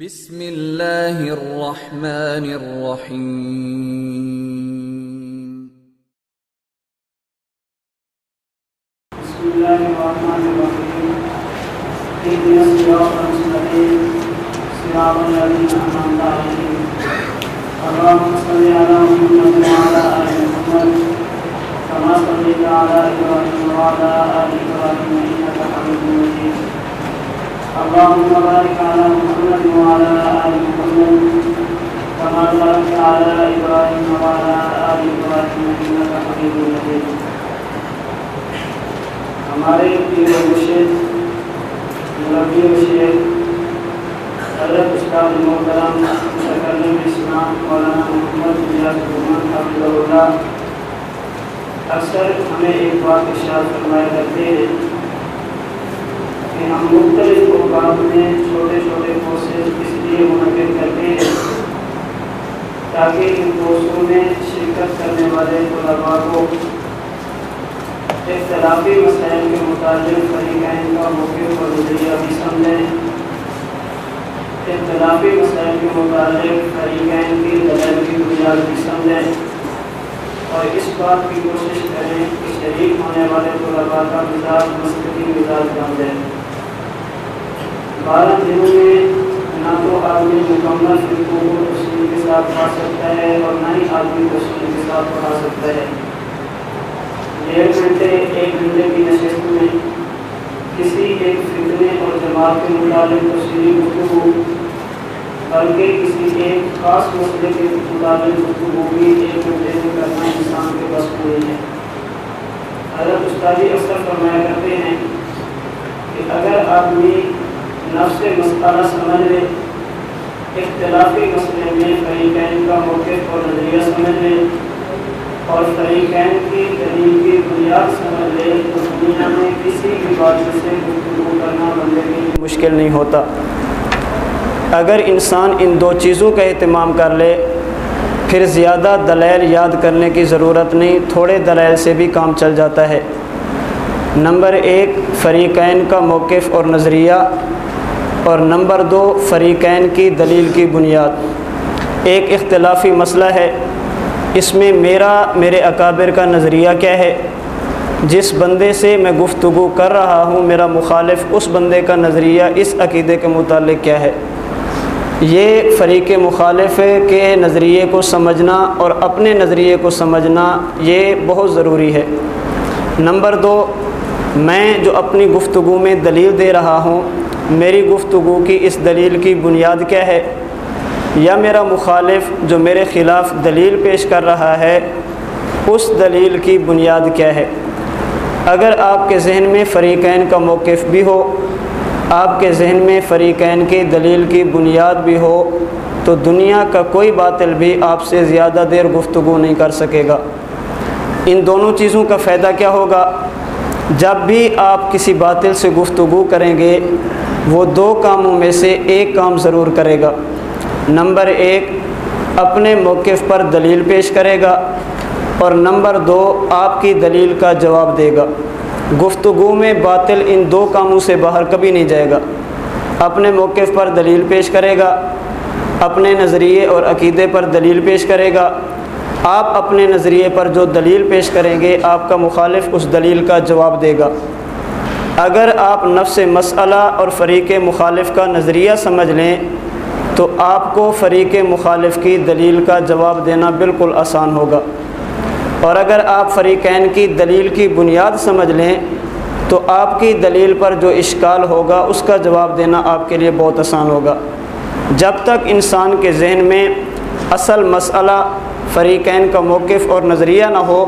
بسم اللہ الرحمن الرحیم بسم الله الرحمن الرحيم اهدنا الصراط المستقيم۔ صراط الذين أنعمت عليهم۔ اللهم صل على محمد وعلى آل محمد۔ كما صليت على إبراهيم وعلى آل إبراهيم إنك حميد مجيد۔ اللهم بارك على محمد وعلى آل محمد كما باركت على إبراهيم وعلى آل إبراهيم إنك حميد مجيد. ہمارے پیر و مرشد مربی و شیخ حضرت استاد محترم متکلم اسلام مولانا محمد ریاض الرحمان حافظ اللہ۔ اکثر ہمیں ایک بات ارشاد فرمایا کرتے ہیں۔ کہ ہم مختلف اوقات میں چھوٹے چھوٹے کورسز اس لیے منعقد کرتے ہیں تاکہ ان کورسوں میں شرکت کرنے والے طلباء کو اختلافی مسائل کے متعلق فریقین کا موقف اور نظریہ بھی سمجھیں۔ اختلافی مسائل کے متعلق فریقین کی دلیل کی بنیاد بھی سمجھیں اور اس بات کی کوشش کریں کہ شریک ہونے والے طلباء کا مزاج مسلطی مزاج بن جائے۔ بارہ دنوں میں نہ تو آدمی مکمل فرقوں کو تشریح کے ساتھ پڑھا سکتا ہے اور نہ ہی آدمی تشریح کے ساتھ پڑھا سکتا ہے۔ ڈیڑھ گھنٹے ایک گھنٹے کی نشست میں کسی ایک فتنے اور جماعت کے متعلق تشریح گفتگو، بلکہ کسی ایک خاص مسئلے کے متعلق گفتگو بھی ایک گھنٹے میں کرنا انسان کے بس نہیں ہے۔ حضرت استادی اکثر فرمایا کرتے ہیں کہ اگر آدمی نفس مسئلہ سمجھ لے، اختلافی مسئلے میں فریقین کا موقف اور نظریہ سمجھ لے اور فریقین کی دلیل کی بنیاد سمجھ لے۔ تو دنیا میں کسی بھی بات سے گفتگو کرنا بندے کے لیے مشکل نہیں ہوتا۔ اگر انسان ان دو چیزوں کا اہتمام کر لے، پھر زیادہ دلیل یاد کرنے کی ضرورت نہیں، تھوڑے دلیل سے بھی کام چل جاتا ہے۔ نمبر ایک فریقین کا موقف اور نظریہ۔ اور نمبر دو، فریقین کی دلیل کی بنیاد۔ ایک اختلافی مسئلہ ہے۔ اس میں میرا، میرے اکابر کا نظریہ کیا ہے؟ جس بندے سے میں گفتگو کر رہا ہوں، میرا مخالف اس بندے کا نظریہ اس عقیدے کے متعلق کیا ہے؟ یہ فریق مخالف کے نظریے کو سمجھنا اور اپنے نظریے کو سمجھنا، یہ بہت ضروری ہے۔ نمبر دو، میں جو اپنی گفتگو میں دلیل دے رہا ہوں میری گفتگو کی اس دلیل کی بنیاد کیا ہے؟ یا میرا مخالف جو میرے خلاف دلیل پیش کر رہا ہے، اس دلیل کی بنیاد کیا ہے؟ اگر آپ کے ذہن میں فریقین کا موقف بھی ہو، آپ کے ذہن میں فریقین کی دلیل کی بنیاد بھی ہو، تو دنیا کا کوئی باطل بھی آپ سے زیادہ دیر گفتگو نہیں کر سکے گا۔ ان دونوں چیزوں کا فائدہ کیا ہوگا؟ جب بھی آپ کسی باطل سے گفتگو کریں گے، وہ دو کاموں میں سے ایک کام ضرور کرے گا۔ نمبر ایک، اپنے موقف پر دلیل پیش کرے گا۔ اور نمبر دو، آپ کی دلیل کا جواب دے گا۔ گفتگو میں باطل ان دو کاموں سے باہر کبھی نہیں جائے گا۔ اپنے موقف پر دلیل پیش کرے گا۔ اپنے نظریے اور عقیدے پر دلیل پیش کرے گا۔ آپ اپنے نظریے پر جو دلیل پیش کریں گے، آپ کا مخالف اس دلیل کا جواب دے گا۔ اگر آپ نفس مسئلہ اور فریق مخالف کا نظریہ سمجھ لیں، تو آپ کو فریق مخالف کی دلیل کا جواب دینا بالکل آسان ہوگا۔ اور اگر آپ فریقین کی دلیل کی بنیاد سمجھ لیں، تو آپ کی دلیل پر جو اشکال ہوگا، اس کا جواب دینا آپ کے لیے بہت آسان ہوگا۔ جب تک انسان کے ذہن میں اصل مسئلہ فریقین کا موقف اور نظریہ نہ ہو،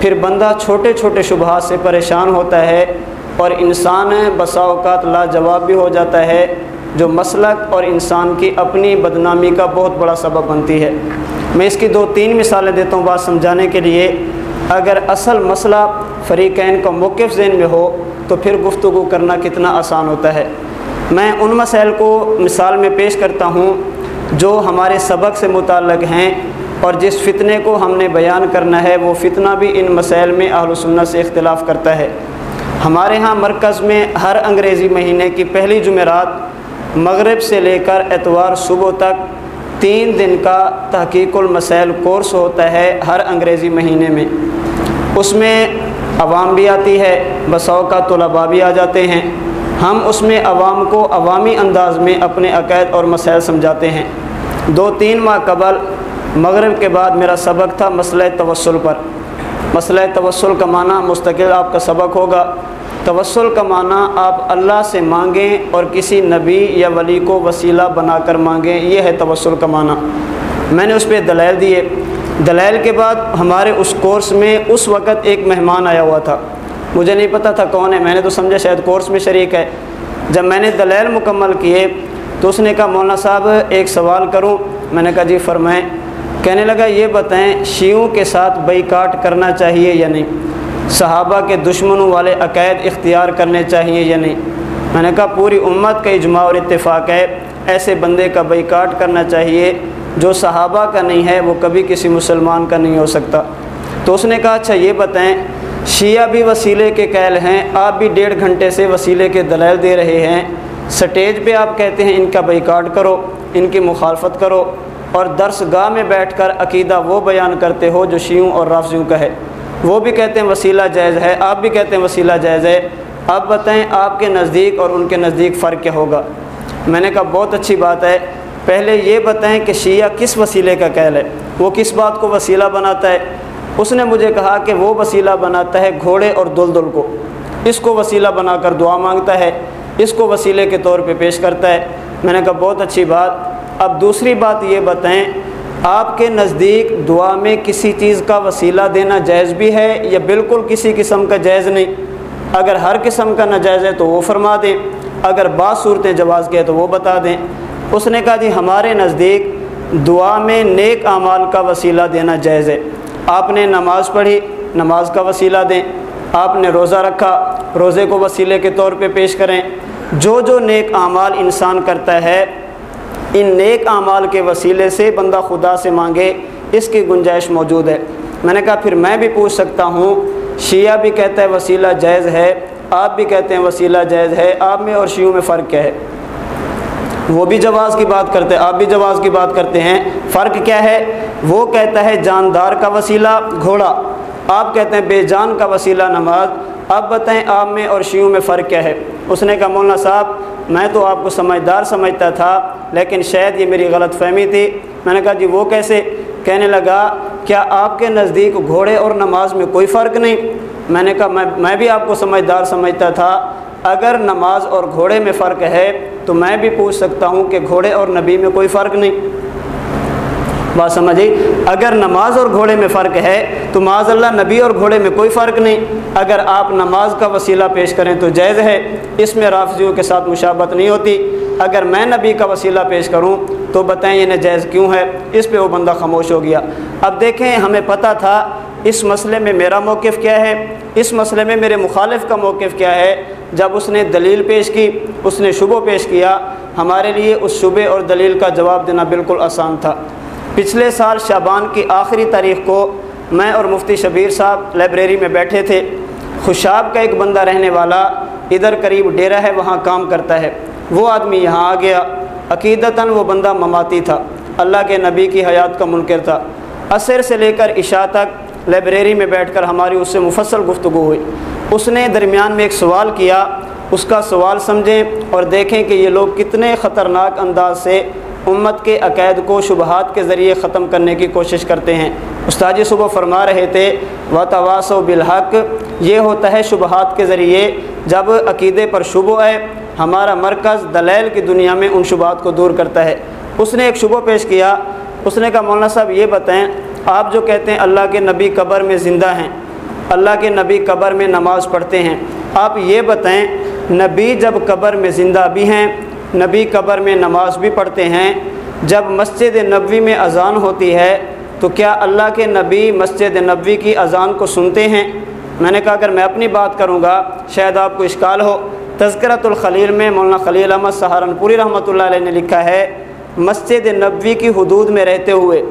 پھر بندہ چھوٹے چھوٹے شبہات سے پریشان ہوتا ہے اور انسان بسا اوقات لاجواب بھی ہو جاتا ہے، جو مسلک اور انسان کی اپنی بدنامی کا بہت بڑا سبب بنتی ہے۔ میں اس کی دو تین مثالیں دیتا ہوں بات سمجھانے کے لیے۔ اگر اصل مسئلہ فریقین کا موقف ذہن میں ہو، تو پھر گفتگو کرنا کتنا آسان ہوتا ہے۔ میں ان مسائل کو مثال میں پیش کرتا ہوں جو ہمارے سبق سے متعلق ہیں۔ اور جس فتنے کو ہم نے بیان کرنا ہے، وہ فتنہ بھی ان مسائل میں اہل سنت سے اختلاف کرتا ہے۔ ہمارے ہاں مرکز میں ہر انگریزی مہینے کی پہلی جمعرات مغرب سے لے کر اتوار صبح تک تین دن کا تحقیق المسائل کورس ہوتا ہے ہر انگریزی مہینے میں۔ اس میں عوام بھی آتی ہے بساؤ کا طلباء بھی آ جاتے ہیں۔ ہم اس میں عوام کو عوامی انداز میں اپنے عقائد اور مسائل سمجھاتے ہیں۔ دو تین ماہ قبل مغرب کے بعد میرا سبق تھا مسئلہ توسل پر۔ مسئلہ توسل کا معنی مستقل آپ کا سبق ہوگا۔ توسل کا معنی آپ اللہ سے مانگیں اور کسی نبی یا ولی کو وسیلہ بنا کر مانگیں، یہ ہے توسل کا معنی۔ میں نے اس پہ دلائل دیے۔ دلائل کے بعد ہمارے اس کورس میں اس وقت ایک مہمان آیا ہوا تھا۔ مجھے نہیں پتہ تھا کون ہے، میں نے تو سمجھا شاید کورس میں شریک ہے۔ جب میں نے دلائل مکمل کیے تو اس نے کہا، مولانا صاحب، ایک سوال کروں۔ میں نے کہا جی فرمائیں۔ کہنے لگا، یہ بتائیں، شیعوں کے ساتھ بئی کاٹ کرنا چاہیے یا نہیں؟ صحابہ کے دشمنوں والے عقائد اختیار کرنے چاہیے یا نہیں؟ میں نے کہا، پوری امت کا اجماع اور اتفاق ہے، ایسے بندے کا بئی کاٹ کرنا چاہیے جو صحابہ کا نہیں ہے، وہ کبھی کسی مسلمان کا نہیں ہو سکتا۔ تو اس نے کہا اچھا یہ بتائیں، شیعہ بھی وسیلے کے قیل ہیں، آپ بھی ڈیڑھ گھنٹے سے وسیلے کے دلائل دے رہے ہیں۔ سٹیج پہ آپ کہتے ہیں، ان کا بیکاٹ کرو، ان کی مخالفت کرو۔ اور درس گاہ میں بیٹھ کر عقیدہ وہ بیان کرتے ہو جو شیعوں اور رافضیوں کا ہے۔ وہ بھی کہتے ہیں وسیلہ جائز ہے، آپ بھی کہتے ہیں وسیلہ جائز ہے۔ آپ بتائیں آپ کے نزدیک اور ان کے نزدیک فرق کیا ہوگا؟ میں نے کہا بہت اچھی بات ہے۔ پہلے یہ بتائیں کہ شیعہ کس وسیلے کا قیل ہے؟ وہ کس بات کو وسیلہ بناتا ہے؟ اس نے مجھے کہا کہ وہ وسیلہ بناتا ہے گھوڑے اور دلدل کو۔ اس کو وسیلہ بنا کر دعا مانگتا ہے۔ اس کو وسیلے کے طور پہ پیش کرتا ہے۔ میں نے کہا بہت اچھی بات۔ اب دوسری بات یہ بتائیں، آپ کے نزدیک دعا میں کسی چیز کا وسیلہ دینا جائز بھی ہے یا بالکل کسی قسم کا جائز نہیں؟ اگر ہر قسم کا ناجائز ہے تو وہ فرما دیں، اگر بعض صورتیں جواز کے تو وہ بتا دیں۔ اس نے کہا جی ہمارے نزدیک دعا میں نیک اعمال کا وسیلہ دینا جائز ہے۔ آپ نے نماز پڑھی، نماز کا وسیلہ دیں۔ آپ نے روزہ رکھا، روزے کو وسیلے کے طور پہ پیش کریں۔ جو جو نیک اعمال انسان کرتا ہے ان نیک اعمال کے وسیلے سے بندہ خدا سے مانگے، اس کی گنجائش موجود ہے۔ میں نے کہا، پھر میں بھی پوچھ سکتا ہوں، شیعہ بھی کہتا ہے وسیلہ جائز ہے، آپ بھی کہتے ہیں وسیلہ جائز ہے، آپ میں اور شیعوں میں فرق کیا ہے؟ وہ بھی جواز کی بات کرتے ہیں آپ بھی جواز کی بات کرتے ہیں، فرق کیا ہے؟ وہ کہتا ہے، جاندار کا وسیلہ گھوڑا، آپ کہتے ہیں، بے جان کا وسیلہ نماز، اب بتائیں آپ میں اور شیعوں میں فرق کیا ہے؟ اس نے کہا، مولانا صاحب، میں تو آپ کو سمجھدار سمجھتا تھا لیکن شاید یہ میری غلط فہمی تھی۔ میں نے کہا جی وہ کیسے؟ کہنے لگا، کیا آپ کے نزدیک گھوڑے اور نماز میں کوئی فرق نہیں؟ میں نے کہا، میں میں بھی آپ کو سمجھدار سمجھتا تھا۔ اگر نماز اور گھوڑے میں فرق ہے، تو میں بھی پوچھ سکتا ہوں کہ گھوڑے اور نبی میں کوئی فرق نہیں؟ بات سمجھی اگر نماز اور گھوڑے میں فرق ہے تو معاذ اللہ نبی اور گھوڑے میں کوئی فرق نہیں۔ اگر آپ نماز کا وسیلہ پیش کریں تو جائز ہے، اس میں رافضیوں کے ساتھ مشابت نہیں ہوتی۔ اگر میں نبی کا وسیلہ پیش کروں تو بتائیں یہ نجائز کیوں ہے؟ اس پہ وہ بندہ خاموش ہو گیا۔ اب دیکھیں، ہمیں پتہ تھا اس مسئلے میں میرا موقف کیا ہے۔ اس مسئلے میں میرے مخالف کا موقف کیا ہے۔ جب اس نے دلیل پیش کی، اس نے شبہ پیش کیا، ہمارے لیے اس شبے اور دلیل کا جواب دینا بالکل آسان تھا۔ پچھلے سال شابان کی آخری تاریخ کو میں اور مفتی شبیر صاحب لائبریری میں بیٹھے تھے۔ خوشاب کا ایک بندہ رہنے والا ادھر قریب ڈیرا ہے، وہاں کام کرتا ہے۔ وہ آدمی یہاں آ گیا۔ عقیدتاً وہ بندہ مماتی تھا۔ اللہ کے نبی کی حیات کا منکر تھا۔ عصر سے لے کر عشاء تک لائبریری میں بیٹھ کر ہماری اس سے مفصل گفتگو ہوئی۔ اس نے درمیان میں ایک سوال کیا۔ اس کا سوال سمجھیں اور دیکھیں کہ یہ لوگ کتنے خطرناک انداز سے امت کے عقائد کو شبہات کے ذریعے ختم کرنے کی کوشش کرتے ہیں۔ استاد صبح فرما رہے تھے و تواس و بالحق یہ ہوتا ہے شبہات کے ذریعے۔ جب عقیدے پر شبہ ہے ہمارا مرکز دلیل کی دنیا میں ان شبہات کو دور کرتا ہے۔ اس نے ایک شبہ پیش کیا۔ اس نے کہا، مولانا صاحب، یہ بتائیں، آپ جو کہتے ہیں، اللہ کے نبی قبر میں زندہ ہیں، اللہ کے نبی قبر میں نماز پڑھتے ہیں۔ آپ یہ بتائیں، نبی جب قبر میں زندہ بھی ہیں نبی قبر میں نماز بھی پڑھتے ہیں۔ جب مسجد نبوی میں اذان ہوتی ہے، تو کیا اللہ کے نبی مسجد نبوی کی اذان کو سنتے ہیں؟ میں نے کہا، اگر میں اپنی بات کروں گا، شاید آپ کو اشکال ہو۔ تذکرۃ الخلیل میں مولانا خلیل احمد سہارنپوری رحمۃ اللہ علیہ نے لکھا ہے، مسجد نبوی کی حدود میں رہتے ہوئے،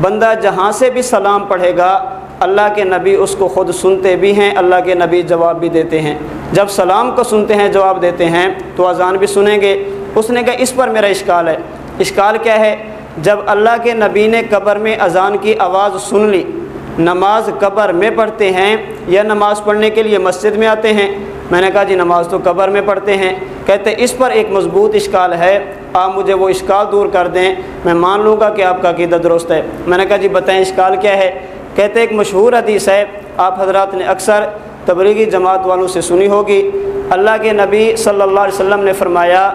بندہ جہاں سے بھی سلام پڑھے گا، اللہ کے نبی اس کو خود سنتے بھی ہیں، اللہ کے نبی جواب بھی دیتے ہیں۔ جب سلام کو سنتے ہیں، جواب دیتے ہیں، تو اذان بھی سنیں گے۔ اس نے کہا، اس پر میرا اشکال ہے۔ اشکال کیا ہے؟ جب اللہ کے نبی نے قبر میں اذان کی آواز سن لی، نماز قبر میں پڑھتے ہیں یا نماز پڑھنے کے لیے مسجد میں آتے ہیں؟ میں نے کہا جی نماز تو قبر میں پڑھتے ہیں۔ کہتے، اس پر ایک مضبوط اشکال ہے، آپ مجھے وہ اشکال دور کر دیں، میں مان لوں گا کہ آپ کا عقیدہ درست ہے۔ میں نے کہا جی بتائیں اشکال کیا ہے؟ کہتے، ایک مشہور حدیث ہے، آپ حضرات نے اکثر تبلیغی جماعت والوں سے سنی ہوگی۔ اللہ کے نبی صلی اللہ علیہ وسلم نے فرمایا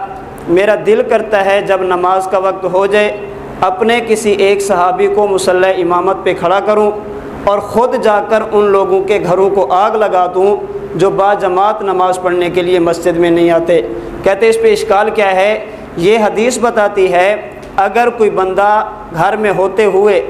میرا دل کرتا ہے جب نماز کا وقت ہو جائے، اپنے کسی ایک صحابی کو مسلح امامت پہ کھڑا کروں اور خود جا کر ان لوگوں کے گھروں کو آگ لگا دوں جو با جماعت نماز پڑھنے کے لیے مسجد میں نہیں آتے۔ کہتے اس پہ اشکال کیا ہے؟ یہ حدیث بتاتی ہے، اگر کوئی بندہ گھر میں ہوتے ہوئے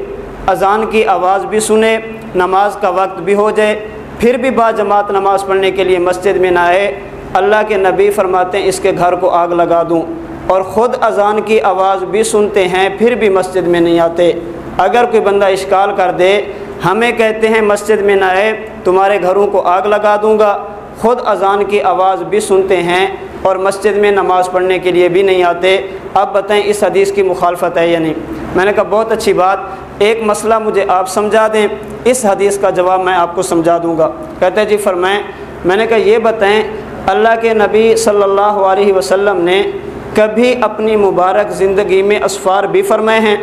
اذان کی آواز بھی سنے، نماز کا وقت بھی ہو جائے، پھر بھی با جماعت نماز پڑھنے کے لیے مسجد میں نہ آئے اللہ کے نبی فرماتے ہیں، اس کے گھر کو آگ لگا دوں۔ اور خود اذان کی آواز بھی سنتے ہیں، پھر بھی مسجد میں نہیں آتے۔ اگر کوئی بندہ اشکال کر دے، ہمیں کہتے ہیں، مسجد میں نہ آئے، تمہارے گھروں کو آگ لگا دوں گا۔ خود اذان کی آواز بھی سنتے ہیں اور مسجد میں نماز پڑھنے کے لیے بھی نہیں آتے۔ اب بتائیں، اس حدیث کی مخالفت ہے یا نہیں؟ میں نے کہا، بہت اچھی بات۔ ایک مسئلہ مجھے آپ سمجھا دیں، اس حدیث کا جواب میں آپ کو سمجھا دوں گا۔ کہتے جی فرمائیں۔ میں نے کہا، یہ بتائیں اللہ کے نبی صلی اللہ علیہ وسلم نے کبھی اپنی مبارک زندگی میں اسفار بھی فرمائے ہیں۔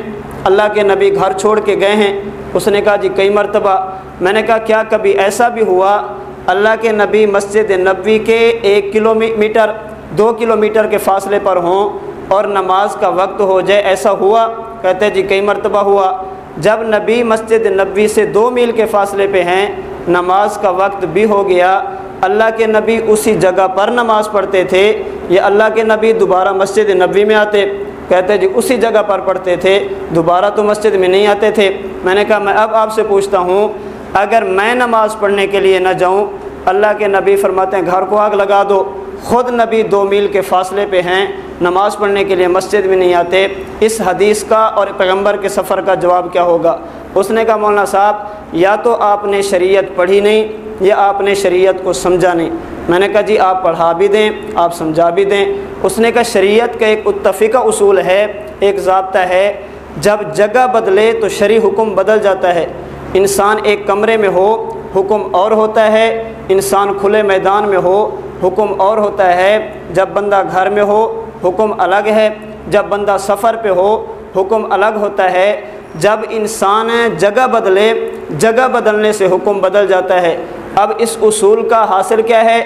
اللہ کے نبی گھر چھوڑ کے گئے ہیں۔ اس نے کہا جی کئی مرتبہ۔ میں نے کہا، کیا کبھی ایسا بھی ہوا؟ اللہ کے نبی مسجد نبوی کے ایک کلو میٹر دو کلو میٹر کے فاصلے پر ہوں اور نماز کا وقت ہو جائے، ایسا ہوا؟ کہتے جی کئی مرتبہ ہوا۔ جب نبی مسجد نبوی سے دو میل کے فاصلے پہ ہیں، نماز کا وقت بھی ہو گیا۔ اللہ کے نبی اسی جگہ پر نماز پڑھتے تھے۔ یا اللہ کے نبی دوبارہ مسجد نبوی میں آتے۔ کہتے جی اسی جگہ پر پڑھتے تھے، دوبارہ تو مسجد میں نہیں آتے تھے۔ میں نے کہا، میں اب آپ سے پوچھتا ہوں، اگر میں نماز پڑھنے کے لیے نہ جاؤں، اللہ کے نبی فرماتے ہیں، گھر کو آگ لگا دو۔ خود نبی دو میل کے فاصلے پہ ہیں، نماز پڑھنے کے لیے مسجد میں نہیں آتے۔ اس حدیث کا اور پیغمبر کے سفر کا جواب کیا ہوگا؟ اس نے کہا، مولانا صاحب، یا تو آپ نے شریعت پڑھی نہیں یا آپ نے شریعت کو سمجھا نہیں۔ میں نے کہا جی آپ پڑھا بھی دیں، آپ سمجھا بھی دیں۔ اس نے کہا شریعت کا ایک اتفقہ اصول ہے، ایک ضابطہ ہے۔ جب جگہ بدلے تو شرع حکم بدل جاتا ہے۔ انسان ایک کمرے میں ہو، حکم اور ہوتا ہے۔ انسان کھلے میدان میں ہو، حکم اور ہوتا ہے۔ جب بندہ گھر میں ہو، حکم الگ ہے۔ جب بندہ سفر پہ ہو، حکم الگ ہوتا ہے۔ جب انسان جگہ بدلے، جگہ بدلنے سے حکم بدل جاتا ہے۔ اب اس اصول کا حاصل کیا ہے؟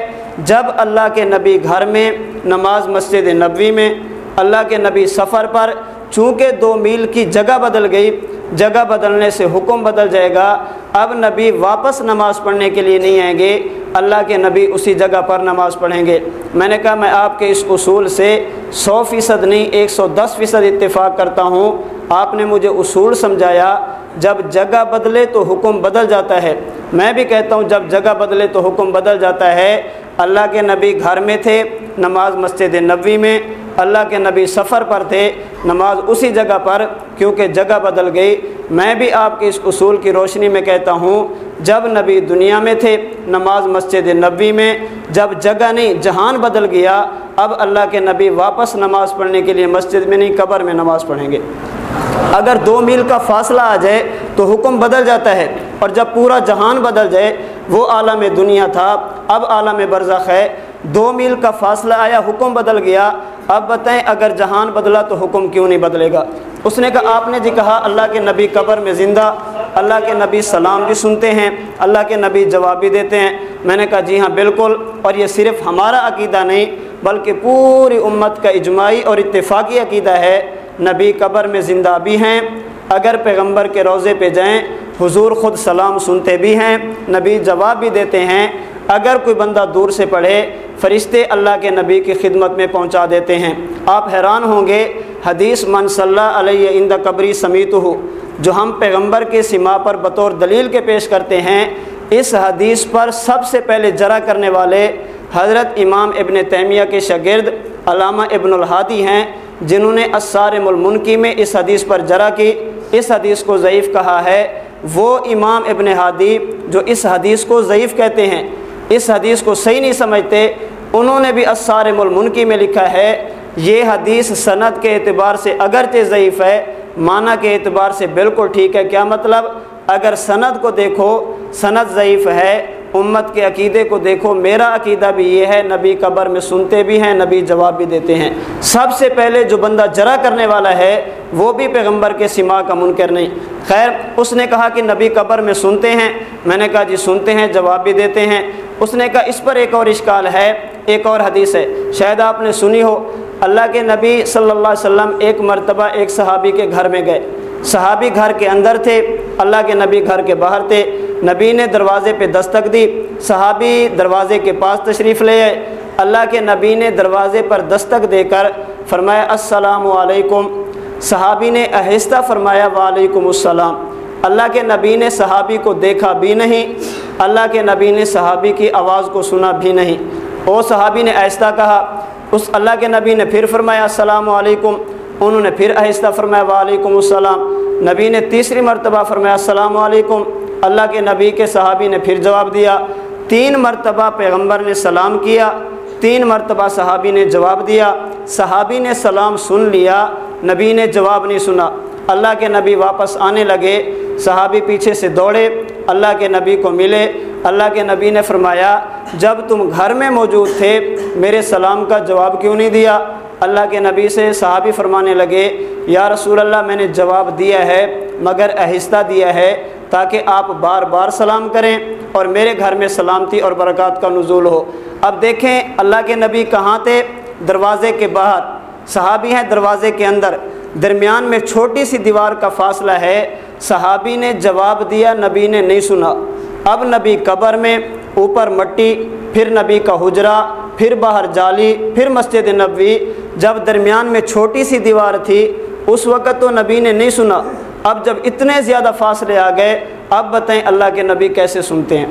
جب اللہ کے نبی گھر میں، نماز مسجد نبوی میں، اللہ کے نبی سفر پر چونکہ دو میل کی جگہ بدل گئی، جگہ بدلنے سے حکم بدل جائے گا، اب نبی واپس نماز پڑھنے کے لیے نہیں آئیں گے، اللہ کے نبی اسی جگہ پر نماز پڑھیں گے۔ میں نے کہا، میں آپ کے اس اصول سے سو فیصد نہیں، ایک سو دس فیصد اتفاق کرتا ہوں۔ آپ نے مجھے اصول سمجھایا جب جگہ بدلے تو حکم بدل جاتا ہے۔ میں بھی کہتا ہوں، جب جگہ بدلے تو حکم بدل جاتا ہے۔ اللہ کے نبی گھر میں تھے، نماز مسجد نبوی میں۔ اللہ کے نبی سفر پر تھے، نماز اسی جگہ پر کیونکہ جگہ بدل گئی۔ میں بھی آپ کے اس اصول کی روشنی میں کہتا ہوں، جب نبی دنیا میں تھے، نماز مسجد نبوی میں، جب جگہ نہیں، جہان بدل گیا اب اللہ کے نبی واپس نماز پڑھنے کے لیے مسجد میں نہیں، قبر میں نماز پڑھیں گے۔ اگر دو میل کا فاصلہ آ جائے تو حکم بدل جاتا ہے۔ اور جب پورا جہان بدل جائے، وہ عالم دنیا تھا۔ اب عالم برزخ ہے۔ دو میل کا فاصلہ آیا، حکم بدل گیا۔ اب بتائیں، اگر جہان بدلا تو حکم کیوں نہیں بدلے گا؟ اس نے کہا، آپ نے جی کہا، اللہ کے نبی قبر میں زندہ اللہ کے نبی سلام بھی سنتے ہیں، اللہ کے نبی جواب بھی دیتے ہیں۔ میں نے کہا جی ہاں بالکل۔ اور یہ صرف ہمارا عقیدہ نہیں، بلکہ پوری امت کا اجماعی اور اتفاقی عقیدہ ہے۔ نبی قبر میں زندہ بھی ہیں، اگر پیغمبر کے روضے پہ جائیں، حضور خود سلام سنتے بھی ہیں، نبی جواب بھی دیتے ہیں۔ اگر کوئی بندہ دور سے پڑھے، فرشتے اللہ کے نبی کی خدمت میں پہنچا دیتے ہیں۔ آپ حیران ہوں گے، حدیث من صلی علیہ اند قبری سمیت ہو جو ہم پیغمبر کے سما پر بطور دلیل کے پیش کرتے ہیں، اس حدیث پر سب سے پہلے جرا کرنے والے حضرت امام ابن تیمیہ کے شاگرد علامہ ابن الحادی ہیں، جنہوں نے اسارم المنکی میں اس حدیث پر جرا کی۔ اس حدیث کو ضعیف کہا ہے۔ وہ امام ابن ہادی جو اس حدیث کو ضعیف کہتے ہیں، اس حدیث کو صحیح نہیں سمجھتے، انہوں نے بھی اسارم المنکی میں لکھا ہے۔ یہ حدیث صنعت کے اعتبار سے اگرچہ ضعیف ہے معنی کے اعتبار سے بالکل ٹھیک ہے۔ کیا مطلب؟ اگر سند کو دیکھو، سند ضعیف ہے، امت کے عقیدے کو دیکھو، میرا عقیدہ بھی یہ ہے، نبی قبر میں سنتے بھی ہیں، نبی جواب بھی دیتے ہیں۔ سب سے پہلے جو بندہ جرا کرنے والا ہے، وہ بھی پیغمبر کے سما کا منکر نہیں۔ خیر، اس نے کہا کہ نبی قبر میں سنتے ہیں۔ میں نے کہا جی سنتے ہیں، جواب بھی دیتے ہیں۔ اس نے کہا اس پر ایک اور اشکال ہے، ایک اور حدیث ہے۔ شاید آپ نے سنی ہو۔ اللہ کے نبی صلی اللہ علیہ وسلم ایک مرتبہ ایک صحابی کے گھر میں گئے۔ صحابی گھر کے اندر تھے، اللہ کے نبی گھر کے باہر تھے۔ نبی نے دروازے پہ دستک دی، صحابی دروازے کے پاس تشریف لے آئے۔ اللہ کے نبی نے دروازے پر دستک دے کر فرمایا، السلام علیکم۔ صحابی نے آہستہ فرمایا، وعلیکم السلام۔ اللہ کے نبی نے صحابی کو دیکھا بھی نہیں، اللہ کے نبی نے صحابی کی آواز کو سنا بھی نہیں۔ او صحابی نے آہستہ کہا اس اللہ کے نبی نے پھر فرمایا، السلام علیکم. انہوں نے پھر آہستہ فرمایا، وعلیکم السلام. نبی نے تیسری مرتبہ فرمایا، السلام علیکم. اللہ کے نبی کے صحابی نے پھر جواب دیا، تین مرتبہ پیغمبر نے سلام کیا، تین مرتبہ صحابی نے جواب دیا، صحابی نے سلام سن لیا، نبی نے جواب نہیں سنا۔ اللہ کے نبی واپس آنے لگے، صحابی پیچھے سے دوڑے اللہ کے نبی کو ملے۔ اللہ کے نبی نے فرمایا، جب تم گھر میں موجود تھے، میرے سلام کا جواب کیوں نہیں دیا؟ اللہ کے نبی سے صحابی فرمانے لگے، یا رسول اللہ، میں نے جواب دیا ہے، مگر آہستہ دیا ہے تاکہ آپ بار بار سلام کریں اور میرے گھر میں سلامتی اور برکات کا نزول ہو۔ اب دیکھیں، اللہ کے نبی کہاں تھے؟ دروازے کے باہر۔ صحابی ہیں دروازے کے اندر۔ درمیان میں چھوٹی سی دیوار کا فاصلہ ہے۔ صحابی نے جواب دیا، نبی نے نہیں سنا۔ اب نبی قبر میں اوپر مٹی، پھر نبی کا حجرہ، پھر باہر جالی، پھر مسجد نبوی۔ جب درمیان میں چھوٹی سی دیوار تھی، اس وقت تو نبی نے نہیں سنا۔ اب جب اتنے زیادہ فاصلے آ گئے، اب بتائیں اللہ کے نبی کیسے سنتے ہیں؟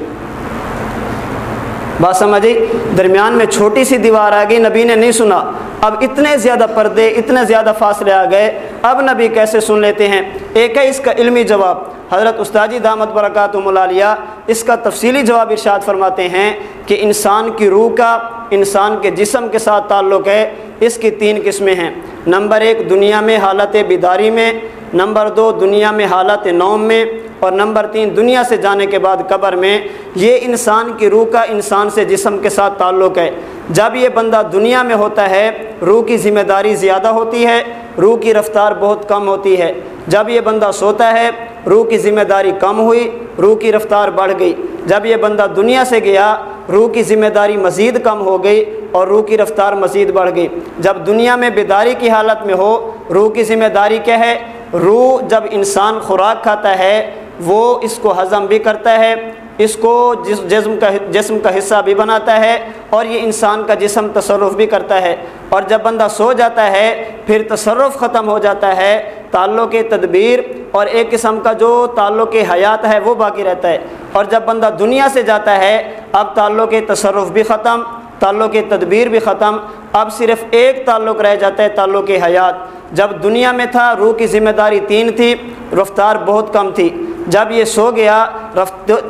بات سمجھی درمیان میں چھوٹی سی دیوار آ گئی، نبی نے نہیں سنا۔ اب اتنے زیادہ پردے، اتنے زیادہ فاصلے آ گئے۔ اب نبی کیسے سن لیتے ہیں؟ ایک ہے اس کا علمی جواب۔ حضرت استاجی دامت برکات ملالیہ اس کا تفصیلی جواب ارشاد فرماتے ہیں کہ انسان کی روح کا، انسان کے جسم کے ساتھ تعلق ہے، اس کی تین قسمیں ہیں۔ نمبر ایک، دنیا میں حالت بیداری میں۔ نمبر دو، دنیا میں حالت نوم میں۔ اور نمبر تین، دنیا سے جانے کے بعد قبر میں یہ انسان کی روح کا انسان سے جسم کے ساتھ تعلق ہے۔ جب یہ بندہ دنیا میں ہوتا ہے، روح کی ذمہ داری زیادہ ہوتی ہے، روح کی رفتار بہت کم ہوتی ہے۔ جب یہ بندہ سوتا ہے، روح کی ذمہ داری کم ہوئی، روح کی رفتار بڑھ گئی۔ جب یہ بندہ دنیا سے گیا، روح کی ذمہ داری مزید کم ہو گئی اور روح کی رفتار مزید بڑھ گئی۔ جب دنیا میں بیداری کی حالت میں ہو، روح کی ذمہ داری کیا ہے؟ روح جب انسان خوراک کھاتا ہے وہ اس کو ہضم بھی کرتا ہے، اس کو جس جسم کا جسم کا حصہ بھی بناتا ہے اور یہ انسان کا جسم تصرف بھی کرتا ہے۔ اور جب بندہ سو جاتا ہے، پھر تصرف ختم ہو جاتا ہے۔ تعلق تدبیر اور ایک قسم کا جو تعلق حیات ہے، وہ باقی رہتا ہے۔ اور جب بندہ دنیا سے جاتا ہے، اب تعلق تصرف بھی ختم، تعلق تدبیر بھی ختم۔ اب صرف ایک تعلق رہ جاتا ہے، تعلق حیات۔ جب دنیا میں تھا، روح کی ذمہ داری تین تھی، رفتار بہت کم تھی۔ جب یہ سو گیا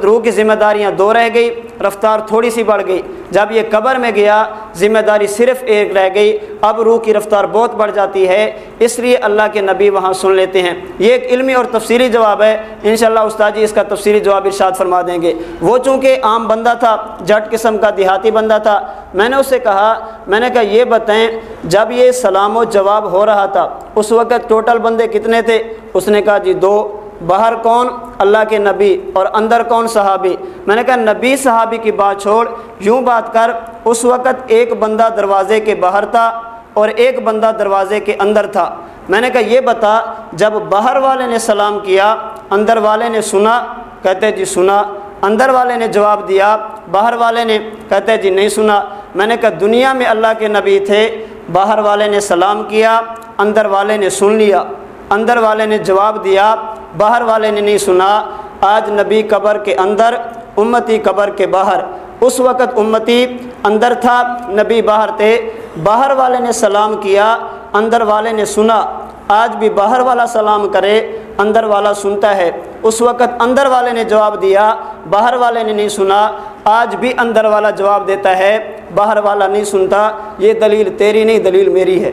روح کی ذمہ داریاں دو رہ گئی، رفتار تھوڑی سی بڑھ گئی۔ جب یہ قبر میں گیا ذمہ داری صرف ایک رہ گئی۔ اب روح کی رفتار بہت بڑھ جاتی ہے، اس لیے اللہ کے نبی وہاں سن لیتے ہیں۔ یہ ایک علمی اور تفصیلی جواب ہے۔ انشاءاللہ استاد جی اس کا تفصیلی جواب ارشاد فرما دیں گے۔ وہ چونکہ عام بندہ تھا، جٹ قسم کا دیہاتی بندہ تھا، میں نے اسے کہا، میں نے کہا، یہ بتائیں، جب یہ سلام و جواب ہو رہا تھا، اس وقت ٹوٹل بندے کتنے تھے؟ اس نے کہا جی دو۔ باہر کون؟ اللہ کے نبی اور اندر کون صحابی؟ میں نے کہا، نبی صحابی کی بات چھوڑ، یوں بات کر، اس وقت ایک بندہ دروازے کے باہر تھا اور ایک بندہ دروازے کے اندر تھا۔ میں نے کہا، یہ بتا، جب باہر والے نے سلام کیا، اندر والے نے سنا، کہتے جی سنا۔ اندر والے نے جواب دیا، باہر والے نے، کہتے جی نہیں سنا۔ میں نے کہا، دنیا میں اللہ کے نبی تھے، باہر والے نے سلام کیا، اندر والے نے سن لیا۔ اندر والے نے جواب دیا باہر والے نے نہیں سنا۔ آج نبی قبر کے اندر، امتی قبر کے باہر۔ اس وقت امتی اندر تھا، نبی باہر تھے۔ باہر والے نے سلام کیا، اندر والے نے سنا۔ آج بھی باہر والا سلام کرے، اندر والا سنتا ہے۔ اس وقت اندر والے نے جواب دیا، باہر والے نے نہیں سنا۔ آج بھی اندر والا جواب دیتا ہے، باہر والا نہیں سنتا۔ یہ دلیل تیری نہیں، دلیل میری ہے۔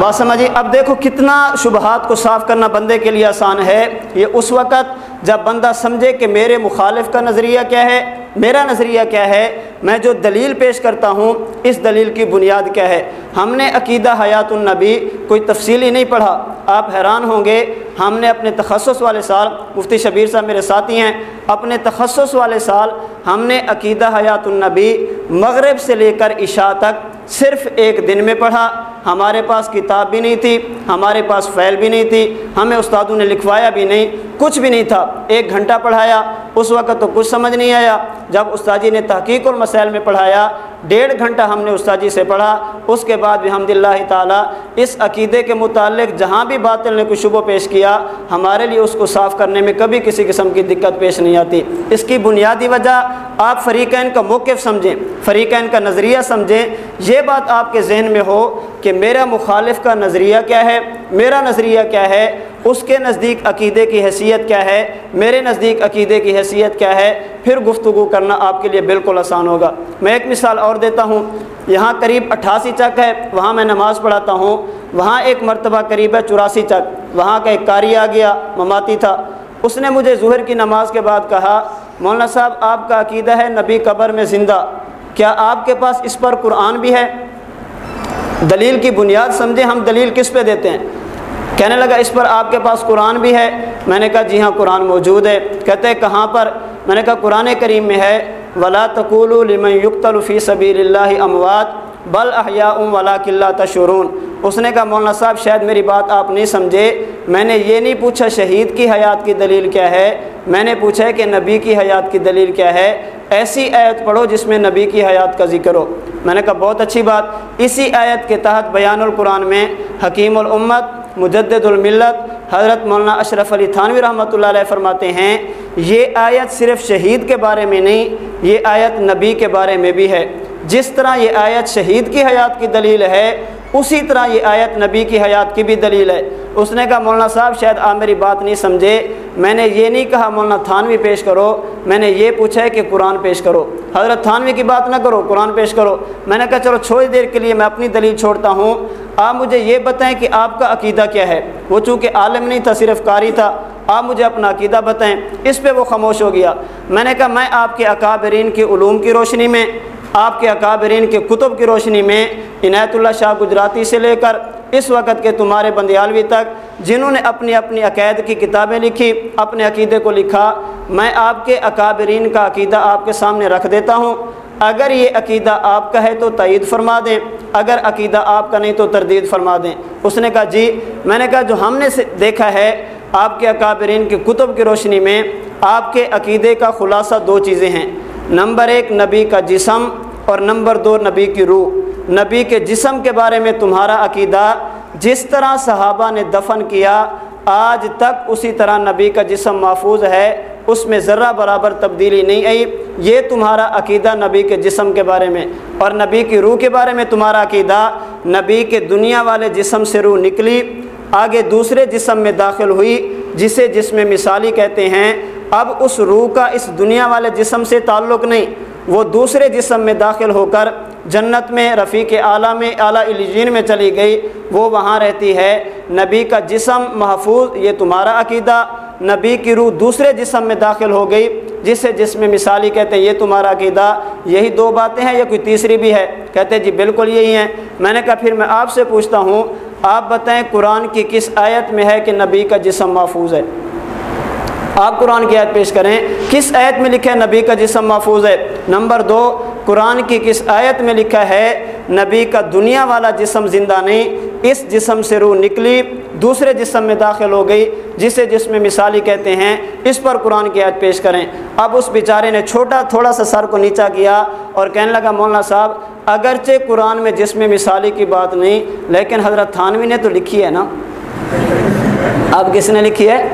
بات سمجھیے اب دیکھو کتنا شبہات کو صاف کرنا بندے کے لیے آسان ہے۔ یہ اس وقت جب بندہ سمجھے کہ میرے مخالف کا نظریہ کیا ہے، میرا نظریہ کیا ہے، میں جو دلیل پیش کرتا ہوں، اس دلیل کی بنیاد کیا ہے؟ ہم نے عقیدہ حیات النبی کوئی تفصیلی نہیں پڑھا۔ آپ حیران ہوں گے، ہم نے اپنے تخصص والے سال، مفتی شبیر صاحب میرے ساتھی ہیں، اپنے تخصص والے سال ہم نے عقیدہ حیات النبی مغرب سے لے کر عشاء تک صرف ایک دن میں پڑھا۔ ہمارے پاس کتاب بھی نہیں تھی، ہمارے پاس فیل بھی نہیں تھی، ہمیں استادوں نے لکھوایا بھی نہیں، کچھ بھی نہیں تھا۔ ایک گھنٹہ پڑھایا، اس وقت تو کچھ سمجھ نہیں آیا۔ جب استادی نے تحقیق اور مسائل میں پڑھایا ڈیڑھ گھنٹہ ہم نے استاجی سے پڑھا، اس کے بعد الحمد اللہ تعالیٰ اس عقیدے کے متعلق جہاں بھی باطل نے کوئی شبہ پیش کیا، ہمارے لیے اس کو صاف کرنے میں کبھی کسی قسم کی دقت پیش نہیں آتی۔ اس کی بنیادی وجہ آپ فریقین کا موقف سمجھیں، فریقین کا نظریہ سمجھیں۔ یہ بات آپ کے ذہن میں ہو کہ میرا مخالف کا نظریہ کیا ہے، میرا نظریہ کیا ہے؟ اس کے نزدیک عقیدے کی حیثیت کیا ہے؟ میرے نزدیک عقیدے کی حیثیت کیا ہے؟ پھر گفتگو کرنا آپ کے لیے بالکل آسان ہوگا۔ میں ایک مثال اور دیتا ہوں۔ یہاں قریب اٹھاسی چک ہے۔ وہاں میں نماز پڑھاتا ہوں۔ وہاں ایک مرتبہ قریب ہے چوراسی چک۔ وہاں کا ایک کاری آ گیا، مماتی تھا۔ اس نے مجھے ظہر کی نماز کے بعد کہا، مولانا صاحب، آپ کا عقیدہ ہے نبی قبر میں زندہ۔ کیا آپ کے پاس اس پر قرآن بھی ہے؟ دلیل کی بنیاد سمجھیں، ہم دلیل کس پہ دیتے ہیں؟ کہنے لگا، اس پر آپ کے پاس قرآن بھی ہے؟ میں نے کہا جی ہاں قرآن موجود ہے۔ کہتے ہیں، کہاں پر؟ میں نے کہا، قرآن کریم میں ہے۔ ولا تقول لمن یقتل فی سبیل اللہ اموات بل احیاء ولا قلّہ تشرون اس نے کہا، مولانا صاحب، شاید میری بات آپ نہیں سمجھے۔ میں نے یہ نہیں پوچھا، شہید کی حیات کی دلیل کیا ہے؟ میں نے پوچھا کہ نبی کی حیات کی دلیل کیا ہے؟ ایسی آیت پڑھو جس میں نبی کی حیات کا ذکر ہو۔ میں نے کہا، بہت اچھی بات۔ اسی آیت کے تحت بیان القرآن میں حکیم الامت مجدد الملت حضرت مولانا اشرف علی تھانوی رحمۃ اللہ علیہ فرماتے ہیں، یہ آیت صرف شہید کے بارے میں نہیں، یہ آیت نبی کے بارے میں بھی ہے۔ جس طرح یہ آیت شہید کی حیات کی دلیل ہے اسی طرح یہ آیت نبی کی حیات کی بھی دلیل ہے۔ اس نے کہا، مولانا صاحب، شاید آپ میری بات نہیں سمجھے۔ میں نے یہ نہیں کہا، مولانا تھانوی پیش کرو۔ میں نے یہ پوچھا ہے کہ قرآن پیش کرو۔ حضرت تھانوی کی بات نہ کرو، قرآن پیش کرو۔ میں نے کہا، چلو چھوڑی دیر کے لیے میں اپنی دلیل چھوڑتا ہوں۔ آپ مجھے یہ بتائیں کہ آپ کا عقیدہ کیا ہے۔ وہ چونکہ عالم نہیں تھا، صرف قاری تھا۔ آپ مجھے اپنا عقیدہ بتائیں۔ اس پہ وہ خاموش ہو گیا۔ میں نے کہا، میں آپ کے اکابرین کی علوم کی روشنی میں آپ کے اکابرین کے کتب کی روشنی میں عنایت اللہ شاہ گجراتی سے لے کر اس وقت کے تمہارے بندیالوی تک جنہوں نے اپنی اپنی عقائد کی کتابیں لکھی، اپنے عقیدے کو لکھا، میں آپ کے اکابرین کا عقیدہ آپ کے سامنے رکھ دیتا ہوں۔ اگر یہ عقیدہ آپ کا ہے تو تائید فرما دیں۔ اگر عقیدہ آپ کا نہیں تو تردید فرما دیں۔ اس نے کہا جی میں نے کہا، جو ہم نے دیکھا ہے، آپ کے اکابرین کی کتب کی روشنی میں آپ کے عقیدے کا خلاصہ دو چیزیں ہیں۔ نمبر ایک نبی کا جسم اور نمبر دو نبی کی روح۔ نبی کے جسم کے بارے میں تمہارا عقیدہ جس طرح صحابہ نے دفن کیا، آج تک اسی طرح نبی کا جسم محفوظ ہے، اس میں ذرہ برابر تبدیلی نہیں آئی۔ یہ تمہارا عقیدہ نبی کے جسم کے بارے میں۔ اور نبی کی روح کے بارے میں تمہارا عقیدہ، نبی کے دنیا والے جسم سے روح نکلی، آگے دوسرے جسم میں داخل ہوئی، جسے جسم مثالی کہتے ہیں اب اس روح کا اس دنیا والے جسم سے تعلق نہیں، وہ دوسرے جسم میں داخل ہو کر جنت میں، رفیق اعلیٰ میں، اعلیٰ الجین میں چلی گئی، وہ وہاں رہتی ہے۔ نبی کا جسم محفوظ، یہ تمہارا عقیدہ۔ نبی کی روح دوسرے جسم میں داخل ہو گئی، جسے جسم مثالی کہتے ہیں، یہ تمہارا عقیدہ۔ یہی دو باتیں ہیں یا کوئی تیسری بھی ہے۔ کہتے جی بالکل یہی ہیں۔ میں نے کہا، پھر میں آپ سے پوچھتا ہوں، آپ بتائیں قرآن کی کس آیت میں ہے کہ نبی کا جسم محفوظ ہے؟ آپ قرآن کی آیت پیش کریں۔ کس آیت میں لکھا ہے نبی کا جسم محفوظ ہے؟ نمبر دو، قرآن کی کس آیت میں لکھا ہے نبی کا دنیا والا جسم زندہ نہیں، اس جسم سے روح نکلی، دوسرے جسم میں داخل ہو گئی، جسے جسم مثالی کہتے ہیں۔ اس پر قرآن کی آیت پیش کریں۔ اب اس بیچارے نے چھوٹا، تھوڑا سا سر کو نیچا کیا اور کہنے لگا، مولانا صاحب، اگرچہ قرآن میں جسم مثالی کی بات نہیں، لیکن حضرت تھانوی نے تو لکھی ہے نا؟ اب کس نے لکھی ہے؟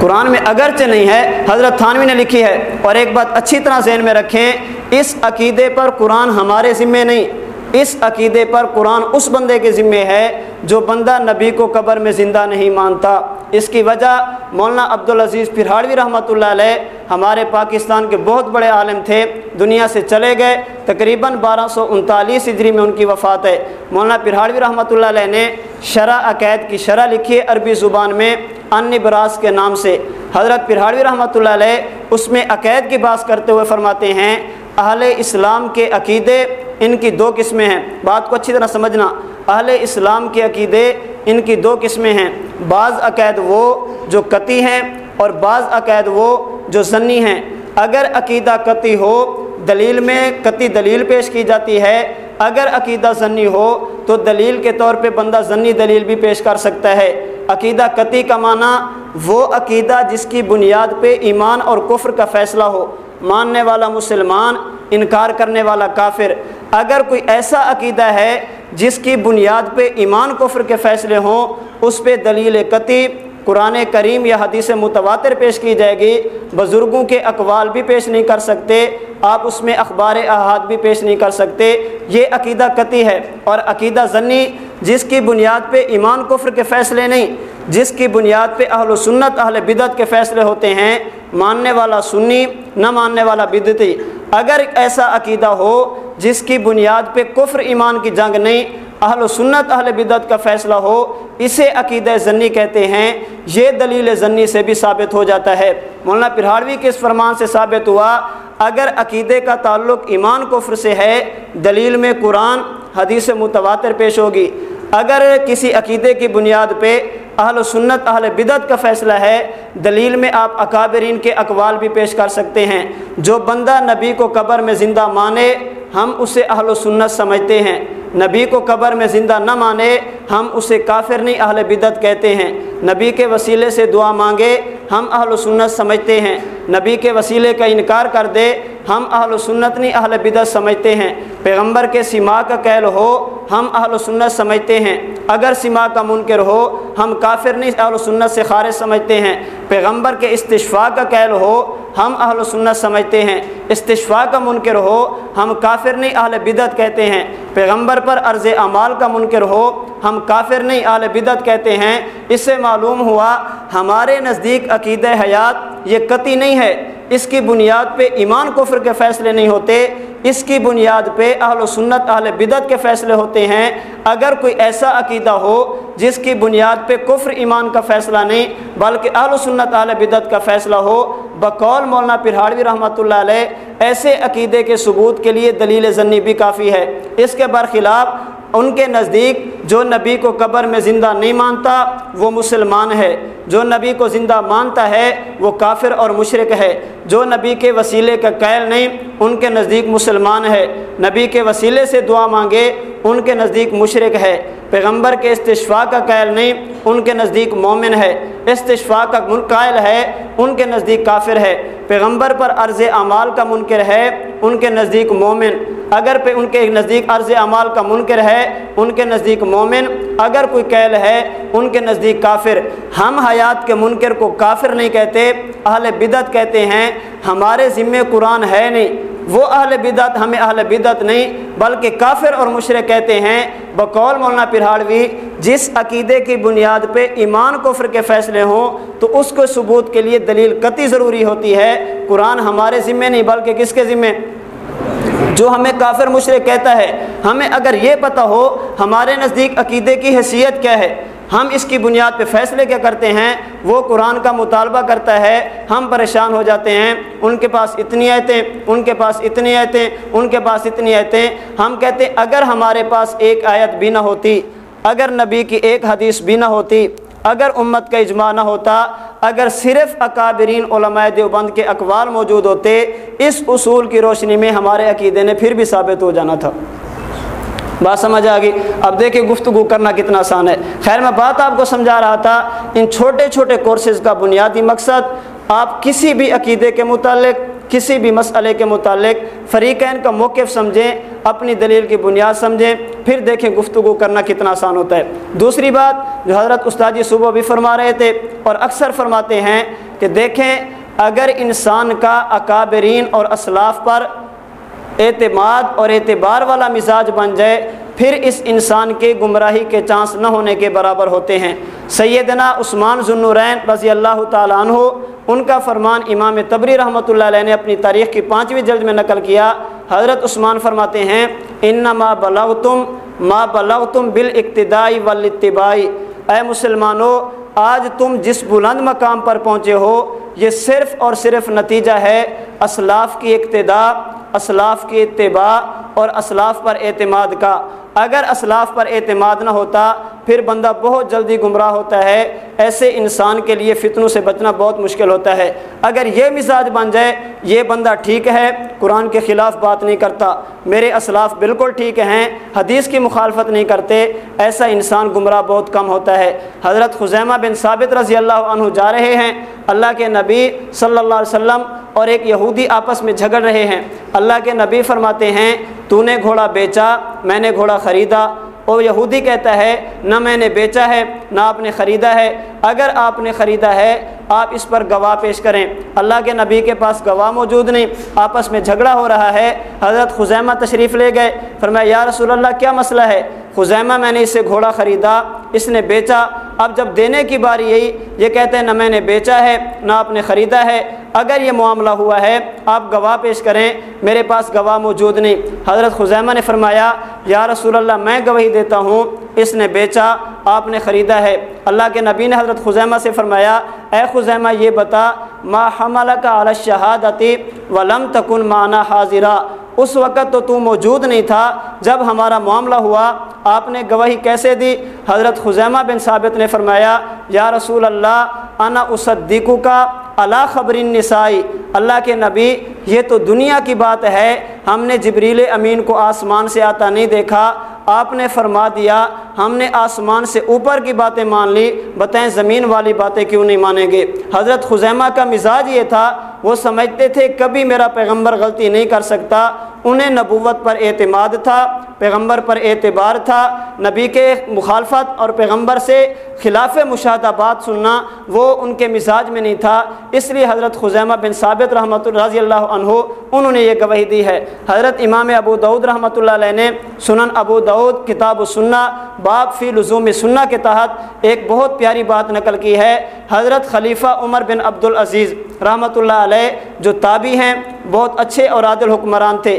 قرآن میں اگرچہ نہیں ہے، حضرت تھانوی نے لکھی ہے۔ اور ایک بات اچھی طرح ذہن میں رکھیں، اس عقیدے پر قرآن ہمارے ذمے نہیں۔ اس عقیدے پر قرآن اس بندے کے ذمے ہے جو بندہ نبی کو قبر میں زندہ نہیں مانتا۔ اس کی وجہ مولانا عبدالعزیز پھرہاڑوی رحمۃ اللہ علیہ ہمارے پاکستان کے بہت بڑے عالم تھے، دنیا سے چلے گئے، تقریباً بارہ سو انتالیس ہجری میں ان کی وفات ہے۔ مولانا پھرہاڑوی رحمۃ اللہ علیہ نے شرح عقید کی شرح لکھی ہے عربی زبان میں ان براز کے نام سے۔ حضرت پھرہاڑوی رحمۃ اللہ علیہ اس میں عقید کی بات کرتے ہوئے فرماتے ہیں، اہل اسلام کے عقیدے ان کی دو قسمیں ہیں۔ بات کو اچھی طرح سمجھنا، اہل اسلام کے عقیدے ان کی دو قسمیں ہیں۔ بعض عقید وہ جو قطعی ہیں اور بعض عقید وہ جو ضنی ہیں۔ اگر عقیدہ قطعی ہو، دلیل میں قطعی دلیل پیش کی جاتی ہے۔ اگر عقیدہ ضنی ہو، تو دلیل کے طور پہ بندہ ضنی دلیل بھی پیش کر سکتا ہے۔ عقیدہ قطعی کا معنی وہ عقیدہ جس کی بنیاد پہ ایمان اور کفر کا فیصلہ ہو۔ ماننے والا مسلمان، انکار کرنے والا کافر۔ اگر کوئی ایسا عقیدہ ہے جس کی بنیاد پہ ایمان کفر کے فیصلے ہوں، اس پہ دلیل قطعی قرآن کریم یا حدیث متواتر پیش کی جائے گی، بزرگوں کے اقوال بھی پیش نہیں کر سکتے، آپ اس میں اخبار احاد بھی پیش نہیں کر سکتے، یہ عقیدہ قطعی ہے۔ اور عقیدہ ضنی جس کی بنیاد پہ ایمان کفر کے فیصلے نہیں، جس کی بنیاد پہ اہل و سنت، اہل بدت کے فیصلے ہوتے ہیں، ماننے والا سنی، نہ ماننے والا بدتی اگر ایسا عقیدہ ہو جس کی بنیاد پہ کفر ایمان کی جنگ نہیں، اہل و سنت، اہل بدت کا فیصلہ ہو، اسے عقیدہ ضنی کہتے ہیں۔ یہ دلیل ضنی سے بھی ثابت ہو جاتا ہے۔ مولانا پرہاڑوی کے اس فرمان سے ثابت ہوا، اگر عقیدے کا تعلق ایمان کفر سے ہے، دلیل میں قرآن حدیث متواتر پیش ہوگی۔ اگر کسی عقیدے کی بنیاد پہ اہل و سنت، اہل بدت کا فیصلہ ہے، دلیل میں آپ اکابرین کے اقوال بھی پیش کر سکتے ہیں۔ جو بندہ نبی کو قبر میں زندہ مانے ہم اسے اہل و سنت سمجھتے ہیں۔ نبی کو قبر میں زندہ نہ مانے، ہم اسے کافر نہیں، اہل بدت کہتے ہیں۔ نبی کے وسیلے سے دعا مانگے، ہم اہل و سنت سمجھتے ہیں۔ نبی کے وسیلے کا انکار کر دے، ہم اہل و سنت نہیں، اہل بدت سمجھتے ہیں۔ پیغمبر کے سما کا قیل ہو، ہم اہل و سنت سمجھتے ہیں۔ اگر سما کا منکر ہو، ہم کافر نہیں، اہل و سنت سے خارج سمجھتے ہیں۔ پیغمبر کے استشفاء کا قیل ہو ہم اہل و سنت سمجھتے ہیں، استشفاء کا منکر ہو، ہم کافر نہیں، اہل بدت کہتے ہیں۔ پیغمبر پر عرض اعمال کا منکر ہو، ہم کافر نہیں، اہل بدت کہتے ہیں۔ اس سے معلوم ہوا، ہمارے نزدیک عقید حیات یہ قطعی نہیں ہے۔ اس کی بنیاد پہ ایمان کفر کے فیصلے نہیں ہوتے۔ اس کی بنیاد پہ اہل و سنت، اہل بدت کے فیصلے ہوتے ہیں۔ اگر کوئی ایسا عقیدہ ہو، جس کی بنیاد پہ کفر ایمان کا فیصلہ نہیں، بلکہ اہل و سنت، اہل بدت کا فیصلہ ہو بقول مولانا پرہاڑوی رحمۃ اللہ علیہ، ایسے عقیدے کے ثبوت کے لیے دلیل ضنی بھی کافی ہے۔ اس کے برخلاف، ان کے نزدیک جو نبی کو قبر میں زندہ نہیں مانتا، وہ مسلمان ہے۔ جو نبی کو زندہ مانتا ہے، وہ کافر اور مشرق ہے۔ جو نبی کے وسیلے کا قیل نہیں، ان کے نزدیک مسلمان ہے۔ نبی کے وسیلے سے دعا مانگے، ان کے نزدیک مشرق ہے۔ پیغمبر کے استشفاء کا قائل نہیں، ان کے نزدیک مومن ہے۔ استشفاء کا قائل ہے، ان کے نزدیک کافر ہے۔ پیغمبر پر عرض اعمال کا منکر ہے، ان کے نزدیک مومن۔ اگر پہ ان کے نزدیک عرض اعمال کا منکر ہے، ان کے نزدیک مومن۔ اگر کوئی قیل ہے، ان کے نزدیک کافر۔ ہم حیات کے منکر کو کافر نہیں کہتے، اہل بدت کہتے ہیں ہمارے ذمے قرآن ہے نہیں۔ وہ اہل بدعت ہمیں اہل بدعت نہیں، بلکہ کافر اور مشرق کہتے ہیں، بقول مولانا پرہاڑوی، جس عقیدے کی بنیاد پہ ایمان کفر کے فیصلے ہوں، تو اس کو ثبوت کے لیے دلیل قطعی ضروری ہوتی ہے۔ قرآن ہمارے ذمے نہیں، بلکہ کس کے ذمے؟ جو ہمیں کافر مشرق کہتا ہے۔ ہمیں اگر یہ پتہ ہو، ہمارے نزدیک عقیدے کی حیثیت کیا ہے؟ ہم اس کی بنیاد پہ فیصلے کیا کرتے ہیں؟ وہ قرآن کا مطالبہ کرتا ہے، ہم پریشان ہو جاتے ہیں، ان کے پاس اتنی آیتیں، ان کے پاس اتنی آیتیں، ان کے پاس اتنی آیتیں۔ ہم کہتے ہیں، اگر ہمارے پاس ایک آیت بھی نہ ہوتی، اگر نبی کی ایک حدیث بھی نہ ہوتی، اگر امت کا اجماع نہ ہوتا، اگر صرف اکابرین علماء دیوبند کے اقوال موجود ہوتے، اس اصول کی روشنی میں ہمارے عقیدے نے پھر بھی ثابت ہو جانا تھا۔ بات سمجھ آ گئی۔ اب دیکھیں گفتگو کرنا کتنا آسان ہے۔ خیر، میں بات آپ کو سمجھا رہا تھا، ان چھوٹے چھوٹے کورسز کا بنیادی مقصد آپ کسی بھی عقیدے کے متعلق، کسی بھی مسئلے کے متعلق فریقین کا موقف سمجھیں، اپنی دلیل کی بنیاد سمجھیں، پھر دیکھیں گفتگو کرنا کتنا آسان ہوتا ہے۔ دوسری بات، جو حضرت استادی جی صبح بھی فرما رہے تھے اور اکثر فرماتے ہیں کہ دیکھیں، اگر انسان کا اکابرین اور اسلاف پر اعتماد اور اعتبار والا مزاج بن جائے، پھر اس انسان کے گمراہی کے چانس نہ ہونے کے برابر ہوتے ہیں۔ سیدنا عثمان ذنورین رضی اللہ تعالیٰ عنہ، ان کا فرمان امام تبری رحمۃ اللہ علیہ نے اپنی تاریخ کی پانچویں جلد میں نقل کیا۔ حضرت عثمان فرماتے ہیں ان ما بلغتم ما بلغتم بالاقتدائی والاتبائی اے مسلمانوں آج تم جس بلند مقام پر پہنچے ہو، یہ صرف اور صرف نتیجہ ہے اسلاف کی اقتدا، اسلاف کی اتباع اور اسلاف پر اعتماد کا۔ اگر اسلاف پر اعتماد نہ ہوتا، پھر بندہ بہت جلدی گمراہ ہوتا ہے۔ ایسے انسان کے لیے فتنوں سے بچنا بہت مشکل ہوتا ہے۔ اگر یہ مزاج بن جائے، یہ بندہ ٹھیک ہے، قرآن کے خلاف بات نہیں کرتا۔ میرے اسلاف بالکل ٹھیک ہیں، حدیث کی مخالفت نہیں کرتے۔ ایسا انسان گمراہ بہت کم ہوتا ہے۔ حضرت خزیمہ بن ثابت رضی اللہ عنہ جا رہے ہیں۔ اللہ کے نبی صلی اللہ علیہ وسلم اور ایک یہودی آپس میں جھگڑ رہے ہیں۔ اللہ کے نبی فرماتے ہیں تو نے گھوڑا بیچا، میں نے گھوڑا خریدا۔ اور یہودی کہتا ہے، نہ میں نے بیچا ہے، نہ آپ نے خریدا ہے۔ اگر آپ نے خریدا ہے، آپ اس پر گواہ پیش کریں۔ اللہ کے نبی کے پاس گواہ موجود نہیں۔ آپس میں جھگڑا ہو رہا ہے۔ حضرت خزیمہ تشریف لے گئے۔ فرمایا، یا رسول اللہ، کیا مسئلہ ہے؟ خزیمہ میں نے اس سے گھوڑا خریدا، اس نے بیچا۔ اب جب دینے کی باری یہی یہ کہتے ہیں، نہ میں نے بیچا ہے، نہ آپ نے خریدا ہے۔ اگر یہ معاملہ ہوا ہے، آپ گواہ پیش کریں۔ میرے پاس گواہ موجود نہیں۔ حضرت خزیمہ نے فرمایا، یا رسول اللہ، میں گواہی دیتا ہوں، اس نے بیچا، آپ نے خریدا ہے۔ اللہ کے نبی نے حضرت خزیمہ سے فرمایا، اے خزیمہ، یہ بتا، ما حمل کا علی شہادتی ولم تکن معنی حاضرہ اس وقت تو تو موجود نہیں تھا جب ہمارا معاملہ ہوا۔ آپ نے گواہی کیسے دی؟ حضرت خزیمہ بن ثابت نے فرمایا، یا رسول اللہ، انا اسدیکو کا اللہ خبر نسائی اللہ کے نبی، یہ تو دنیا کی بات ہے۔ ہم نے جبریل امین کو آسمان سے آتا نہیں دیکھا۔ آپ نے فرما دیا، ہم نے آسمان سے اوپر کی باتیں مان لی۔ بتائیں زمین والی باتیں کیوں نہیں مانیں گے؟ حضرت خزیمہ کا مزاج یہ تھا، وہ سمجھتے تھے، کبھی میرا پیغمبر غلطی نہیں کر سکتا۔ انہیں نبوت پر اعتماد تھا، پیغمبر پر اعتبار تھا، نبی کے مخالفت اور پیغمبر سے خلاف مشاہدہ بات سننا وہ ان کے مزاج میں نہیں تھا۔ اس لیے حضرت خزیمہ بن ثابت رحمۃ رضی اللہ عنہ انہوں نے یہ گواہی دی ہے۔ حضرت امام ابو دعود رحمۃ اللہ علیہ نے سنن ابو دعود کتاب السنہ باب فی لزوم سنہ کے تحت ایک بہت پیاری بات نقل کی ہے۔ حضرت خلیفہ عمر بن عبد العزیز رحمۃ اللہ علیہ جو تابی ہیں، بہت اچھے اور عادل حکمران تھے۔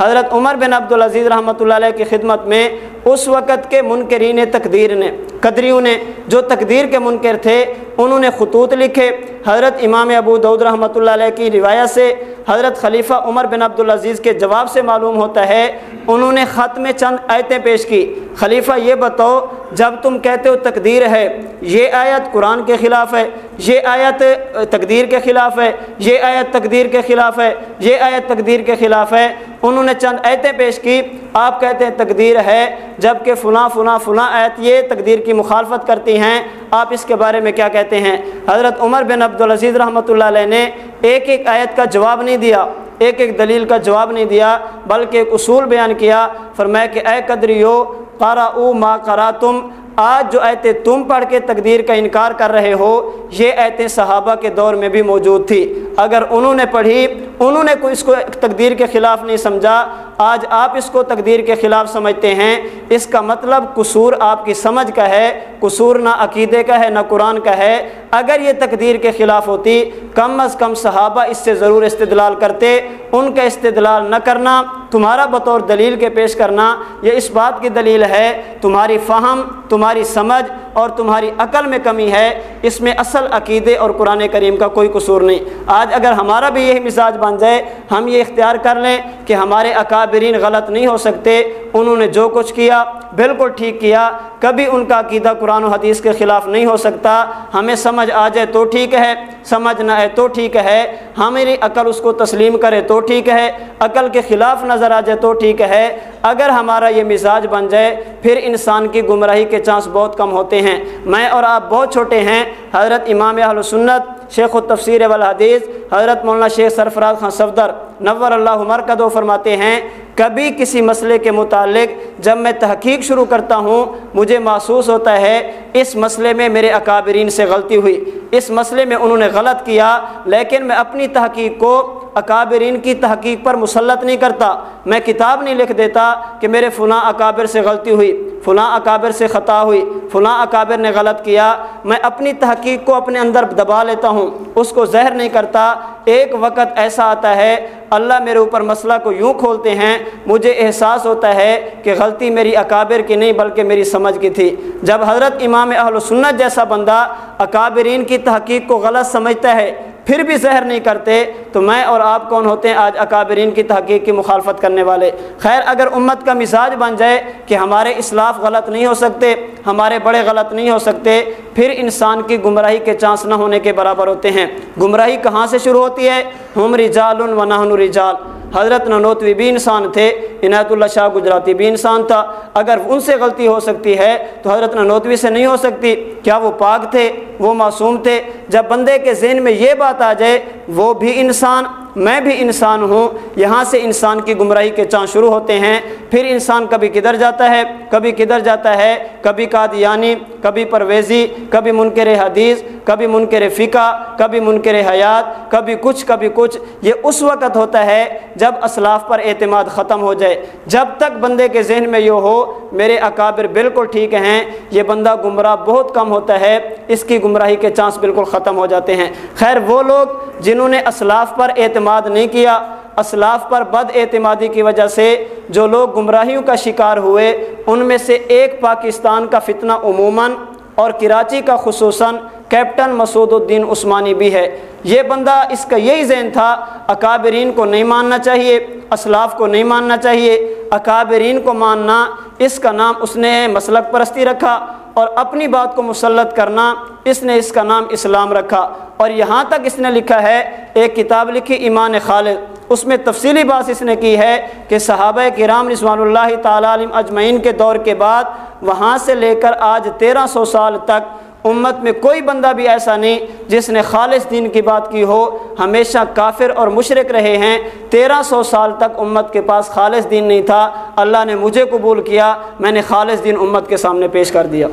حضرت عمر بن عبد العزیز رحمۃ اللہ علیہ کی خدمت میں اس وقت کے منکرین تقدیر نے، قدریوں نے، جو تقدیر کے منکر تھے، انہوں نے خطوط لکھے۔ حضرت امام ابو دعود رحمۃ اللہ علیہ کی روایت سے حضرت خلیفہ عمر بن عبد العزیز کے جواب سے معلوم ہوتا ہے، انہوں نے خط میں چند آیتیں پیش کی۔ خلیفہ یہ بتاؤ، جب تم کہتے ہو تقدیر ہے، یہ آیت قرآن کے خلاف ہے، یہ آیت تقدیر کے خلاف ہے، یہ آیت تقدیر کے خلاف ہے، یہ آیت تقدیر کے خلاف ہے۔ انہوں نے چند آیتیں پیش کی، آپ کہتے ہیں تقدیر ہے جبکہ فلاں فلاں فلاں آیت یہ تقدیر کی مخالفت کرتی ہیں۔ آپ اس کے بارے میں کیا کہتے ہیں؟ حضرت عمر بن عبدالعزیز رحمۃ اللہ علیہ نے ایک ایک آیت کا جواب نہیں دیا، ایک ایک دلیل کا جواب نہیں دیا، بلکہ ایک اصول بیان کیا۔ فرمایا کہ، اے قدریو قارا او ما کرا تم آج جو ایتیں تم پڑھ کے تقدیر کا انکار کر رہے ہو، یہ ایتیں صحابہ کے دور میں بھی موجود تھی۔ اگر انہوں نے پڑھی، انہوں نے کوئی اس کو تقدیر کے خلاف نہیں سمجھا، آج آپ اس کو تقدیر کے خلاف سمجھتے ہیں۔ اس کا مطلب قصور آپ کی سمجھ کا ہے، قصور نہ عقیدے کا ہے، نہ قرآن کا ہے۔ اگر یہ تقدیر کے خلاف ہوتی، کم از کم صحابہ اس سے ضرور استدلال کرتے۔ ان کا استدلال نہ کرنا، تمہارا بطور دلیل کے پیش کرنا، یہ اس بات کی دلیل ہے۔ تمہاری فہم تمہاری سمجھ اور تمہاری عقل میں کمی ہے، اس میں اصل عقیدے اور قرآن کریم کا کوئی قصور نہیں۔ آج اگر ہمارا بھی یہی مزاج بن جائے، ہم یہ اختیار کر لیں کہ ہمارے اکابرین غلط نہیں ہو سکتے انہوں نے جو کچھ کیا بالکل ٹھیک کیا، کبھی ان کا عقیدہ قرآن و حدیث کے خلاف نہیں ہو سکتا۔ ہمیں سمجھ آ جائے تو ٹھیک ہے، سمجھ نہ آئے تو ٹھیک ہے۔ ہماری عقل اس کو تسلیم کرے تو ٹھیک ہے، عقل کے خلاف نظر آ جائے تو ٹھیک ہے۔ اگر ہمارا یہ مزاج بن جائے، پھر انسان کی گمراہی کے چانس بہت کم ہوتے ہیں۔ میں اور آپ بہت چھوٹے ہیں، حضرت امام اہل سنت، شیخ التفسیر والحدیث، حضرت مولانا شیخ سرفراز خان صفدر، نور اللہ مرکدو فرماتے ہیں کبھی کسی مسئلے کے متعلق جب میں تحقیق شروع کرتا ہوں، مجھے محسوس ہوتا ہے، اس مسئلے میں میرے اکابرین سے غلطی ہوئی، اس مسئلے میں انہوں نے غلط کیا، لیکن میں اپنی تحقیق کو اکابرین کی تحقیق پر مسلط نہیں کرتا۔ میں کتاب نہیں لکھ دیتا کہ میرے فلاں اکابر سے غلطی ہوئی، فلاں اکابر سے خطا ہوئی، فلاں اکابر نے غلط کیا۔ میں اپنی تحقیق کو اپنے اندر دبا لیتا ہوں، اس کو زہر نہیں کرتا۔ ایک وقت ایسا آتا ہے، اللہ میرے اوپر مسئلہ کو یوں کھولتے ہیں، مجھے احساس ہوتا ہے کہ غلطی میری اکابر کی نہیں بلکہ میری سمجھ کی تھی۔ جب حضرت امام اہل سنت جیسا بندہ اکابرین کی تحقیق کو غلط سمجھتا ہے پھر بھی زہر نہیں کرتے، تو میں اور آپ کون ہوتے ہیں آج اکابرین کی تحقیق کی مخالفت کرنے والے؟ خیر، اگر امت کا مزاج بن جائے کہ ہمارے اسلاف غلط نہیں ہو سکتے، ہمارے بڑے غلط نہیں ہو سکتے، پھر انسان کی گمراہی کے چانس نہ ہونے کے برابر ہوتے ہیں۔ گمراہی کہاں سے شروع ہوتی ہے؟ ہم رجال و نہن رجال۔ حضرت ننوتوی بھی انسان تھے، عنایت اللہ شاہ گجراتی بھی انسان تھا۔ اگر ان سے غلطی ہو سکتی ہے تو حضرت ننوتوی سے نہیں ہو سکتی۔ کیا وہ پاک تھے؟ وہ معصوم تھے۔ جب بندے کے ذہن میں یہ بات آ جائے، وہ بھی انسان میں بھی انسان ہوں، یہاں سے انسان کی گمراہی کے چاند شروع ہوتے ہیں، پھر انسان کبھی کدھر جاتا ہے، کبھی کدھر جاتا ہے، کبھی قادیانی کبھی پرویزی، کبھی منکر حدیث، کبھی منکر فقہ، کبھی منکر حیات، کبھی کچھ کبھی کچھ۔ یہ اس وقت ہوتا ہے جب اسلاف پر اعتماد ختم ہو جائے۔ جب تک بندے کے ذہن میں یہ ہو، میرے اکابر بالکل ٹھیک ہیں، یہ بندہ گمراہ بہت کم ہوتا ہے، اس کی گمراہی کے چانس بالکل ختم ہو جاتے ہیں۔ خیر، وہ لوگ جنہوں نے اسلاف پر اعتماد نہیں کیا، اسلاف پر بد اعتمادی کی وجہ سے جو لوگ گمراہیوں کا شکار ہوئے، ان میں سے ایک پاکستان کا فتنہ عموماً اور کراچی کا خصوصاً کیپٹن مسعود الدین عثمانی بھی ہے۔ یہ بندہ اس کا یہی ذہن تھا، اکابرین کو نہیں ماننا چاہیے، اسلاف کو نہیں ماننا چاہیے، اکابرین کو ماننا، اس کا نام اس نے مسلک پرستی رکھا اور اپنی بات کو مسلط کرنا، اس نے اس کا نام اسلام رکھا اور یہاں تک اس نے لکھا ہے، ایک کتاب لکھی ایمان خالد، اس میں تفصیلی بات اس نے کی ہے کہ صحابہ کرام رضوان اللہ تعالیٰ علم اجمعین کے دور کے بعد وہاں سے لے کر آج تیرہ سو سال تک امت میں کوئی بندہ بھی ایسا نہیں جس نے خالص دین کی بات کی ہو، ہمیشہ کافر اور مشرق رہے ہیں۔ تیرہ سو سال تک امت کے پاس خالص دین نہیں تھا۔ اللہ نے مجھے قبول کیا، میں نے خالص دین امت کے سامنے پیش کر دیا۔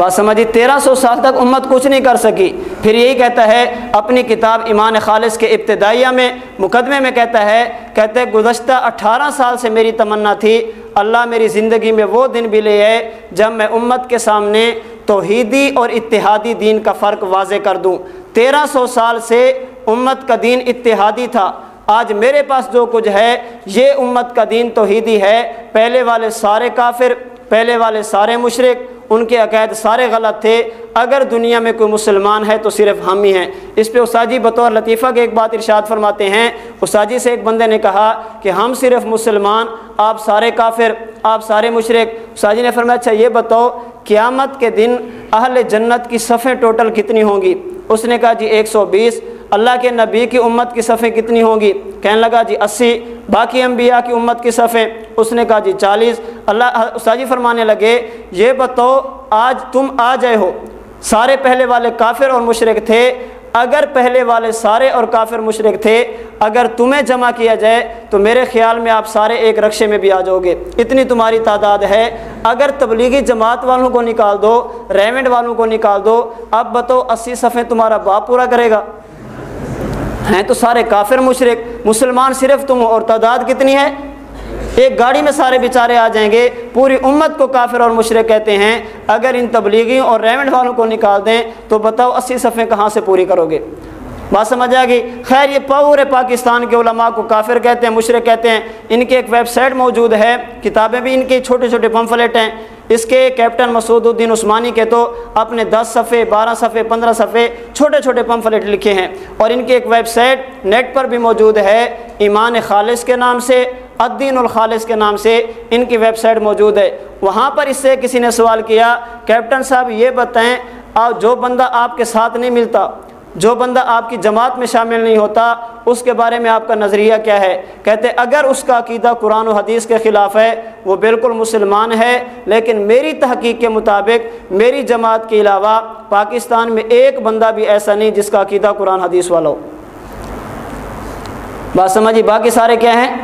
بات سمجھی تیرہ سو سال تک امت کچھ نہیں کر سکی۔ پھر یہی کہتا ہے، اپنی کتاب ایمان خالص کے ابتدائیہ میں، مقدمے میں کہتا ہے کہتے گزشتہ اٹھارہ سال سے میری تمنا تھی۔ اللہ میری زندگی میں وہ دن بھی لے ہے جب میں امت کے سامنے توحیدی اور اتحادی دین کا فرق واضح کر دوں۔ تیرہ سو سال سے امت کا دین اتحادی تھا۔ آج میرے پاس جو کچھ ہے، یہ امت کا دین توحیدی ہے۔ پہلے والے سارے کافر، پہلے والے سارے مشرق ان کے عقائد سارے غلط تھے۔ اگر دنیا میں کوئی مسلمان ہے تو صرف ہم ہی ہیں۔ اس پہ اساجی بطور لطیفہ کے ایک بات ارشاد فرماتے ہیں۔ اساجی سے ایک بندے نے کہا کہ ہم صرف مسلمان، آپ سارے کافر، آپ سارے مشرق اساجی نے فرمایا اچھا یہ بتاؤ، قیامت کے دن اہل جنت کی صفیں ٹوٹل کتنی ہوں گی؟ اس نے کہا جی ایک سو بیس۔ اللہ کے نبی کی امت کی صفیں کتنی ہوں گی؟ کہنے لگا جی اسی۔ باقی انبیاء کی امت کی صفیں۔ اس نے کہا جی چالیس۔ اللہ استاجی فرمانے لگے، یہ بتاؤ، آج تم آ جائے ہو۔ سارے پہلے والے کافر اور مشرق تھے۔ اگر پہلے والے سارے اور کافر مشرق تھے، اگر تمہیں جمع کیا جائے، تو میرے خیال میں آپ سارے ایک رقشے میں بھی آ جاؤ گے۔ اتنی تمہاری تعداد ہے۔ اگر تبلیغی جماعت والوں کو نکال دو، ریمنڈ والوں کو نکال دو، اب بتاؤ، اسی صفحے تمہارا باپ پورا کرے گا۔ ہیں تو سارے کافر مشرق مسلمان صرف تم اور تعداد کتنی ہے؟ ایک گاڑی میں سارے بیچارے آ جائیں گے، پوری امت کو کافر اور مشرق کہتے ہیں، اگر ان تبلیغیوں اور ریمنڈ والوں کو نکال دیں تو بتاؤ اسی صفحے کہاں سے پوری کرو گے؟ بات سمجھ آ گئی؟ خیر، یہ پورے پاکستان کے علماء کو کافر کہتے ہیں مشرق کہتے ہیں۔ ان کی ایک ویب سائٹ موجود ہے، کتابیں بھی ان کی چھوٹے چھوٹے پمفلیٹ ہیں۔ اس کے کیپٹن مسعود الدین عثمانی کے تو اپنے دس صفحے، بارہ صفحے، پندرہ صفحے چھوٹے چھوٹے پمفلیٹ لکھے ہیں۔ اور ان کی ایک ویب سائٹ نیٹ پر بھی موجود ہے، ایمان خالص کے نام سے، الدین الخالص کے نام سے ان کی ویب سائٹ موجود ہے۔ وہاں پر اس سے کسی نے سوال کیا، کیپٹن صاحب یہ بتائیں جو بندہ آپ کے ساتھ نہیں ملتا جو بندہ آپ کی جماعت میں شامل نہیں ہوتا، اس کے بارے میں آپ کا نظریہ کیا ہے؟ کہتے، اگر اس کا عقیدہ قرآن و حدیث کے خلاف ہے، وہ بالکل مسلمان ہے، لیکن میری تحقیق کے مطابق، میری جماعت کے علاوہ پاکستان میں ایک بندہ بھی ایسا نہیں جس کا عقیدہ قرآن حدیث والا ہو۔ بات سمجھی جی، باقی سارے کیا ہیں؟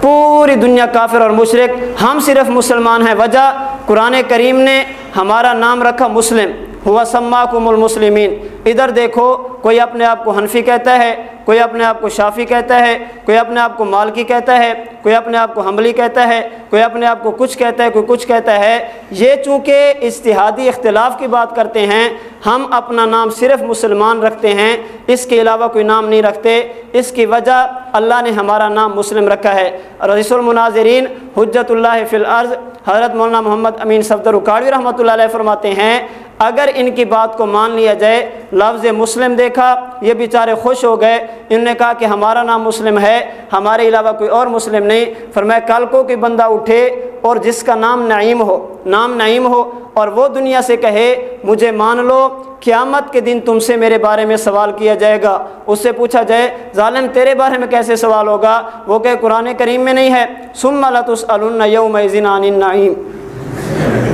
پوری دنیا کافر اور مشرق ہم صرف مسلمان ہیں۔ وجہ، قرآن کریم نے ہمارا نام رکھا مسلم۔ ہوا سما کم المسلمین۔ ادھر دیکھو، کوئی اپنے آپ کو حنفی کہتا ہے، کوئی اپنے آپ کو شافی کہتا ہے، کوئی اپنے آپ کو مالکی کہتا ہے، کوئی اپنے آپ کو حملی کہتا ہے، کوئی اپنے آپ کو کچھ کہتا ہے، کوئی کچھ کہتا ہے۔ یہ چونکہ اجتہادی اختلاف کی بات کرتے ہیں، ہم اپنا نام صرف مسلمان رکھتے ہیں، اس کے علاوہ کوئی نام نہیں رکھتے۔ اس کی وجہ اللہ نے ہمارا نام مسلم رکھا ہے۔ رئیس المناظرین حجت اللہ فی الارض، حضرت مولانا محمد امین صفدر اکاڑوی رحمۃ اللہ علیہ فرماتے ہیں اگر ان کی بات کو مان لیا جائے، لفظ مسلم دیکھا، یہ بیچارے خوش ہو گئے۔ انہوں نے کہا کہ ہمارا نام مسلم ہے، ہمارے علاوہ کوئی اور مسلم نہیں۔ فرمایا کل کو کوئی بندہ اٹھے اور جس کا نام نعیم ہو، نام نعیم ہو اور وہ دنیا سے کہے، مجھے مان لو، قیامت کے دن تم سے میرے بارے میں سوال کیا جائے گا۔ اس سے پوچھا جائے، ظالم تیرے بارے میں کیسے سوال ہوگا؟ وہ کہ قرآن کریم میں نہیں ہے۔ سم لطس یوم عن النعیم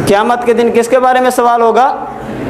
قیامت کے دن کس کے بارے میں سوال ہوگا؟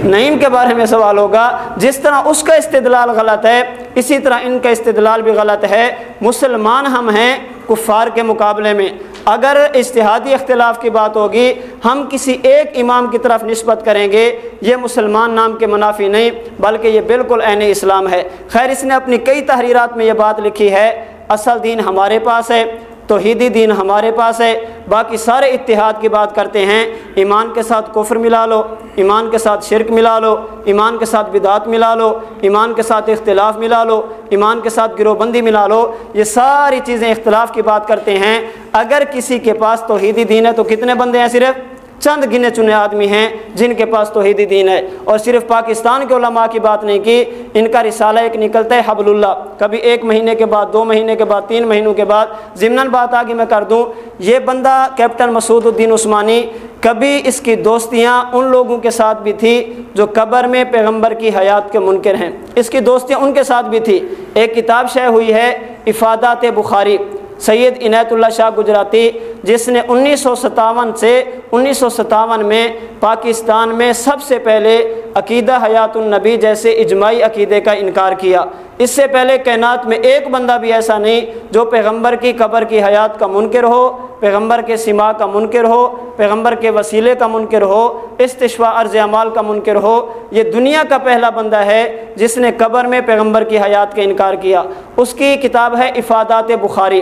نعیم کے بارے میں سوال ہوگا۔ جس طرح اس کا استدلال غلط ہے، اسی طرح ان کا استدلال بھی غلط ہے۔ مسلمان ہم ہیں کفار کے مقابلے میں۔ اگر اشتہادی اختلاف کی بات ہوگی، ہم کسی ایک امام کی طرف نسبت کریں گے۔ یہ مسلمان نام کے منافی نہیں، بلکہ یہ بالکل عین اسلام ہے۔ خیر، اس نے اپنی کئی تحریرات میں یہ بات لکھی ہے۔ اصل دین ہمارے پاس ہے۔ توحیدی دین ہمارے پاس ہے۔ باقی سارے اتحاد کی بات کرتے ہیں۔ ایمان کے ساتھ کفر ملا لو، ایمان کے ساتھ شرک ملا لو، ایمان کے ساتھ بدعت ملا لو، ایمان کے ساتھ اختلاف ملا لو، ایمان کے ساتھ گروہ بندی ملا لو۔ یہ ساری چیزیں اختلاف کی بات کرتے ہیں۔ اگر کسی کے پاس توحیدی دین ہے تو کتنے بندے ہیں صرف؟ چند گنے چنے آدمی ہیں جن کے پاس توحیدی دین ہے اور صرف پاکستان کے علماء کی بات نہیں کی، ان کا رسالہ ایک نکلتا ہے حبل اللہ۔ کبھی ایک مہینے کے بعد، دو مہینے کے بعد، تین مہینوں کے بعد۔ ضمن بات آگے میں کر دوں، یہ بندہ کیپٹن مسعود الدین عثمانی، کبھی اس کی دوستیاں ان لوگوں کے ساتھ بھی تھی جو قبر میں پیغمبر کی حیات کے منکر ہیں۔ اس کی دوستیاں ان کے ساتھ بھی تھی۔ ایک کتاب شائع ہوئی ہے، افادات بخاری۔ سید عنایت اللہ شاہ گجراتی، جس نے انیس سو ستاون سے انیس سو ستاون میں پاکستان میں سب سے پہلے عقیدہ حیات النبی جیسے اجماعی عقیدے کا انکار کیا۔ اس سے پہلے کائنات میں ایک بندہ بھی ایسا نہیں جو پیغمبر کی قبر کی حیات کا منکر ہو، پیغمبر کے سما کا منکر ہو، پیغمبر کے وسیلے کا منکر ہو استشوا عرض عمال کا منکر ہو۔ یہ دنیا کا پہلا بندہ ہے جس نے قبر میں پیغمبر کی حیات کا انکار کیا۔ اس کی کتاب ہے افادات بخاری۔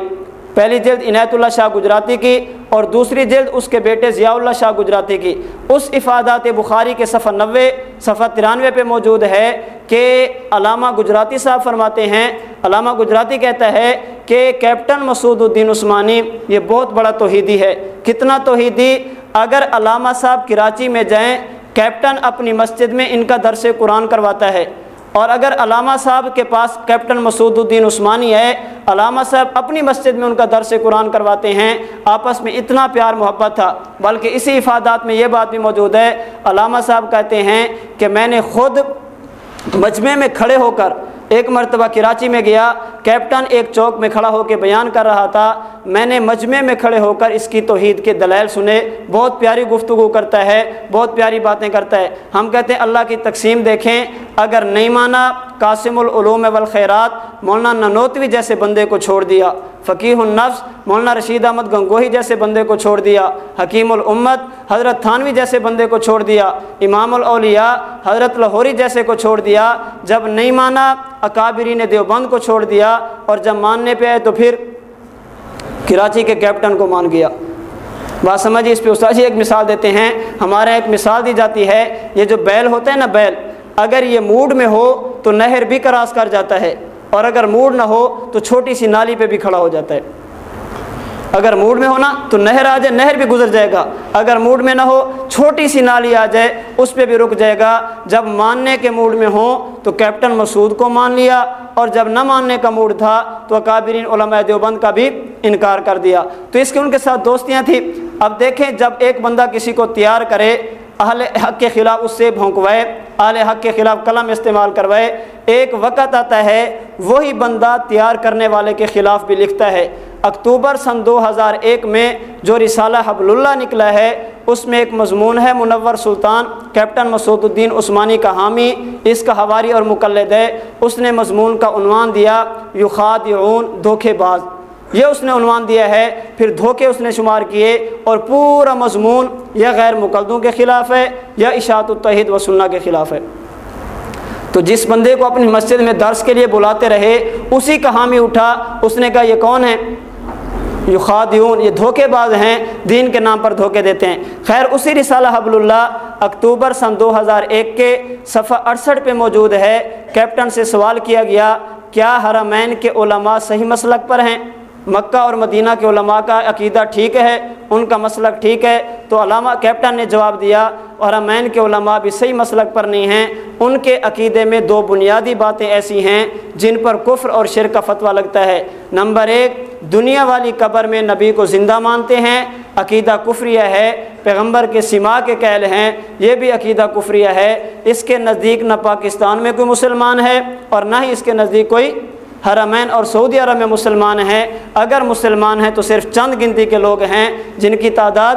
پہلی جلد عنایت اللہ شاہ گجراتی کی اور دوسری جلد اس کے بیٹے ضیاء اللہ شاہ گجراتی کی۔ اس افادات بخاری کے صفحہ نوے، صفحہ ترانوے پہ موجود ہے کہ علامہ گجراتی صاحب فرماتے ہیں، علامہ گجراتی کہتا ہے کہ کیپٹن مسعود الدین عثمانی، یہ بہت بڑا توحیدی ہے۔ کتنا توحیدی؟ اگر علامہ صاحب کراچی میں جائیں، کیپٹن اپنی مسجد میں ان کا درس قرآن کرواتا ہے۔ اور اگر علامہ صاحب کے پاس کیپٹن مسعود الدین عثمانی ہے، علامہ صاحب اپنی مسجد میں ان کا درس قرآن کرواتے ہیں، آپس میں اتنا پیار محبت تھا۔ بلکہ اسی افادات میں یہ بات بھی موجود ہے، علامہ صاحب کہتے ہیں کہ میں نے خود مجمع میں کھڑے ہو کر ایک مرتبہ کراچی میں گیا، کیپٹن ایک چوک میں کھڑا ہو کے بیان کر رہا تھا، میں نے مجمع میں کھڑے ہو کر اس کی توحید کے دلائل سنے۔ بہت پیاری گفتگو کرتا ہے، بہت پیاری باتیں کرتا ہے۔ ہم کہتے ہیں، اللہ کی تقسیم دیکھیں۔ اگر نہیں مانا، قاسم العلوم والخیرات، مولانا ننوتوی جیسے بندے کو چھوڑ دیا۔ فقیح النفس مولانا رشید احمد گنگوہی جیسے بندے کو چھوڑ دیا، حکیم الامت، حضرت تھانوی جیسے بندے کو چھوڑ دیا، امام الاولیاء، حضرت لاہوری جیسے کو چھوڑ دیا، جب نہیں مانا اکابری نے دیوبند کو چھوڑ دیا اور جب ماننے پہ آئے تو پھر کراچی کے کیپٹن کو مان گیا۔ بات سمجھیے، اس پہ استاد جی ایک مثال دیتے ہیں، ہمارے ایک مثال دی جاتی ہے، یہ جو بیل ہوتے ہیں نا بیل، اگر یہ موڈ میں ہو تو نہر بھی کراس کر جاتا ہے۔ اور اگر موڈ نہ ہو تو چھوٹی سی نالی پہ بھی کھڑا ہو جاتا ہے۔ اگر موڈ میں ہونا تو نہر آ جائے، نہر بھی گزر جائے گا۔ اگر موڈ میں نہ ہو، چھوٹی سی نالی آ جائے، اس پہ بھی رک جائے گا۔ جب ماننے کے موڈ میں ہوں تو کیپٹن مسعود کو مان لیا، اور جب نہ ماننے کا موڈ تھا تو اکابرین علماء دیوبند کا بھی انکار کر دیا۔ تو اس کے ان کے ساتھ دوستیاں تھیں۔ اب دیکھیں جب ایک بندہ کسی کو تیار کرے اہل حق کے خلاف اس سے بھونکوائے، اہل حق کے خلاف قلم استعمال کروائے۔ ایک وقت آتا ہے، وہی بندہ تیار کرنے والے کے خلاف بھی لکھتا ہے۔ اکتوبر سن دو ہزار ایک میں جو رسالہ حبل اللہ نکلا ہے، اس میں ایک مضمون ہے، منور سلطان، کیپٹن مسعود الدین عثمانی کا حامی، اس کا ہواری اور مقلد ہے۔ اس نے مضمون کا عنوان دیا یخاد یعون دھوکے باز۔ یہ اس نے عنوان دیا ہے، پھر دھوکے اس نے شمار کیے اور پورا مضمون یا غیر مقدوں کے خلاف ہے، یا اشاعت التحید و سنہ کے خلاف ہے۔ تو جس بندے کو اپنی مسجد میں درس کے لیے بلاتے رہے، اسی کا حامی اٹھا، اس نے کہا، یہ کون ہے؟ یہ خادیون یہ دھوکے باز ہیں، دین کے نام پر دھوکے دیتے ہیں۔ خیر، اسی رسالہ حبل اللہ اکتوبر سن دو ہزار ایک کے صفحہ اڑسٹھ پہ موجود ہے۔ کیپٹن سے سوال کیا گیا، کیا حرمین کے علماء صحیح مسلک پر ہیں؟ مکہ اور مدینہ کے علماء کا عقیدہ ٹھیک ہے، ان کا مسلک ٹھیک ہے۔ تو علامہ کیپٹن نے جواب دیا، اور حرمین کے علماء بھی صحیح مسلک پر نہیں ہیں۔ ان کے عقیدے میں دو بنیادی باتیں ایسی ہیں جن پر کفر اور شرک کا فتویٰ لگتا ہے۔ نمبر ایک، دنیا والی قبر میں نبی کو زندہ مانتے ہیں۔ عقیدہ کفریہ ہے، پیغمبر کے سما کے قیل ہیں۔ یہ بھی عقیدہ کفریہ ہے۔ اس کے نزدیک نہ پاکستان میں کوئی مسلمان ہے، اور نہ ہی اس کے نزدیک کوئی حرمین اور سعودی عرب میں مسلمان ہیں۔ اگر مسلمان ہیں تو صرف چند گنتی کے لوگ ہیں جن کی تعداد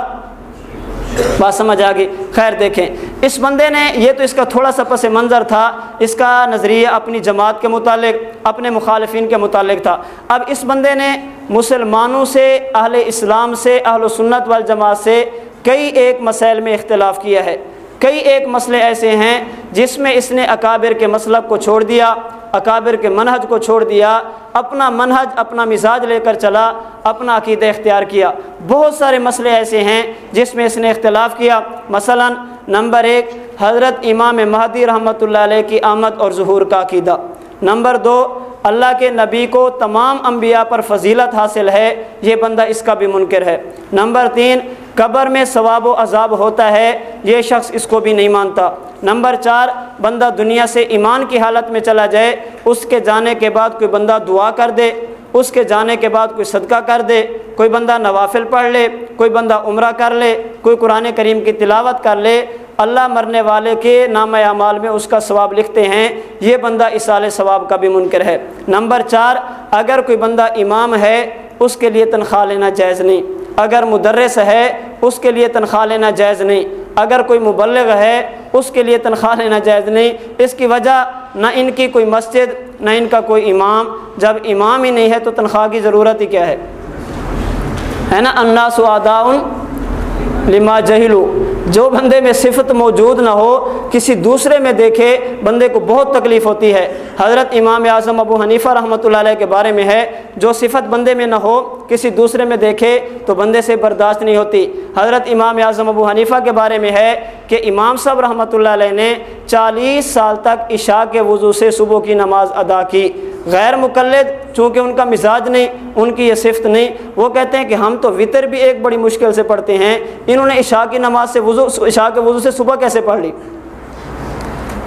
بات سمجھ آ گئی خیر دیکھیں، اس بندے نے یہ تو اس کا تھوڑا سا پس منظر تھا، اس کا نظریہ اپنی جماعت کے متعلق، اپنے مخالفین کے متعلق تھا۔ اب اس بندے نے مسلمانوں سے، اہل اسلام سے، اہل و سنت والجماعت سے کئی ایک مسائل میں اختلاف کیا ہے۔ کئی ایک مسئلے ایسے ہیں جس میں اس نے اکابر کے مسلک کو چھوڑ دیا۔ اکابر کے منہج کو چھوڑ دیا، اپنا منہج، اپنا مزاج لے کر چلا، اپنا عقیدہ اختیار کیا۔ بہت سارے مسئلے ایسے ہیں جس میں اس نے اختلاف کیا۔ مثلا نمبر ایک، حضرت امام مہدی رحمۃ اللہ علیہ کی آمد اور ظہور کا عقیدہ۔ نمبر دو، اللہ کے نبی کو تمام انبیاء پر فضیلت حاصل ہے، یہ بندہ اس کا بھی منکر ہے۔ نمبر تین قبر میں ثواب و عذاب ہوتا ہے، یہ شخص اس کو بھی نہیں مانتا۔ نمبر چار، بندہ دنیا سے ایمان کی حالت میں چلا جائے، اس کے جانے کے بعد کوئی بندہ دعا کر دے، اس کے جانے کے بعد کوئی صدقہ کر دے، کوئی بندہ نوافل پڑھ لے، کوئی بندہ عمرہ کر لے، کوئی قرآن کریم کی تلاوت کر لے، اللہ مرنے والے کے نام اعمال میں اس کا ثواب لکھتے ہیں، یہ بندہ اصال ثواب کا بھی منکر ہے۔ نمبر چار، اگر کوئی بندہ امام ہے، اس کے لیے تنخواہ لینا جائز نہیں۔ اگر مدرس ہے اس کے لیے تنخواہ لینا جائز نہیں۔ اگر کوئی مبلغ ہے، اس کے لیے تنخواہ لینا جائز نہیں۔ اس کی وجہ نہ ان کی کوئی مسجد، نہ ان کا کوئی امام۔ جب امام ہی نہیں ہے تو تنخواہ کی ضرورت ہی کیا ہے؟ ہے نا؟ اناس و لما جہلو۔ جو بندے میں صفت موجود نہ ہو، کسی دوسرے میں دیکھے بندے کو بہت تکلیف ہوتی ہے۔ حضرت امام اعظم ابو حنیفہ رحمۃ اللہ علیہ کے بارے میں ہے، جو صفت بندے میں نہ ہو، کسی دوسرے میں دیکھے تو بندے سے برداشت نہیں ہوتی۔ حضرت امام اعظم ابو حنیفہ کے بارے میں ہے کہ امام صاحب رحمۃ اللہ علیہ نے چالیس سال تک عشاء کے وضو سے صبح کی نماز ادا کی۔ غیر مقلد، چونکہ ان کا مزاج نہیں، ان کی یہ صفت نہیں، وہ کہتے ہیں کہ ہم تو وطر بھی ایک بڑی مشکل سے پڑھتے ہیں۔ انہوں نے عشاء کی نماز سے وضو وضو عشاء کے وضو سے صبح کیسے پڑھ لی؟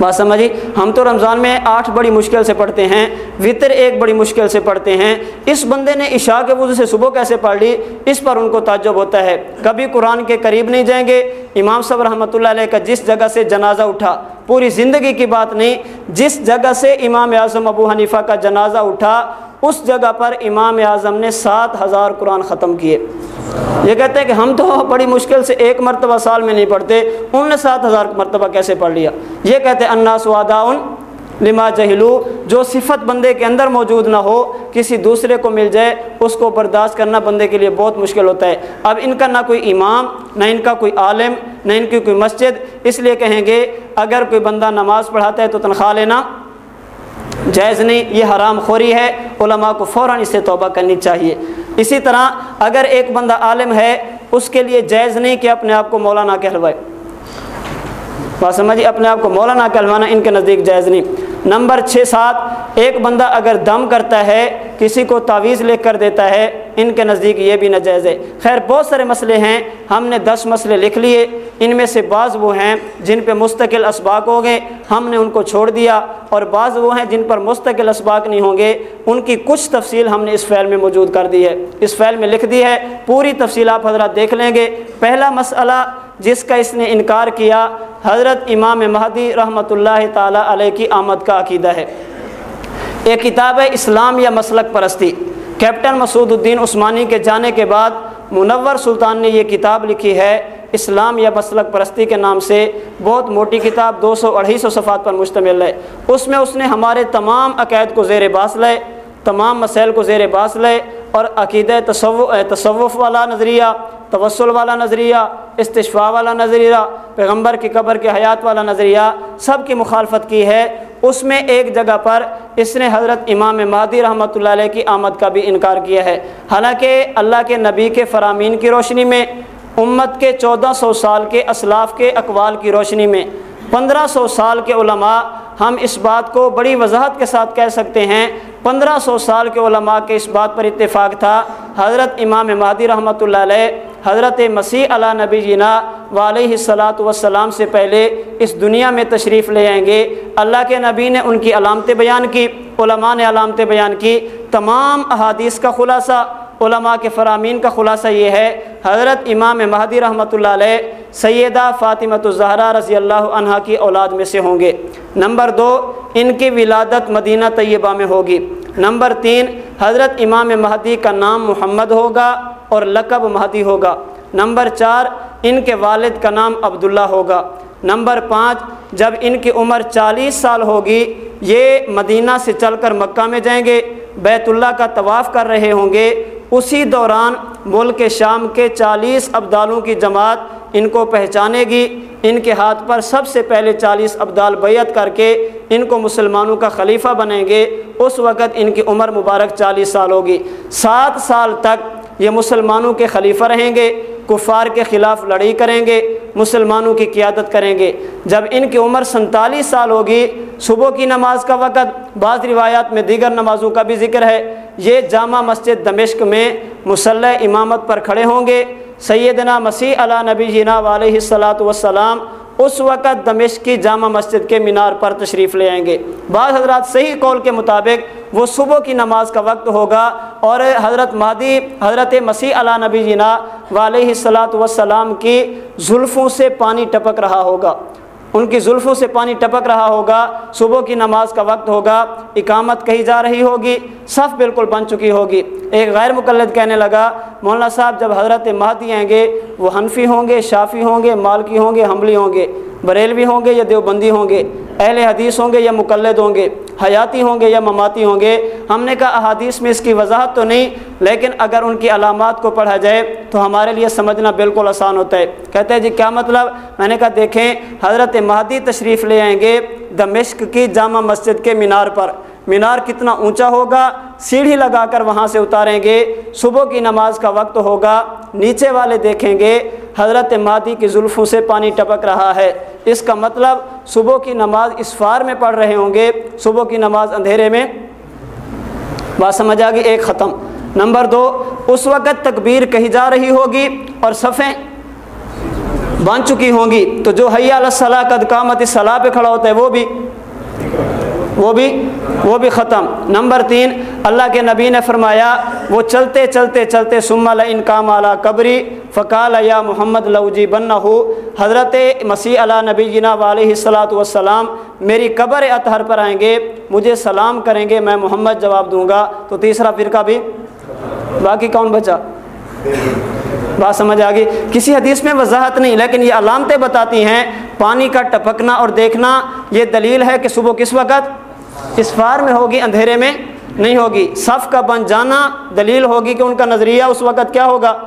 بات سمجھی ہم تو رمضان میں آٹھ بڑی مشکل سے پڑھتے ہیں، وطر ایک بڑی مشکل سے پڑھتے ہیں۔ اس بندے نے عشاء کے وضو سے صبح کیسے پڑھ لی؟ اس پر ان کو تعجب ہوتا ہے۔ کبھی قرآن کے قریب نہیں جائیں گے۔ امام صاحب رحمۃ اللہ علیہ کا جس جگہ سے جنازہ اٹھا، پوری زندگی کی بات نہیں، جس جگہ سے امام اعظم ابو حنیفہ کا جنازہ اٹھا اس جگہ پر امام اعظم نے سات ہزار قرآن ختم کیے۔ یہ کہتے ہیں کہ ہم تو بڑی مشکل سے ایک مرتبہ سال میں نہیں پڑھتے، انہوں نے سات ہزار مرتبہ کیسے پڑھ لیا؟ یہ کہتے ہیں انا سواداؤن لما جہلو، جو صفت بندے کے اندر موجود نہ ہو، کسی دوسرے کو مل جائے، اس کو برداشت کرنا بندے کے لیے بہت مشکل ہوتا ہے۔ اب ان کا نہ کوئی امام، نہ ان کا کوئی عالم، نہ ان کی کوئی مسجد، اس لیے کہیں گے، اگر کوئی بندہ نماز پڑھاتا ہے تو تنخواہ لینا۔ جائز نہیں، یہ حرام خوری ہے، علماء کو فوراً اس سے توبہ کرنی چاہیے۔ اسی طرح اگر ایک بندہ عالم ہے، اس کے لیے جائز نہیں کہ اپنے آپ کو مولانا کہلوائے۔ بات سمجھیے اپنے آپ کو مولانا کہلوانا، ان کے نزدیک جائز نہیں۔ نمبر چھ سات ایک بندہ اگر دم کرتا ہے کسی کو تعویذ لکھ کر دیتا ہے، ان کے نزدیک یہ بھی ناجائز ہے۔ خیر، بہت سارے مسئلے ہیں، ہم نے دس مسئلے لکھ لیے، ان میں سے بعض وہ ہیں جن پہ مستقل اسباق ہو گئے، ہم نے ان کو چھوڑ دیا، اور بعض وہ ہیں جن پر مستقل اسباق نہیں ہوں گے۔ ان کی کچھ تفصیل ہم نے اس فعل میں موجود کر دی ہے۔ اس فعل میں لکھ دی ہے، پوری تفصیل آپ حضرات دیکھ لیں گے۔ پہلا مسئلہ جس کا اس نے انکار کیا، حضرت امام مہدی رحمۃ اللہ تعالیٰ علیہ کی آمد کا عقیدہ ہے۔ ایک کتاب ہے اسلام یا مسلک پرستی۔ کیپٹن مسعود الدین عثمانی کے جانے کے بعد منور سلطان نے یہ کتاب لکھی ہے، اسلام یا مسلک پرستی کے نام سے۔ بہت موٹی کتاب، دو سو اڑھائی سو صفحات پر مشتمل ہے۔ اس میں اس نے ہمارے تمام عقائد کو زیر باس لے، تمام مسائل کو زیر باس لے اور عقیدہ تصوف تصوف والا نظریہ، توسل والا نظریہ، استشفاء والا نظریہ، پیغمبر کی قبر کے حیات والا نظریہ، سب کی مخالفت کی ہے۔ اس میں ایک جگہ پر اس نے حضرت امام مہدی رحمۃ اللہ علیہ کی آمد کا بھی انکار کیا ہے۔ حالانکہ اللہ کے نبی کے فرامین کی روشنی میں، امت کے چودہ سو سال کے اسلاف کے اقوال کی روشنی میں، پندرہ سو سال کے علماء ہم اس بات کو بڑی وضاحت کے ساتھ کہہ سکتے ہیں، پندرہ سو سال کے علماء کے اس بات پر اتفاق تھا۔ حضرت امام مہدی رحمۃ اللہ علیہ، حضرت مسیح علیہ نبی جینا علیہ صلاۃ وسلام سے پہلے اس دنیا میں تشریف لے آئیں گے۔ اللہ کے نبی نے ان کی علامتیں بیان کی، علماء نے علامتیں بیان کی، تمام احادیث کا خلاصہ علماء کے فرامین کا خلاصہ یہ ہے، حضرت امام مہدی رحمۃ اللہ علیہ، سیدہ فاطمۃ الزہرا رضی اللہ عنہ کی اولاد میں سے ہوں گے۔ نمبر دو، ان کی ولادت مدینہ طیبہ میں ہوگی۔ نمبر تین، حضرت امام مہدی کا نام محمد ہوگا اور لقب مہدی ہوگا۔ نمبر چار، ان کے والد کا نام عبداللہ ہوگا۔ نمبر پانچ، جب ان کی عمر چالیس سال ہوگی، یہ مدینہ سے چل کر مکہ میں جائیں گے، بیت اللہ کا طواف کر رہے ہوں گے اسی دوران ملک شام کے چالیس ابدالوں کی جماعت ان کو پہچانے گی۔ ان کے ہاتھ پر سب سے پہلے چالیس ابدال بیعت کر کے ان کو مسلمانوں کا خلیفہ بنیں گے۔ اس وقت ان کی عمر مبارک چالیس سال ہوگی۔ سات سال تک یہ مسلمانوں کے خلیفہ رہیں گے۔ کفار کے خلاف لڑائی کریں گے، مسلمانوں کی قیادت کریں گے۔ جب ان کی عمر سنتالیس سال ہوگی، صبح کی نماز کا وقت، بعض روایات میں دیگر نمازوں کا بھی ذکر ہے۔ یہ جامع مسجد دمشق میں مسلح امامت پر کھڑے ہوں گے۔ سیدنا مسیح علیہ نبی جینا علیہ الصلاۃ وسلام اس وقت دمشق کی جامع مسجد کے مینار پر تشریف لے آئیں گے۔ بعض حضرات صحیح قول کے مطابق وہ صبح کی نماز کا وقت ہوگا اور حضرت مہدی، حضرت مسیح علیہ نبی جینا علیہ الصلاۃ وسلام کی زلفوں سے پانی ٹپک رہا ہوگا۔ ان کی زلفوں سے پانی ٹپک رہا ہوگا، صبح کی نماز کا وقت ہوگا، اقامت کہی جا رہی ہوگی، صف بالکل بن چکی ہوگی۔ ایک غیر مقلد کہنے لگا، مولانا صاحب، جب حضرت مہدی آئیں گے، وہ حنفی ہوں گے، شافی ہوں گے، مالکی ہوں گے حملی ہوں گے، بریلوی ہوں گے یا دیوبندی ہوں گے؟ اہل حدیث ہوں گے یا مقلد ہوں گے، حیاتی ہوں گے یا مماتی ہوں گے، ہم نے کہا احادیث میں اس کی وضاحت تو نہیں، لیکن اگر ان کی علامات کو پڑھا جائے تو ہمارے لیے سمجھنا بالکل آسان ہوتا ہے۔ کہتے ہیں جی کیا مطلب؟ میں نے کہا دیکھیں، حضرت مہدی تشریف لے آئیں گے دمشق کی جامع مسجد کے مینار پر۔ مینار کتنا اونچا ہوگا؟ سیڑھی لگا کر وہاں سے اتاریں گے۔ صبح کی نماز کا وقت ہوگا۔ نیچے والے دیکھیں گے۔ حضرت مادی کی زلفوں سے پانی ٹپک رہا ہے۔ اس کا مطلب صبح کی نماز اسفار میں پڑھ رہے ہوں گے۔ صبح کی نماز اندھیرے میں۔ بات سمجھ آ گئی؟ ایک ختم۔ نمبر دو، اس وقت تکبیر کہی جا رہی ہوگی اور صفیں بن چکی ہوں گی۔ تو جو حیا صلاح قد قامت صلاح پہ کھڑا ہوتا ہے وہ بھی۔ وہ بھی وہ بھی ختم۔ نمبر تین، اللہ کے نبی نے فرمایا، وہ چلتے چلتے چلتے سم ان کام اعلیٰ قبری فقال یا محمد لوجی بن حضرت مسیح علیہ نبی جنا علیہ الصلاۃ والسلام، میری قبر اطہر پر آئیں گے، مجھے سلام کریں گے، میں محمد جواب دوں گا۔ تو تیسرا فرقہ بھی۔ باقی کون بچا؟ بات سمجھ آ گئی۔ کسی حدیث میں وضاحت نہیں، لیکن یہ علامتیں بتاتی ہیں، پانی کا ٹپکنا اور دیکھنا، یہ دلیل ہے کہ صبح کس وقت؟ اسفار میں ہوگی، اندھیرے میں نہیں ہوگی۔ صف کا بن جانا دلیل ہوگی کہ ان کا نظریہ اس وقت کیا ہوگا۔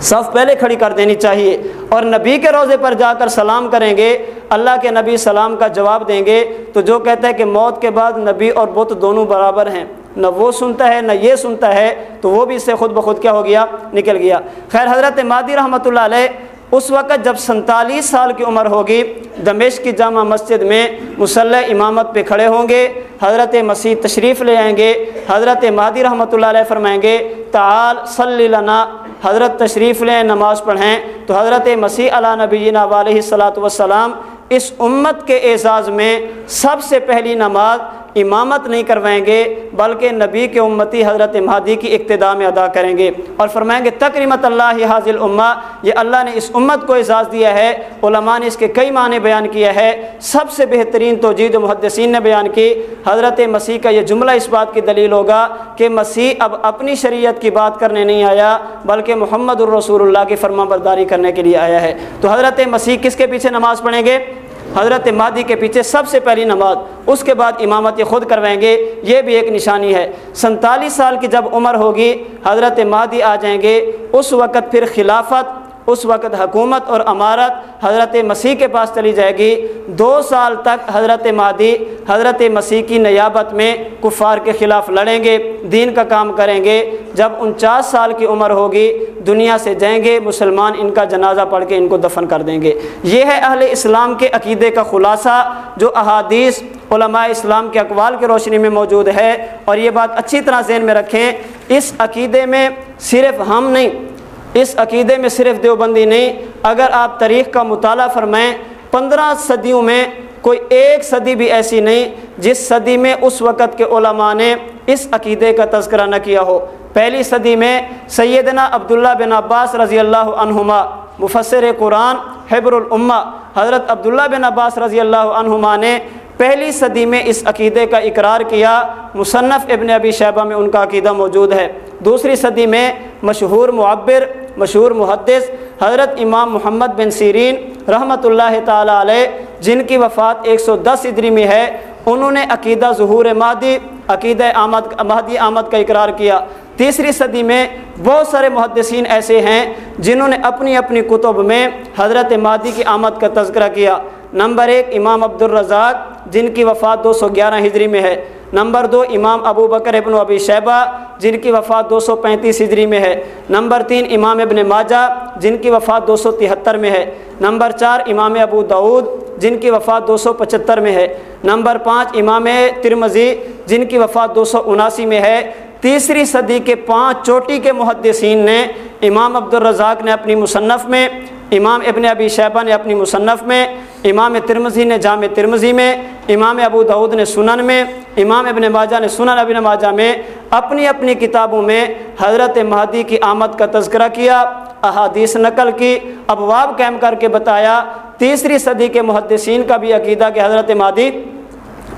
صف پہلے کھڑی کر دینی چاہیے۔ اور نبی کے روزے پر جا کر سلام کریں گے، اللہ کے نبی سلام کا جواب دیں گے۔ تو جو کہتا ہے کہ موت کے بعد نبی اور بت دونوں برابر ہیں، نہ وہ سنتا ہے، نہ یہ سنتا ہے، تو وہ بھی اس سے خود بخود کیا ہو گیا، نکل گیا۔ خیر، حضرت مادی رحمۃ اللہ علیہ اس وقت جب سنتالیس سال کی عمر ہوگی دمش کی جامع مسجد میں مسلح امامت پہ کھڑے ہوں گے، حضرت مسیح تشریف لے آئیں گے، حضرت مادی رحمۃ اللہ علیہ فرمائیں گے، تعال صلی لنا، حضرت تشریف لیں نماز پڑھیں۔ تو حضرت مسیح علیہ نبی علیہ صلاۃ وسلام اس امت کے اعزاز میں سب سے پہلی نماز امامت نہیں کروائیں گے، بلکہ نبی کے امتی حضرت مہدی کی اقتدا میں ادا کریں گے۔ اور فرمائیں گے تقریمت اللہ حاضل امہ یہ اللہ نے اس امت کو اعزاز دیا ہے۔ علماء نے اس کے کئی معنی بیان کیا ہے سب سے بہترین توجید محدثین نے بیان کی۔ حضرت مسیح کا یہ جملہ اس بات کی دلیل ہوگا کہ مسیح اب اپنی شریعت کی بات کرنے نہیں آیا، بلکہ محمد الرسول اللہ کی فرما برداری کرنے کے لیے آیا ہے۔ تو حضرت مسیح کس کے پیچھے نماز پڑھیں گے؟ حضرت مادی کے پیچھے سب سے پہلی نماز، اس کے بعد امامت خود کروائیں گے، یہ بھی ایک نشانی ہے۔ سنتالیس سال کی جب عمر ہوگی، حضرت مادی آ جائیں گے، اس وقت پھر خلافت، اس وقت حکومت اور امارت حضرت مسیح کے پاس چلی جائے گی۔ دو سال تک حضرت مادی حضرت مسیح کی نیابت میں کفار کے خلاف لڑیں گے، دین کا کام کریں گے۔ جب انچاس سال کی عمر ہوگی دنیا سے جائیں گے، مسلمان ان کا جنازہ پڑھ کے ان کو دفن کر دیں گے۔ یہ ہے اہل اسلام کے عقیدے کا خلاصہ جو احادیث علماء اسلام کے اقوال کی روشنی میں موجود ہے۔ اور یہ بات اچھی طرح ذہن میں رکھیں، اس عقیدے میں صرف ہم نہیں، اس عقیدے میں صرف دیوبندی نہیں۔ اگر آپ تاریخ کا مطالعہ فرمائیں، پندرہ صدیوں میں کوئی ایک صدی بھی ایسی نہیں جس صدی میں اس وقت کے علماء نے اس عقیدے کا تذکرہ نہ کیا ہو۔ پہلی صدی میں سیدنا عبداللہ بن عباس رضی اللہ عنہما، مفسر قرآن حبر الامہ، حضرت عبداللہ بن عباس رضی اللہ عنہما نے پہلی صدی میں اس عقیدے کا اقرار کیا۔ مصنف ابن ابی شیبہ میں ان کا عقیدہ موجود ہے۔ دوسری صدی میں مشہور معبر، مشہور محدث حضرت امام محمد بن سیرین رحمۃ اللہ تعالیٰ علیہ، جن کی وفات ایک سو دس ادری میں ہے، انہوں نے عقیدہ ظہور مہدی، عقیدہ آمد، مہدی آمد کا اقرار کیا۔ تیسری صدی میں بہت سارے محدثین ایسے ہیں جنہوں نے اپنی اپنی کتب میں حضرت مہدی کی آمد کا تذکرہ کیا۔ نمبر ایک، امام عبد الرزاق جن کی وفات دو سو گیارہ ہجری میں ہے۔ نمبر دو، امام ابو بکر ابن ابی شیبہ، جن کی وفات دو سو پینتیس ہجری میں ہے۔ نمبر تین، امام ابن ماجہ، جن کی وفات دو سو تہتر میں ہے۔ نمبر چار، امام ابو دعود جن کی وفات دو سو پچہتر میں ہے۔ نمبر پانچ، امام ترمزی جن کی وفات دو سو اناسی میں ہے۔ تیسری صدی کے پانچ چوٹی کے محدثین نے امام عبد الرزاق نے اپنی مصنف میں، امام ابن ابی شیبہ نے اپنی مصنف میں، امام ترمزی نے جامع ترمزی میں، امام ابو دعود نے سنن میں، امام ابن ماجہ نے سنن ابن ماجہ میں اپنی اپنی کتابوں میں حضرت مہدی کی آمد کا تذکرہ کیا، احادیث نقل کی، ابواب قائم کر کے بتایا۔ تیسری صدی کے محدثین کا بھی عقیدہ کہ حضرت مہدی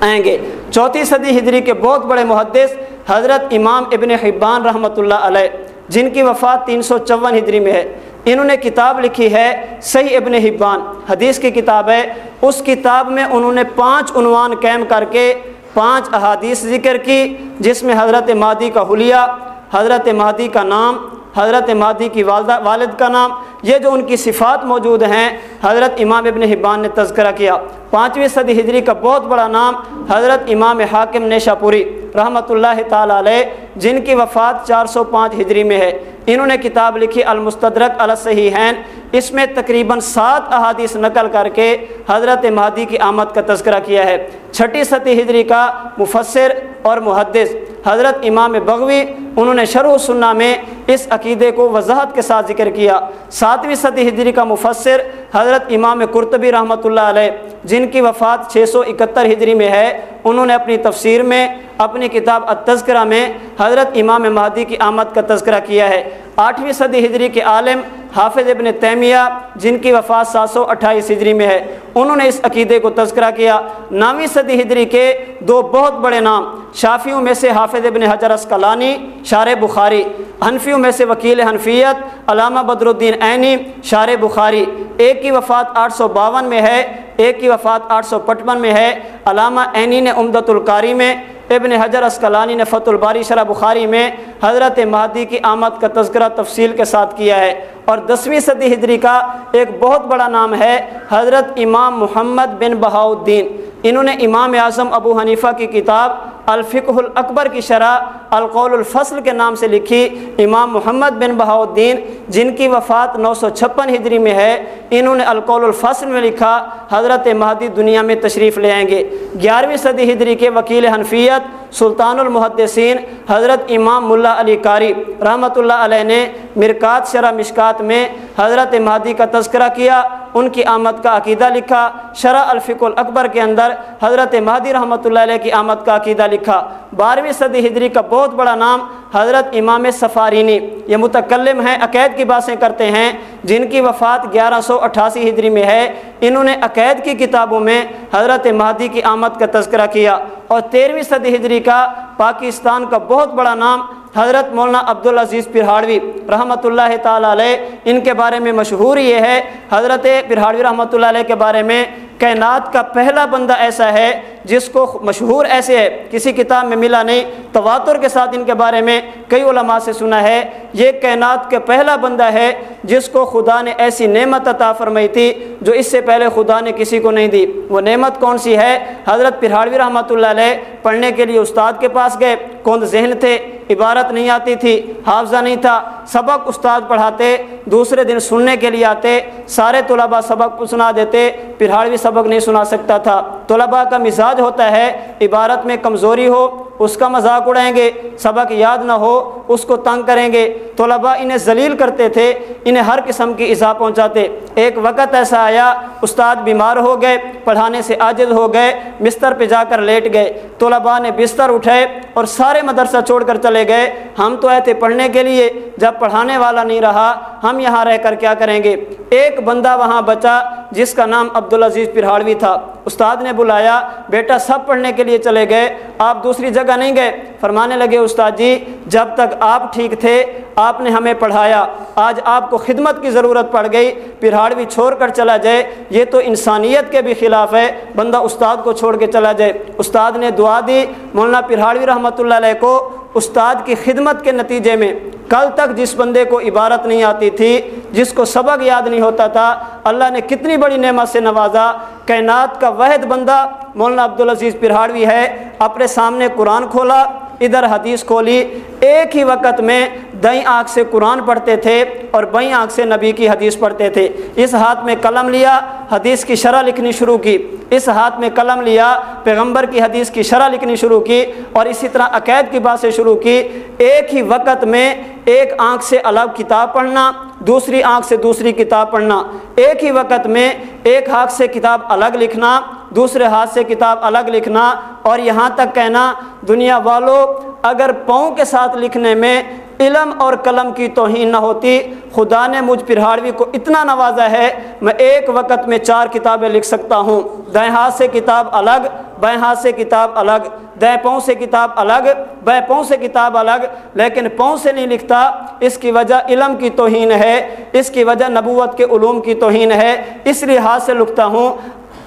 آئیں گے۔ چوتھی صدی ہجری کے بہت بڑے محدث حضرت امام ابن حبان رحمۃ اللہ علیہ، جن کی وفات تین سو چون ہجری میں ہے، انہوں نے کتاب لکھی ہے صحیح ابن حبان۔ حدیث کی کتاب ہے، اس کتاب میں انہوں نے پانچ عنوان قائم کر کے پانچ احادیث ذکر کی، جس میں حضرت مادی کا حلیہ، حضرت مہدی کا نام حضرت مادی کی والدہ والد کا نام، یہ جو ان کی صفات موجود ہیں، حضرت امام ابن حبان نے تذکرہ کیا۔ پانچویں صدی ہجری کا بہت بڑا نام، حضرت امام حاکم نیشا پوری رحمۃ اللہ تعالیٰ علیہ جن کی وفات چار سو پانچ ہجری میں ہے۔ انہوں نے کتاب لکھی المستدرک الصحیحین۔ اس میں تقریباً سات احادیث نقل کر کے حضرت مہدی کی آمد کا تذکرہ کیا ہے۔ چھٹی ستی ہجری کا مفسر اور محدث حضرت امام بغوی، انہوں نے شروع سننا میں اس عقیدے کو وضاحت کے ساتھ ذکر کیا۔ ساتویں صدی ہجری کا مفسر حضرت امام قرطبی رحمۃ اللہ علیہ، جن کی وفات چھ سو اکہتر ہجری میں ہے۔ انہوں نے اپنی تفسیر میں، اپنی کتاب التذکرہ میں حضرت امام مہدی کی آمد کا تذکرہ کیا ہے۔ آٹھویں صدی ہجری کے عالم حافظ ابن تیمیہ، جن کی وفات سات سو اٹھائیس ہجری میں ہے، انہوں نے اس عقیدے کو تذکرہ کیا۔ نامی صدی ہجری کے دو بہت بڑے نام، شافیوں میں سے حافظ ابن حجر اسقلانی شار بخاری، حنفیوں میں سے وکیل حنفیت، علامہ بدر الدین عینی شار بخاری۔ ایک کی وفات آٹھ سو باون میں ہے، ایک کی وفات آٹھ سو پچپن میں ہے۔ علامہ عینی نے امدت القاری میں ابن حجر اسکلانی نے فت الباری شرح بخاری میں حضرت مہدی کی آمد کا تذکرہ تفصیل کے ساتھ کیا ہے اور دسویں صدی ہجری کا ایک بہت بڑا نام ہے حضرت امام محمد بن بہاؤدین انہوں نے امام اعظم ابو حنیفہ کی کتاب الفقہ الاکبر کی شرح القول الفصل کے نام سے لکھی امام محمد بن بہاؤدین جن کی وفات نو سو چھپن ہجری میں ہے۔ انہوں نے القول الفصل میں لکھا، حضرت مہدی دنیا میں تشریف لے آئیں گے۔ گیارہویں صدی ہجری کے وکیل حنفیت سلطان المحدثین، حضرت امام ملا علی قاری رحمۃ اللہ علیہ نے مرکات شرح مشکات میں حضرت مہدی کا تذکرہ کیا، ان کی آمد کا عقیدہ لکھا۔ شرح الفق الاکبر کے اندر حضرت مہدی رحمۃ اللہ علیہ کی آمد کا عقیدہ لکھا۔ بارہویں صدی ہجری کا بہت بڑا نام حضرت امام سفارینی۔ یہ متکلم ہیں، عقید کی باتیں کرتے ہیں۔ جن کی وفات گیارہ سو اٹھاسی ہجری میں ہے، انہوں نے عقید کی کتابوں میں حضرت مہدی کی آمد کا تذکرہ کیا۔ اور تیرہویں صدی ہجری کا پاکستان کا بہت بڑا نام حضرت مولانا عبدالعزیز پرہاڑوی رحمۃ اللہ تعالیٰ علیہ، ان کے بارے میں مشہور یہ ہے، حضرت پرہاڑوی رحمۃ اللہ علیہ کے بارے میں کائنات کا پہلا بندہ ایسا ہے جس کو مشہور ایسے ہے کسی کتاب میں ملا نہیں۔ تواتر کے ساتھ ان کے بارے میں کئی علماء سے سنا ہے۔ یہ کائنات کے پہلا بندہ ہے جس کو خدا نے ایسی نعمت عطا فرمائی تھی جو اس سے پہلے خدا نے کسی کو نہیں دی۔ وہ نعمت کون سی ہے؟ حضرت پرہاڑوی رحمۃ اللہ علیہ پڑھنے کے لیے استاد کے پاس گئے۔ کون ذہن تھے، عبارت نہیں آتی تھی، حافظہ نہیں تھا۔ سبق استاد پڑھاتے، دوسرے دن سننے کے لیے آتے، سارے طلباء سبق سنا دیتے۔ پرہاڑوی سبق نہیں سنا سکتا تھا۔ طلباء کا مزاج ہوتا ہے عبارت میں کمزوری ہو اس کا مذاق اڑائیں گے، سبق یاد نہ ہو، اس کو تنگ کریں گے۔ طلباء انہیں ذلیل کرتے تھے، انہیں ہر قسم کی ایزا پہنچاتے۔ ایک وقت ایسا آیا، استاد بیمار ہو گئے، پڑھانے سے عاجز ہو گئے، بستر پہ جا کر لیٹ گئے۔ طلباء نے بستر اٹھائے اور سارے مدرسہ چھوڑ کر چلے گئے۔ ہم تو آئے تھے پڑھنے کے لیے، جب پڑھانے والا نہیں رہا، ہم یہاں رہ کر کیا کریں گے؟ ایک بندہ وہاں بچا، جس کا نام عبدالعزیز پرہاڑوی تھا۔ استاد نے بلایا، بیٹا سب پڑھنے کے لیے چلے گئے، آپ دوسری جگہ نہیں گئے۔ فرمانے لگے، استاد جی جب تک آپ ٹھیک تھے، آپ نے ہمیں پڑھایا۔ آج آپ کو خدمت کی ضرورت پڑ گئی۔ پرہاڑوی چھوڑ کر چلا جائے۔ یہ تو انسانیت کے بھی خلاف ہے۔ بندہ استاد کو چھوڑ کے چلا جائے۔ استاد نے دعا دی، مولانا پہاڑوی رحمۃ اللہ علیہ کو استاد کی خدمت کے نتیجے میں۔ کل تک جس بندے کو عبارت نہیں آتی تھی، جس کو سبق یاد نہیں ہوتا تھا، اللہ نے کتنی بڑی نعمت سے نوازا۔ کائنات کا وحد بندہ مولانا عبدالعزیز پرہاڑوی ہے، اپنے سامنے قرآن کھولا۔ ادھر حدیث کھولی، ایک ہی وقت میں دئیں آنکھ سے قرآن پڑھتے تھے اور بئیں آنکھ سے نبی کی حدیث پڑھتے تھے۔ اس ہاتھ میں قلم لیا، حدیث کی شرح لکھنی شروع کی۔ اس ہاتھ میں قلم لیا، پیغمبر کی حدیث کی شرح لکھنی شروع کی اور اسی طرح عقید کی باتیں شروع کی۔ ایک ہی وقت میں ایک آنکھ سے الگ کتاب پڑھنا، دوسری آنکھ سے دوسری کتاب پڑھنا۔ ایک ہی وقت میں ایک ہاتھ سے کتاب الگ لکھنا، دوسرے ہاتھ سے کتاب الگ لکھنا۔ اور یہاں تک کہنا، دنیا والوں اگر پاؤں کے ساتھ لکھنے میں علم اور قلم کی توہین نہ ہوتی۔ خدا نے مجھ پرہاڑوی کو اتنا نوازا ہے، میں ایک وقت میں چار کتابیں لکھ سکتا ہوں۔ دائیں ہاتھ سے کتاب الگ، بائیں ہاتھ سے کتاب الگ۔ دائیں پاؤں سے کتاب الگ، بائیں پاؤں سے کتاب الگ۔ لیکن پاؤں سے نہیں لکھتا، اس کی وجہ علم کی توہین ہے۔ اس کی وجہ نبوت کے علوم کی توہین ہے۔ اس لیے ہاتھ سے لکھتا ہوں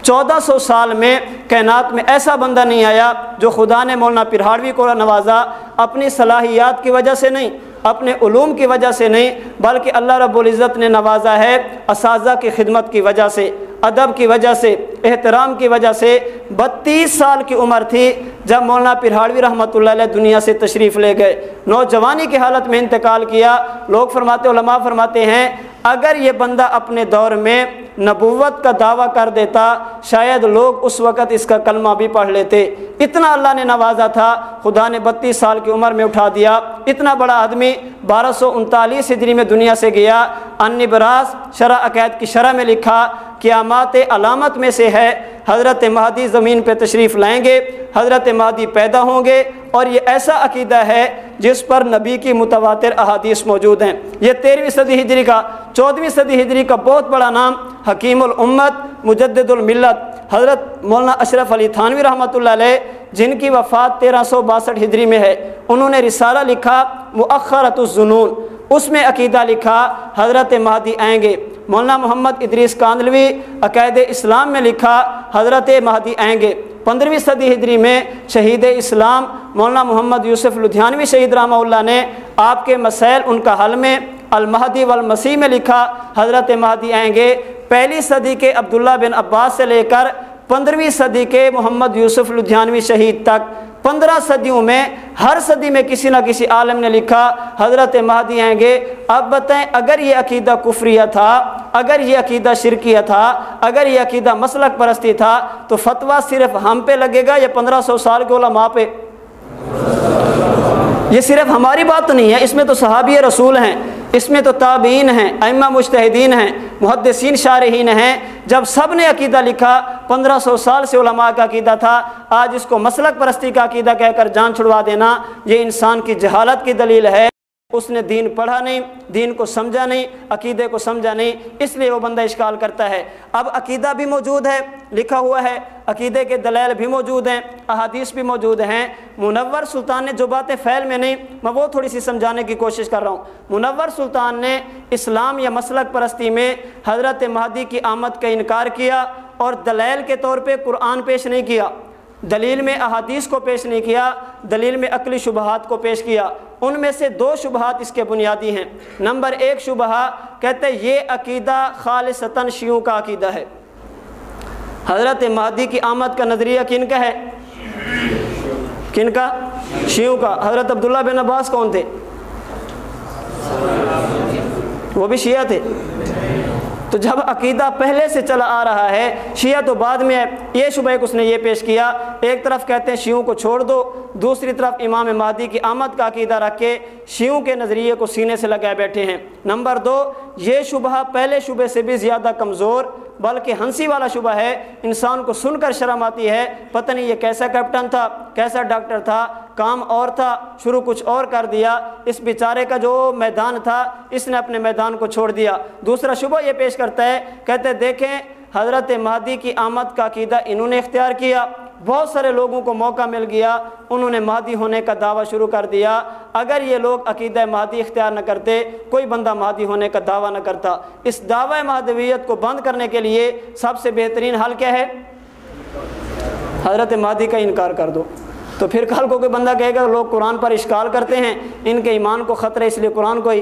چودہ سو سال میں کائنات میں ایسا بندہ نہیں آیا جو خدا نے مولانا پرہاڑوی کو نوازا اپنی صلاحیات کی وجہ سے نہیں، اپنے علوم کی وجہ سے نہیں، بلکہ اللہ رب العزت نے نوازا ہے اساتذہ کی خدمت کی وجہ سے، ادب کی وجہ سے، احترام کی وجہ سے۔ بتیس سال کی عمر تھی جب مولانا پرہاڑوی رحمۃ اللہ علیہ دنیا سے تشریف لے گئے۔ نوجوانی کی حالت میں انتقال کیا۔ لوگ فرماتے، علماء فرماتے ہیں اگر یہ بندہ اپنے دور میں نبوت کا دعویٰ کر دیتا، شاید لوگ اس وقت اس کا کلمہ بھی پڑھ لیتے۔ اتنا اللہ نے نوازا تھا، خدا نے بتیس سال کی عمر میں اٹھا دیا۔ اتنا بڑا آدمی بارہ سو انتالیس ہجری میں دنیا سے گیا۔ ان براس شرح عقید کی شرح میں لکھا قیامات علامت میں سے ہے۔ حضرت مہدی زمین پہ تشریف لائیں گے، حضرت مہدی پیدا ہوں گے اور یہ ایسا عقیدہ ہے جس پر نبی کی متواتر احادیث موجود ہیں۔ یہ تیرہویں صدی ہجری کا چودھویں صدی ہجری کا بہت بڑا نام حکیم الامت مجدد الملت۔ حضرت مولانا اشرف علی تھانوی رحمۃ اللہ علیہ، جن کی وفات تیرہ سو باسٹھ ہجری میں ہے، انہوں نے رسالہ لکھا مؤخرت الظنون۔ اس میں عقیدہ لکھا، حضرت مہدی آئیں گے۔ مولانا محمد ادریس کاندلوی عقید اسلام میں لکھا، حضرت مہدی آئیں گے۔ پندرہویں صدی ہجری میں شہید اسلام، مولانا محمد یوسف لدھیانوی شہید رحمہ اللہ نے آپ کے مسائل ان کا حل میں المہدی والمسیح میں لکھا، حضرت مہدی آئیں گے۔ پہلی صدی کے عبداللہ بن عباس سے لے کر پندرہویں صدی کے محمد یوسف لدھیانوی شہید تک پندرہ صدیوں میں ہر صدی میں کسی نہ کسی عالم نے لکھا، حضرت مہدی آئیں گے، اب بتائیں اگر یہ عقیدہ کفریہ تھا، اگر یہ عقیدہ شرکیہ تھا، اگر یہ عقیدہ مسلک پرستی تھا، تو فتویٰ صرف ہم پہ لگے گا یا پندرہ سو سال کے علماء پہ؟ یہ صرف ہماری بات نہیں ہے، اس میں تو صحابی رسول ہیں۔ اس میں تو تابعین ہیں، ائمہ مجتہدین ہیں، محدثین شارحین ہیں۔ جب سب نے عقیدہ لکھا، پندرہ سو سال سے علماء کا عقیدہ تھا، آج اس کو مسلک پرستی کا عقیدہ کہہ کر جان چھڑوا دینا، یہ انسان کی جہالت کی دلیل ہے۔ اس نے دین پڑھا نہیں، دین کو سمجھا نہیں، عقیدے کو سمجھا نہیں، اس لیے وہ بندہ اشکال کرتا ہے۔ اب عقیدہ بھی موجود ہے، لکھا ہوا ہے، عقیدے کے دلیل بھی موجود ہیں، احادیث بھی موجود ہیں۔ منور سلطان نے جو باتیں فیل میں نہیں، میں وہ تھوڑی سی سمجھانے کی کوشش کر رہا ہوں۔ منور سلطان نے اسلام یا مسلک پرستی میں حضرت مہدی کی آمد کا انکار کیا اور دلیل کے طور پہ قرآن پیش نہیں کیا۔ دلیل میں احادیث کو پیش نہیں کیا، دلیل میں عقلی شبہات کو پیش کیا۔ ان میں سے دو شبہات اس کے بنیادی ہیں۔ نمبر ایک شبہ کہتے ہیں، یہ عقیدہ خالصتاً شیعوں کا عقیدہ ہے۔ حضرت مہدی کی آمد کا نظریہ کن کا ہے؟ کن کا؟ شیعوں کا۔ حضرت عبداللہ بن عباس کون تھے؟ وہ بھی شیعہ تھے۔ تو جب عقیدہ پہلے سے چلا آ رہا ہے، شیعہ تو بعد میں یہ شبہ اس نے یہ پیش کیا، ایک طرف کہتے ہیں شیعوں کو چھوڑ دو، دوسری طرف امام مہدی کی آمد کا عقیدہ رکھ کے شیعوں کے نظریے کو سینے سے لگائے بیٹھے ہیں۔ نمبر دو، یہ شبہ پہلے شبے سے بھی زیادہ کمزور بلکہ ہنسی والا شبہ ہے، انسان کو سن کر شرم آتی ہے۔ پتہ نہیں یہ کیسا کیپٹن تھا، کیسا ڈاکٹر تھا، کام اور تھا، شروع کچھ اور کر دیا۔ اس بیچارے کا جو میدان تھا، اس نے اپنے میدان کو چھوڑ دیا۔ دوسرا شبہ یہ پیش کرتا ہے، کہتے دیکھیں، حضرت مہدی کی آمد کا عقیدہ انہوں نے اختیار کیا۔ بہت سارے لوگوں کو موقع مل گیا، انہوں نے مہدی ہونے کا دعویٰ شروع کر دیا۔ اگر یہ لوگ عقیدہ مہدی اختیار نہ کرتے، کوئی بندہ مہدی ہونے کا دعویٰ نہ کرتا۔ اس دعوی مہدویت کو بند کرنے کے لیے سب سے بہترین حل کیا ہے؟ حضرت مہدی کا انکار کر دو۔ تو پھر کل کو کوئی بندہ کہے گا، لوگ قرآن پر اشکال کرتے ہیں، ان کے ایمان کو خطرہ اس لیے قرآن کو ہی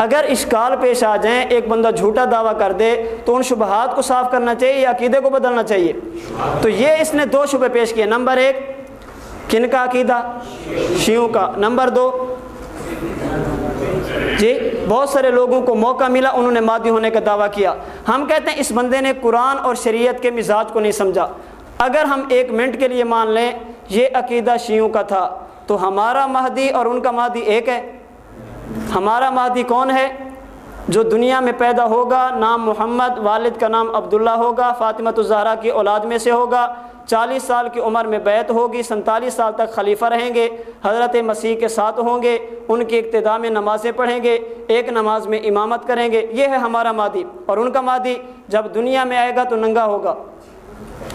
اگر اشکال پیش آ جائیں، ایک بندہ جھوٹا دعویٰ کر دے تو ان شبہات کو صاف کرنا چاہیے یا عقیدے کو بدلنا چاہیے۔ تو یہ اس نے دو شبہ پیش کیے۔ نمبر ایک، کن کا عقیدہ؟ شیعوں کا۔ نمبر دو جی بہت سارے لوگوں کو موقع ملا، انہوں نے مادی ہونے کا دعویٰ کیا۔ ہم کہتے ہیں اس بندے نے قرآن اور شریعت کے مزاج کو نہیں سمجھا۔ اگر ہم ایک منٹ کے لیے مان لیں، یہ عقیدہ شیعوں کا تھا۔ تو ہمارا مہدی اور ان کا مہدی ایک ہے۔ ہمارا مہدی کون ہے جو دنیا میں پیدا ہوگا؟ نام محمد، والد کا نام عبداللہ ہوگا فاطمہ الزہرا کی اولاد میں سے ہوگا۔ چالیس سال کی عمر میں بیت ہوگی، سنتالیس سال تک خلیفہ رہیں گے، حضرت مسیح کے ساتھ ہوں گے، ان کی ابتدا میں نمازیں پڑھیں گے، ایک نماز میں امامت کریں گے۔ یہ ہے ہمارا مادی اور ان کا مادی، جب دنیا میں آئے گا تو ننگا ہوگا۔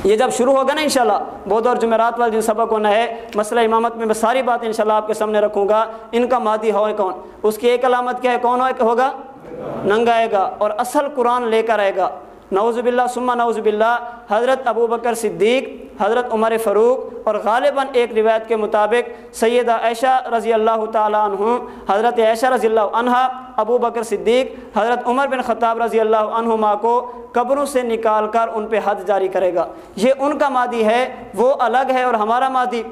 یہ جب شروع ہوگا نا انشاءاللہ بود اور جمعرات والے دن سبق ہونا ہے، مسئلہ امامت میں میں ساری باتیں انشاءاللہ آپ کے سامنے رکھوں گا۔ ان کا مادی ہوئے کون؟ اس کی ایک علامت کیا ہے؟ کون ہوگا؟ ننگائے گا اور اصل قرآن لے کر آئے گا۔ نعوذ باللہ سمہ نعوذ باللہ، حضرت ابو بکر صدیق، حضرت عمر فروق اور غالباً ایک روایت کے مطابق سیدہ عائشہ رضی اللہ تعالیٰ عنہ، حضرت عائشہ رضی اللہ عنہ ابو بکر صدیق، حضرت عمر بن خطاب رضی اللہ عنہما کو قبروں سے نکال کر ان پہ حد جاری کرے گا۔ یہ ان کا مادی ہے، وہ الگ ہے اور ہمارا مادی۔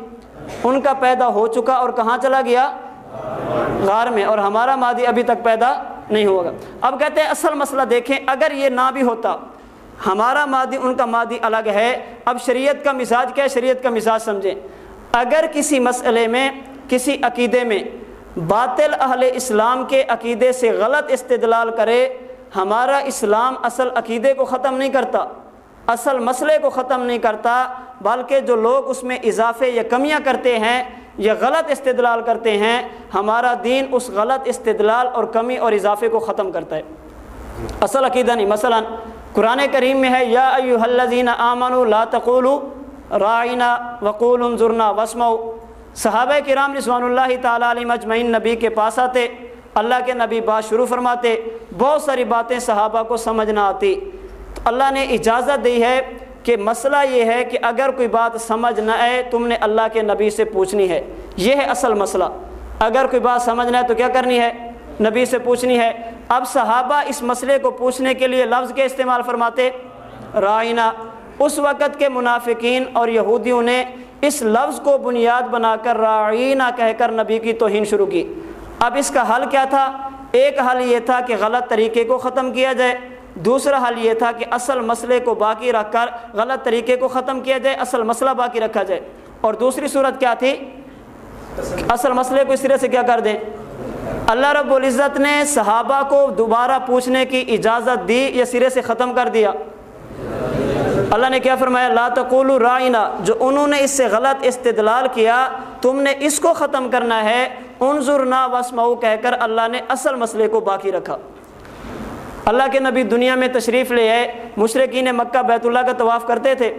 ان کا پیدا ہو چکا اور کہاں چلا گیا؟ غار میں۔ اور ہمارا مادی ابھی تک پیدا نہیں ہوگا۔ اب کہتے ہیں اصل مسئلہ دیکھیں، اگر یہ نہ بھی ہوتا، ہمارا مادی، ان کا مادی الگ ہے۔ اب شریعت کا مزاج کیا ہے؟ شریعت کا مزاج سمجھیں۔ اگر کسی مسئلے میں، کسی عقیدے میں باطل اہل اسلام کے عقیدے سے غلط استدلال کرے، ہمارا اسلام اصل عقیدے کو ختم نہیں کرتا، اصل مسئلے کو ختم نہیں کرتا، بلکہ جو لوگ اس میں اضافے یا کمیاں کرتے ہیں یا غلط استدلال کرتے ہیں، ہمارا دین اس غلط استدلال اور کمی اور اضافے کو ختم کرتا ہے۔ اصل عقیدہ نہیں، مثلا قرآن کریم میں ہے، یا ایوہ الذین آمنوا لا تقولوا رائنا وقول انظرنا واسمعوا۔ صحابہ کرام رضوان اللہ تعالیٰ علیہ مجمعین نبی کے پاس آتے، اللہ کے نبی بات شروع فرماتے، بہت ساری باتیں صحابہ کو سمجھ نہ آتی۔ تو اللہ نے اجازت دی ہے کہ مسئلہ یہ ہے کہ اگر کوئی بات سمجھ نہ آئے، تم نے اللہ کے نبی سے پوچھنی ہے۔ یہ ہے اصل مسئلہ۔ اگر کوئی بات سمجھ نہ آئے تو کیا کرنی ہے؟ نبی سے پوچھنی ہے۔ اب صحابہ اس مسئلے کو پوچھنے کے لیے لفظ کے استعمال فرماتے۔ رائنا، اس وقت کے منافقین اور یہودیوں نے اس لفظ کو بنیاد بنا کر رائنا کہہ کر نبی کی توہین شروع کی۔ اب اس کا حل کیا تھا؟ ایک حل یہ تھا کہ غلط طریقے کو ختم کیا جائے۔ دوسرا حل یہ تھا کہ اصل مسئلے کو باقی رکھ کر غلط طریقے کو ختم کیا جائے، اصل مسئلہ باقی رکھا جائے۔ اور دوسری صورت کیا تھی؟ اصل مسئلے کو اس طرح سے کیا کر دیں۔ اللہ رب العزت نے صحابہ کو دوبارہ پوچھنے کی اجازت دی یا سرے سے ختم کر دیا۔ اللہ نے کیا فرمایا؟ لا تقول رائنا، جو انہوں نے اس سے غلط استدلال کیا، تم نے اس کو ختم کرنا ہے۔ انظر نا وسمعو کہہ کر اللہ نے اصل مسئلے کو باقی رکھا۔ اللہ کے نبی دنیا میں تشریف لے آئے، مشرقین مکہ بیت اللہ کا طواف کرتے تھے۔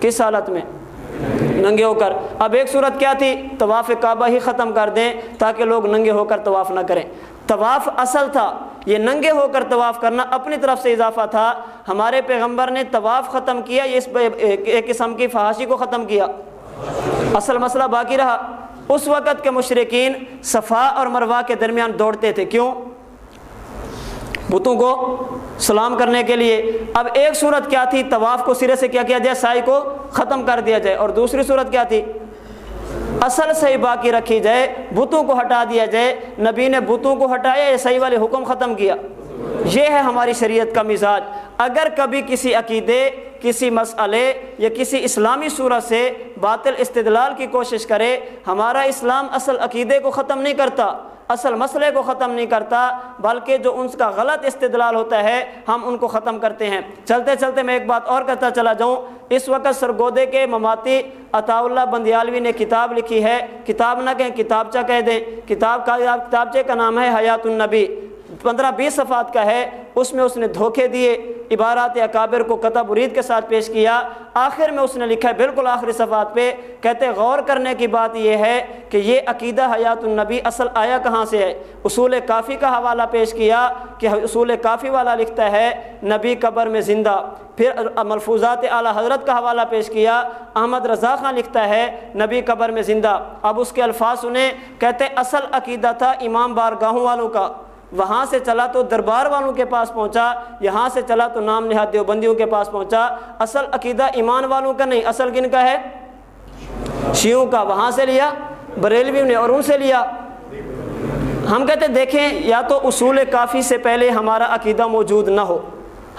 کس حالت میں؟ ننگے ہو کر۔ اب ایک صورت کیا تھی؟ طواف کعبہ ہی ختم کر دیں تاکہ لوگ ننگے ہو کر طواف نہ کریں۔ طواف اصل تھا۔ یہ ننگے ہو کر طواف کرنا اپنی طرف سے اضافہ تھا۔ ہمارے پیغمبر نے طواف ختم کیا، یہ اس ایک قسم کی فحاشی کو ختم کیا۔ اصل مسئلہ باقی رہا۔ اس وقت کے مشرقین صفا اور مروا کے درمیان دوڑتے تھے۔ کیوں؟ بتوں کو سلام کرنے کے لیے۔ اب ایک صورت کیا تھی؟ طواف کو سرے سے کیا کیا جائے؟ سائی کو ختم کر دیا جائے۔ اور دوسری صورت کیا تھی؟ اصل صحیح باقی رکھی جائے، بتوں کو ہٹا دیا جائے۔ نبی نے بتوں کو ہٹایا یا صحیح والے حکم ختم کیا۔ یہ ہے ہماری شریعت کا مزاج۔ اگر کبھی کسی عقیدے، کسی مسئلے یا کسی اسلامی صورت سے باطل استدلال کی کوشش کرے، ہمارا اسلام اصل عقیدے کو ختم نہیں کرتا۔ اصل مسئلے کو ختم نہیں کرتا، بلکہ جو ان کا غلط استدلال ہوتا ہے، ہم ان کو ختم کرتے ہیں۔ چلتے چلتے میں ایک بات اور کرتا چلا جاؤں۔ اس وقت سرگودے کے مماتی عطا اللہ بندیالوی نے کتاب لکھی ہے۔ کتاب نہ کہیں، کتابچہ کہہ دیں۔ کتاب کا، کتابچے کا نام ہے حیات النبی۔ پندرہ بیس صفحات کا ہے، اس میں اس نے دھوکے دیے، عبارات اکابر کو قطع برید کے ساتھ پیش کیا۔ آخر میں اس نے لکھا ہے، بالکل آخری صفحات پہ۔ کہتے غور کرنے کی بات یہ ہے کہ یہ عقیدہ حیات النبی اصل آیا کہاں سے ہے؟ اصول کافی کا حوالہ پیش کیا کہ اصول کافی والا لکھتا ہے، نبی قبر میں زندہ۔ پھر ملفوظات اعلیٰ حضرت کا حوالہ پیش کیا، احمد رضا خان لکھتا ہے، نبی قبر میں زندہ۔ اب اس کے الفاظ سنیں، کہتے اصل عقیدہ تھا امام بارگاہوں والوں کا۔ وہاں سے چلا تو دربار والوں کے پاس پہنچا، یہاں سے چلا تو نام نہاد دیوبندیوں کے پاس پہنچا۔ اصل عقیدہ ایمان والوں کا نہیں، اصل کن کا ہے؟ شیعوں کا۔ وہاں سے لیا، بریلویوں نے اور ان سے لیا۔ ہم کہتے دیکھیں، یا تو اصول کافی سے پہلے ہمارا عقیدہ موجود نہ ہو،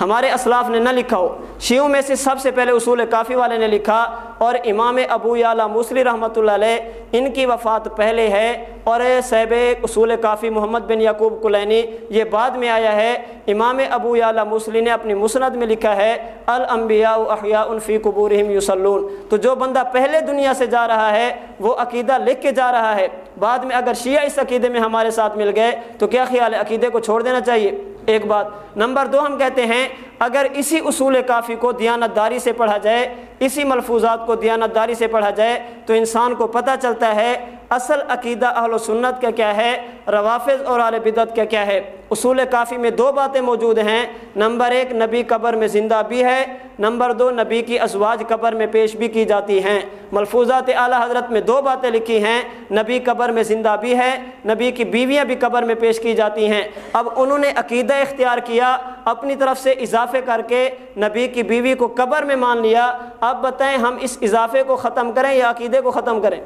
ہمارے اسلاف نے نہ لکھا ہو شیعوں میں سے سب سے پہلے اصول کافی والے نے لکھا اور امام ابو یعلیٰ موسلی رحمۃ اللہ علیہ ان کی وفات پہلے ہے اور صحب اصول کافی محمد بن یعقوب کلینی یہ بعد میں آیا ہے۔ امام ابو یعلیٰ موسلی نے اپنی مسند میں لکھا ہے، الانبیاء احیاء فی قبورہم یسلون تو جو بندہ پہلے دنیا سے جا رہا ہے، وہ عقیدہ لکھ کے جا رہا ہے۔ بعد میں اگر شیعہ اس عقیدے میں ہمارے ساتھ مل گئے، تو کیا خیال ہے؟ عقیدے کو چھوڑ دینا چاہیے۔ ایک بات، نمبر دو ہم کہتے ہیں اگر اسی اصول کافی کو دیانت داری سے پڑھا جائے، اسی ملفوظات کو دیانت داری سے پڑھا جائے، تو انسان کو پتہ چلتا ہے اصل عقیدہ اہل و سنت کا کیا ہے؟ روافظ اور عال بدت کا کیا ہے؟ اصول کافی میں دو باتیں موجود ہیں۔ نمبر ایک، نبی قبر میں زندہ بھی ہے۔ نمبر دو، نبی کی ازواج قبر میں پیش بھی کی جاتی ہیں۔ ملفوظات اعلیٰ حضرت میں دو باتیں لکھی ہیں۔ نبی قبر میں زندہ بھی ہے، نبی کی بیویاں بھی قبر میں پیش کی جاتی ہیں۔ اب انہوں نے عقیدہ اختیار کیا، اپنی طرف سے اضافے کر کے نبی کی بیوی کو قبر میں مان لیا۔ اب بتائیں ہم اس اضافے کو ختم کریں یا عقیدے کو ختم کریں؟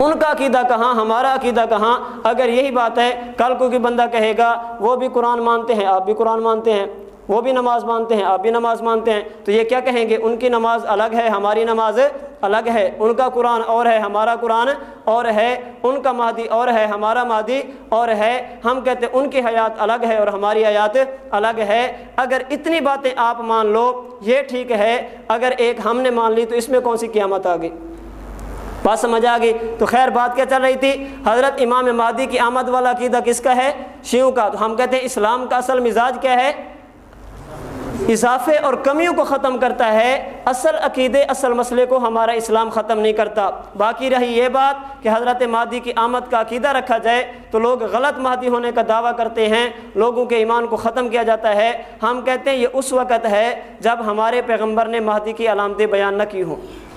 ان کا عقیدہ کہاں، ہمارا عقیدہ کہاں؟ اگر یہی بات ہے، کل کو بندہ کہے گا، وہ بھی قرآن مانتے ہیں، آپ بھی قرآن مانتے ہیں، وہ بھی نماز مانتے ہیں، آپ بھی نماز مانتے ہیں، تو یہ کیا کہیں گے؟ ان کی نماز الگ ہے، ہماری نماز الگ ہے، ان کا قرآن اور ہے، ہمارا قرآن اور ہے، ان کا مادی اور ہے، ہمارا مادی اور ہے، ہم کہتے ہیں ان کی حیات الگ ہے اور ہماری حیات الگ ہے۔ اگر اتنی باتیں آپ مان لو، یہ ٹھیک ہے، اگر ایک ہم نے مان لی، تو اس میں کون سی قیامت آ گئی بات سمجھ آ گئی۔ تو خیر، بات کیا چل رہی تھی؟ حضرت امام مادی کی آمد والا عقیدہ کس کا ہے؟ شیعوں کا۔ تو ہم کہتے ہیں اسلام کا اصل مزاج کیا ہے؟ اضافے اور کمیوں کو ختم کرتا ہے۔ اصل عقیدے، اصل مسئلے کو ہمارا اسلام ختم نہیں کرتا۔ باقی رہی یہ بات کہ حضرت مادی کی آمد کا عقیدہ رکھا جائے تو لوگ غلط مادی ہونے کا دعویٰ کرتے ہیں۔ لوگوں کے ایمان کو ختم کیا جاتا ہے۔ ہم کہتے ہیں یہ اس وقت ہے جب ہمارے پیغمبر نے مہدی کی علامتیں بیان نہ کی ہوں۔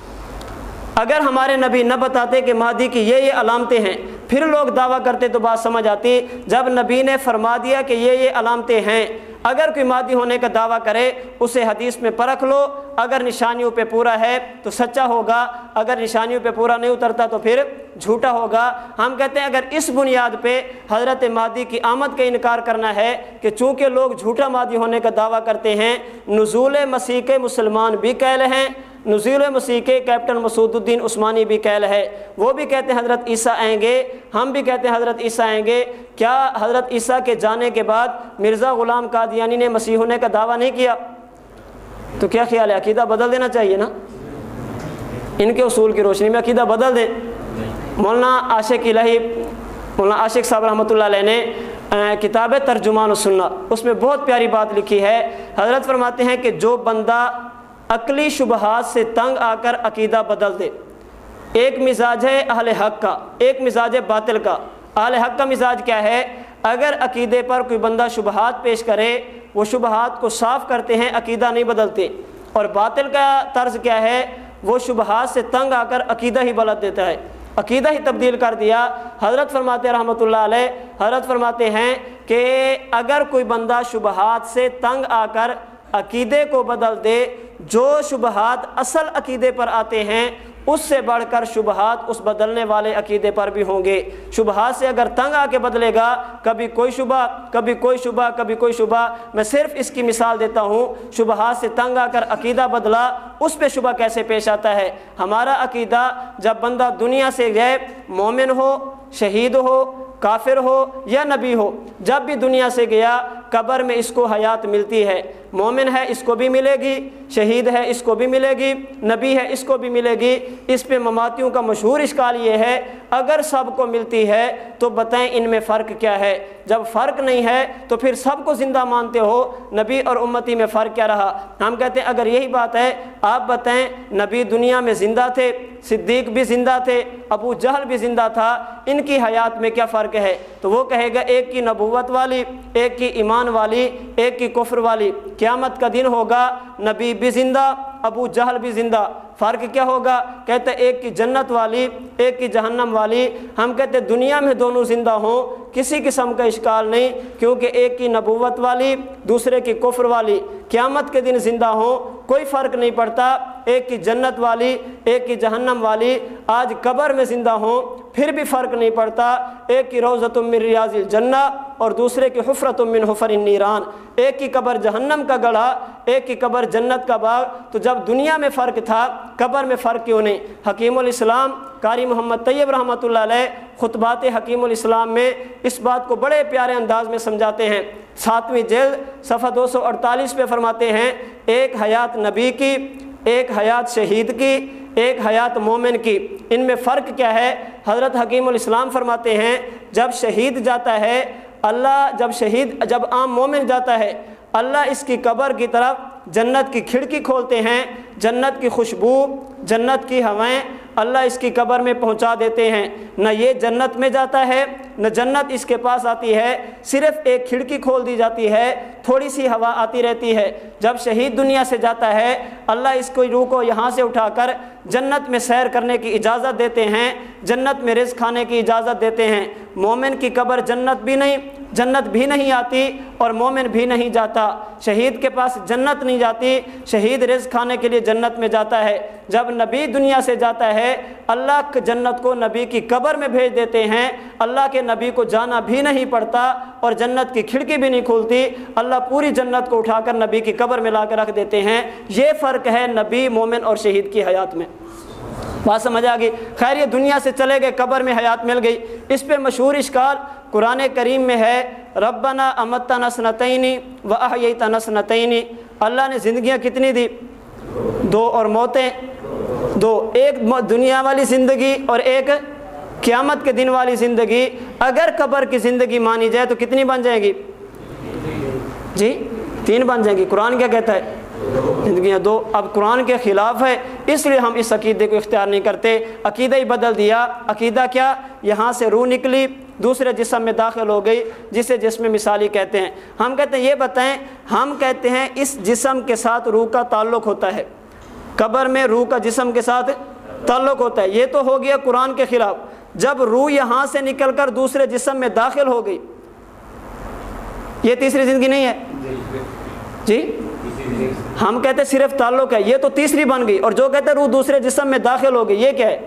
اگر ہمارے نبی نہ بتاتے کہ مہدی کی یہ یہ علامتیں ہیں، پھر لوگ دعویٰ کرتے تو بات سمجھ آتی۔ جب نبی نے فرما دیا کہ یہ یہ علامتیں ہیں، اگر کوئی مادی ہونے کا دعویٰ کرے، اسے حدیث میں پرکھ لو۔ اگر نشانیوں پہ پورا ہے تو سچا ہوگا، اگر نشانیوں پہ پورا نہیں اترتا تو پھر جھوٹا ہوگا۔ ہم کہتے ہیں اگر اس بنیاد پہ حضرت مادی کی آمد کا انکار کرنا ہے کہ چونکہ لوگ جھوٹا مادی ہونے کا دعویٰ کرتے ہیں، نزول مسیح کے مسلمان بھی کہل ہیں نزول مسیح کے کیپٹن مسعود الدین عثمانی بھی کہل ہے۔ وہ بھی کہتے ہیں، حضرت عیسیٰ آئیں گے۔ ہم بھی کہتے ہیں، حضرت عیسیٰ آئیں گے۔ کیا حضرت عیسیٰ کے جانے کے بعد مرزا غلام قادیانی نے مسیح ہونے کا دعویٰ نہیں کیا؟ تو کیا خیال ہے، عقیدہ بدل دینا چاہیے نا؟ ان کے اصول کی روشنی میں عقیدہ بدل دیں۔ مولانا عاشق الہی، مولانا عاشق صاحب رحمۃ اللہ علیہ نے کتاب ترجمان و سننا اس میں بہت پیاری بات لکھی ہے۔ حضرت فرماتے ہیں کہ جو بندہ عقلی شبہات سے تنگ آ کر عقیدہ بدل دے۔ ایک مزاج ہے اہل حق کا، ایک مزاج ہے باطل کا۔ اہل حق کا مزاج کیا ہے؟ اگر عقیدے پر کوئی بندہ شبہات پیش کرے، وہ شبہات کو صاف کرتے ہیں، عقیدہ نہیں بدلتے۔ اور باطل کا طرز کیا ہے؟ وہ شبہات سے تنگ آ کر عقیدہ ہی بلد دیتا ہے۔ عقیدہ ہی تبدیل کر دیا۔ حضرت فرماتے رحمۃ اللہ علیہ، حضرت فرماتے ہیں کہ اگر کوئی بندہ شبہات سے تنگ آ کر عقیدے کو بدل دے جو شبہات اصل عقیدے پر آتے ہیں، اس سے بڑھ کر شبہات اس بدلنے والے عقیدے پر بھی ہوں گے۔ شبہات سے اگر تنگ آ کے بدلے گا، کبھی کوئی شبہ، کبھی کوئی شبہ، کبھی کوئی شبہ۔ میں صرف اس کی مثال دیتا ہوں، شبہات سے تنگ آ کر عقیدہ بدلا، اس پہ شبہ کیسے پیش آتا ہے؟ ہمارا عقیدہ جب بندہ دنیا سے گئے مومن ہو، شہید ہو، کافر ہو یا نبی ہو، جب بھی دنیا سے گیا، قبر میں اس کو حیات ملتی ہے۔ مومن ہے اس کو بھی ملے گی، شہید ہے اس کو بھی ملے گی، نبی ہے اس کو بھی ملے گی۔ اس پہ مماتیوں کا مشہور اشکال یہ ہے، اگر سب کو ملتی ہے تو بتائیں ان میں فرق کیا ہے۔ جب فرق نہیں ہے تو پھر سب کو زندہ مانتے ہو، نبی اور امتی میں فرق کیا رہا؟ ہم کہتے ہیں اگر یہی بات ہے، آپ بتائیں نبی دنیا میں زندہ تھے، صدیق بھی زندہ تھے، ابو جہل بھی زندہ تھا، ان کی حیات میں کیا فرق ہے؟ تو وہ کہے گا، ایک کی نبوت والی، ایک کی ایمان والی، ایک کی کفر والی۔ قیامت کا دن ہوگا، نبی بھی زندہ، ابو جہل بھی زندہ۔ فرق کیا ہوگا؟ کہتے ایک کی جنت والی، ایک کی جہنم والی۔ ہم کہتے دنیا میں دونوں زندہ ہوں، کسی قسم کا اشکال نہیں، کیونکہ ایک کی نبوت والی، دوسرے کی کفر والی۔ قیامت کے دن زندہ ہوں، کوئی فرق نہیں پڑتا۔ ایک کی جنت والی، ایک کی جہنم والی۔ آج قبر میں زندہ ہوں، پھر بھی فرق نہیں پڑتا۔ ایک کی روزت من ریاض الجنہ اور دوسرے کی حفرت من حفر النیران۔ ایک کی قبر جہنم کا گڑھا ایک کی قبر جنت کا باغ۔ تو جب دنیا میں فرق تھا، قبر میں فرق کیوں نہیں؟ حکیم الاسلام قاری محمد طیب رحمۃ اللہ علیہ خطبات حکیم الاسلام میں اس بات کو بڑے پیارے انداز میں سمجھاتے ہیں۔ ساتویں جلد صفحہ دو سو اڑتالیس پہ فرماتے ہیں، ایک حیات نبی کی، ایک حیات شہید کی، ایک حیات مومن کی۔ ان میں فرق کیا ہے؟ حضرت حکیم الاسلام فرماتے ہیں، جب شہید جاتا ہے اللہ جب شہید، جب عام مومن جاتا ہے، اللہ اس کی قبر کی طرف جنت کی کھڑکی کھولتے ہیں، جنت کی خوشبو، جنت کی ہوائیں اللہ اس کی قبر میں پہنچا دیتے ہیں۔ نہ یہ جنت میں جاتا ہے، نہ جنت اس کے پاس آتی ہے، صرف ایک کھڑکی کھول دی جاتی ہے۔ تھوڑی سی ہوا آتی رہتی ہے۔ جب شہید دنیا سے جاتا ہے، اللہ اس کو روح کو یہاں سے اٹھا کر جنت میں سیر کرنے کی اجازت دیتے ہیں، جنت میں رزق کھانے کی اجازت دیتے ہیں۔ مومن کی قبر جنت بھی نہیں، جنت بھی نہیں آتی اور مومن بھی نہیں جاتا۔ شہید کے پاس جنت نہیں جاتی، شہید رزق کھانے کے لیے جنت میں جاتا ہے۔ جب نبی دنیا سے جاتا ہے، اللہ جنت کو نبی کی قبر میں بھیج دیتے ہیں۔ اللہ کے نبی کو جانا بھی نہیں پڑتا اور جنت کی کھڑکی بھی نہیں کھولتی، اللہ پوری جنت کو اٹھا کر نبی کی قبر میں لا کے رکھ دیتے ہیں۔ یہ فرق ہے نبی، مومن اور شہید کی حیات میں۔ بات سمجھ آ گئی؟ خیر، یہ دنیا سے چلے گئے، قبر میں حیات مل گئی۔ اس پہ مشہور اشکال قرآن کریم میں ہے، ربنا امت نسنتعینی و احیت نسنتعینی اللہ نے زندگیاں کتنی دی؟ دو اور موتیں۔ دو، ایک دنیا والی زندگی اور ایک قیامت کے دن والی زندگی اگر قبر کی زندگی مانی جائے تو کتنی بن جائے گی؟ جی تین بن جائیں گی۔ قرآن کیا کہتا ہے؟ زندگیاں دو۔ اب قرآن کے خلاف ہے، اس لیے ہم اس عقیدے کو اختیار نہیں کرتے۔ عقیدہ ہی بدل دیا۔ عقیدہ کیا؟ یہاں سے روح نکلی، دوسرے جسم میں داخل ہو گئی، جسے جسم مثالی کہتے ہیں۔ ہم کہتے ہیں، یہ بتائیں، ہم کہتے ہیں اس جسم کے ساتھ روح کا تعلق ہوتا ہے۔ قبر میں روح کا جسم کے ساتھ تعلق ہوتا ہے۔ یہ تو ہو گیا قرآن کے خلاف۔ جب روح یہاں سے نکل کر دوسرے جسم میں داخل ہو گئی۔ یہ تیسری زندگی نہیں ہے؟ جی؟ ہم کہتے صرف تعلق ہے۔ یہ تو تیسری بن گئی۔ اور جو کہتے روح دوسرے جسم میں داخل ہو گئی، یہ کیا ہے؟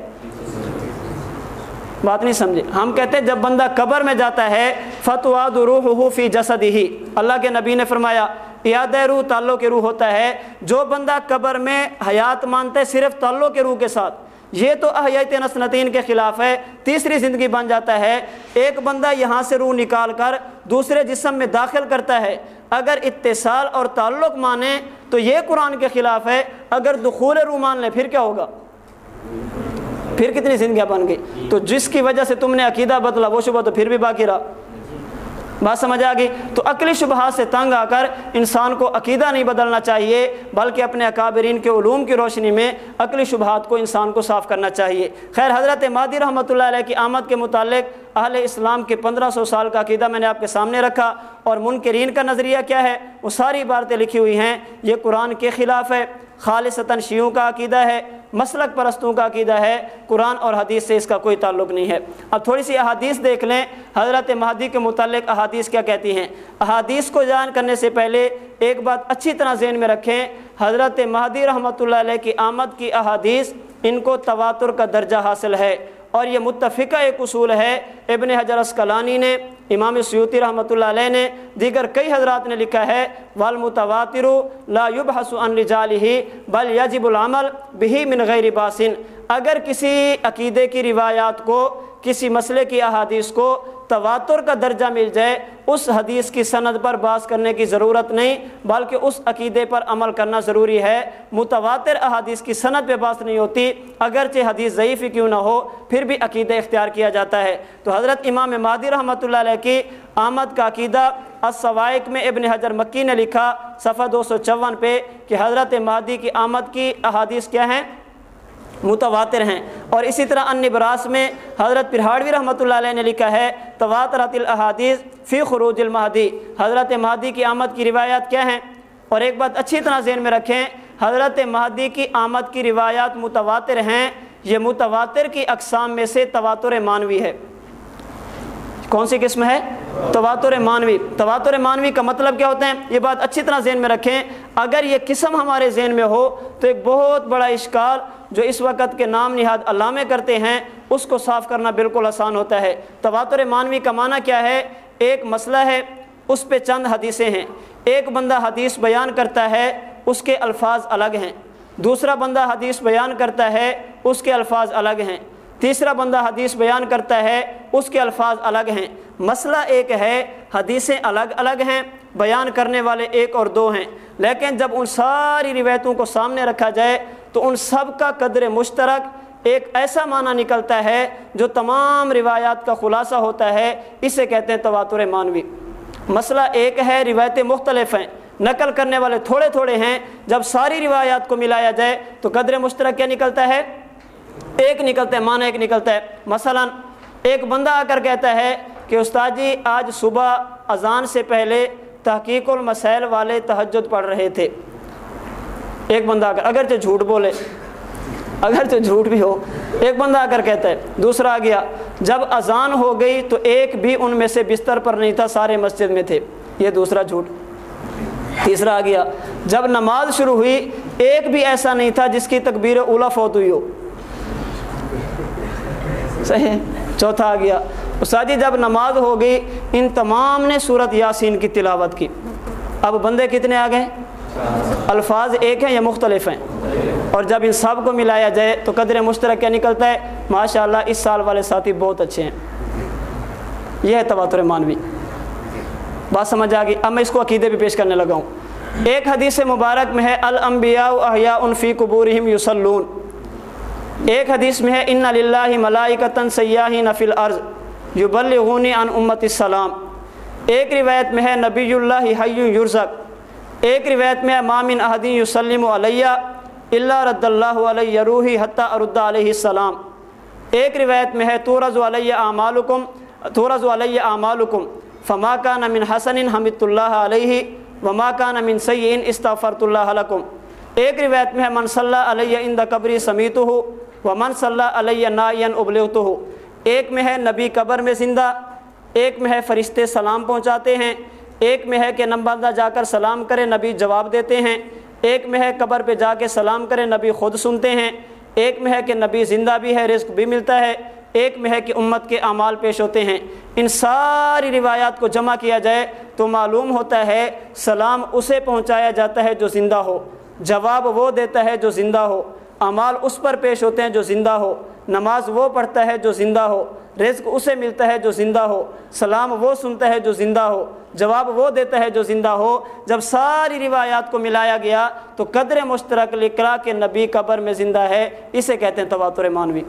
بات نہیں سمجھے۔ ہم کہتے ہیں جب بندہ قبر میں جاتا ہے، فتواد روح فی جسد ہی اللہ کے نبی نے فرمایا یاد روح تعلق کے روح ہوتا ہے۔ جو بندہ قبر میں حیات مانتا ہے صرف تعلق کے روح کے ساتھ۔ یہ تو احیت نسنتین کے خلاف ہے، تیسری زندگی بن جاتا ہے، ایک بندہ یہاں سے روح نکال کر دوسرے جسم میں داخل کرتا ہے۔ اگر اتصال اور تعلق مانے تو یہ قرآن کے خلاف ہے، اگر دخول روح مان لیں پھر کیا ہوگا؟ پھر کتنی زندگیاں بن گئی۔ تو جس کی وجہ سے تم نے عقیدہ بدلا، وہ شبہ تو پھر بھی باقی رہا۔ بات سمجھ آ گئی؟ تو عقلی شبہات سے تنگ آ کر انسان کو عقیدہ نہیں بدلنا چاہیے، بلکہ اپنے اکابرین کے علوم کی روشنی میں عقلی شبہات کو انسان کو صاف کرنا چاہیے۔ خیر، حضرت مادی رحمۃ اللہ علیہ کی آمد کے متعلق اہل اسلام کے پندرہ سو سال کا عقیدہ میں نے آپ کے سامنے رکھا۔ اور منکرین کا نظریہ کیا ہے؟ وہ ساری باتیں لکھی ہوئی ہیں۔ یہ قرآن کے خلاف ہے، خالصتاً شیعوں کا عقیدہ ہے۔ مسلک پرستوں کا عقیدہ ہے، قرآن اور حدیث سے اس کا کوئی تعلق نہیں ہے۔ اب تھوڑی سی احادیث دیکھ لیں۔ حضرت مہدی کے متعلق احادیث کیا کہتی ہیں؟ احادیث کو جان کرنے سے پہلے ایک بات اچھی طرح ذہن میں رکھیں۔ حضرت مہدی رحمۃ اللہ علیہ کی آمد کی احادیث ان کو تواتر کا درجہ حاصل ہے اور یہ متفقہ ایک اصول ہے۔ ابن حجر اسکلانی نے امام سیوتی رحمۃ اللہ علیہ نے دیگر کئی حضرات نے لکھا ہے والمتواتر لا يبحث عن رجاله بل يجب العمل به من غیر باسن. اگر کسی عقیدے کی روایات کو، کسی مسئلے کی احادیث کو تواتر کا درجہ مل جائے، اس حدیث کی سند پر باس کرنے کی ضرورت نہیں، بلکہ اس عقیدے پر عمل کرنا ضروری ہے۔ متواتر احادیث کی سند پہ باس نہیں ہوتی، اگرچہ حدیث ضعیف ہی کیوں نہ ہو، پھر بھی عقیدہ اختیار کیا جاتا ہے۔ تو حضرت امام مادی رحمۃ اللہ علیہ کی آمد کا عقیدہ السوائق میں ابن حجر مکی نے لکھا، صفحہ دو سو چون پہ، کہ حضرت مہدی کی آمد کی احادیث کیا ہیں؟ متواتر ہیں۔ اور اسی طرح ان براس میں حضرت پرہاڑوی رحمۃ اللہ علیہ نے لکھا ہے، تواترت الاحادیث فی خروج المہدی۔ حضرت مہدی کی آمد کی روایات کیا ہیں؟ اور ایک بات اچھی طرح ذہن میں رکھیں، حضرت مہدی کی آمد کی روایات متواتر ہیں، یہ متواتر کی اقسام میں سے تواتر مانوی ہے۔ کون سی قسم ہے؟ تواتر مانوی۔ تواتر مانوی کا مطلب کیا ہوتا ہے؟ یہ بات اچھی طرح ذہن میں رکھیں۔ اگر یہ قسم ہمارے ذہن میں ہو، تو ایک بہت بڑا اشکال جو اس وقت کے نام نہاد علامے کرتے ہیں، اس کو صاف کرنا بالکل آسان ہوتا ہے۔ تواتر مانوی کا معنی کیا ہے؟ ایک مسئلہ ہے، اس پہ چند حدیثیں ہیں۔ ایک بندہ حدیث بیان کرتا ہے، اس کے الفاظ الگ ہیں۔ دوسرا بندہ حدیث بیان کرتا ہے، اس کے الفاظ الگ ہیں۔ تیسرا بندہ حدیث بیان کرتا ہے، اس کے الفاظ الگ ہیں۔ مسئلہ ایک ہے، حدیثیں الگ الگ ہیں، بیان کرنے والے ایک اور دو ہیں۔ لیکن جب ان ساری روایتوں کو سامنے رکھا جائے، تو ان سب کا قدر مشترک ایک ایسا معنی نکلتا ہے جو تمام روایات کا خلاصہ ہوتا ہے۔ اسے کہتے ہیں تواتر مانوی۔ مسئلہ ایک ہے، روایتیں مختلف ہیں۔ نقل کرنے والے تھوڑے تھوڑے ہیں۔ جب ساری روایات کو ملایا جائے، تو قدر مشترک کیا نکلتا ہے؟ ایک نکلتا ہے، معنی ایک نکلتا ہے۔ مثلا، ایک بندہ آ کر کہتا ہے کہ استاد جی آج صبح اذان سے پہلے تحقیق المسائل والے تہجد پڑھ رہے تھے۔ ایک بندہ آ کر اگرچہ جھوٹ بولے، اگرچہ جھوٹ بھی ہو، ایک بندہ آ کر کہتا ہے، دوسرا آ گیا، جب اذان ہو گئی تو ایک بھی ان میں سے بستر پر نہیں تھا، سارے مسجد میں تھے۔ یہ دوسرا جھوٹ۔ تیسرا آ گیا، جب نماز شروع ہوئی، ایک بھی ایسا نہیں تھا جس کی تکبیر اولا فوت ہوئی ہو۔ صحیح؟ چوتھا آ گیا استادی جب نماز ہو گئی ان تمام نے صورت یاسین کی تلاوت کی۔ اب بندے کتنے آ گئے الفاظ ایک ہیں یا مختلف ہیں؟ اور جب ان سب کو ملایا جائے تو قدر مشترک کیا نکلتا ہے۔ ماشاء اللہ اس سال والے ساتھی بہت اچھے ہیں۔ یہ ہے تواتر مانوی۔ بات سمجھ آ گئی؟ اب میں اس کو عقیدے بھی پیش کرنے لگا ہوں۔ ایک حدیث مبارک میں ہے، الانبیاء احیاء فی قبورہم یسلون ایک حدیث میں ہے، ان للہ ملائکتن سیاہی نفل عرض یبلغونی عن امت السلام۔ ایک روایت میں ہے، نبی اللہ حی یرزق۔ ایک روایت میں ہے مامن احدین یسلم علیہ اللہ رد اللہ علیہ روحی حتیٰ ارد علیہ السلام۔ ایک روایت میں ہے تورز علیہ اعمالکم تورز علیہ اعمالکم۔ فما کان من حسن حمد اللہ علیہ وما کان من سیئن استغفرت اللہ لکم۔ ایک روایت میں ہے، من صلی علیہ اند قبری سمیت ہو و من صلی علیہ نائن ابلغت ہو ایک میں ہے نبی قبر میں زندہ، ایک میں ہے فرشتے سلام پہنچاتے ہیں، ایک میں ہے کہ نمبردہ جا کر سلام کرے نبی جواب دیتے ہیں، ایک میں ہے قبر پہ جا کے سلام کرے نبی خود سنتے ہیں، ایک میں ہے کہ نبی زندہ بھی ہے، رزق بھی ملتا ہے، ایک میں ہے کہ امت کے اعمال پیش ہوتے ہیں۔ ان ساری روایات کو جمع کیا جائے تو معلوم ہوتا ہے سلام اسے پہنچایا جاتا ہے جو زندہ ہو، جواب وہ دیتا ہے جو زندہ ہو، اعمال اس پر پیش ہوتے ہیں جو زندہ ہو۔ نماز وہ پڑھتا ہے جو زندہ ہو، رزق اسے ملتا ہے جو زندہ ہو، سلام وہ سنتا ہے جو زندہ ہو، جواب وہ دیتا ہے جو زندہ ہو۔ جب ساری روایات کو ملایا گیا تو قدر مشترک لکھا کے نبی قبر میں زندہ ہے، اسے کہتے ہیں تواتر مانوی۔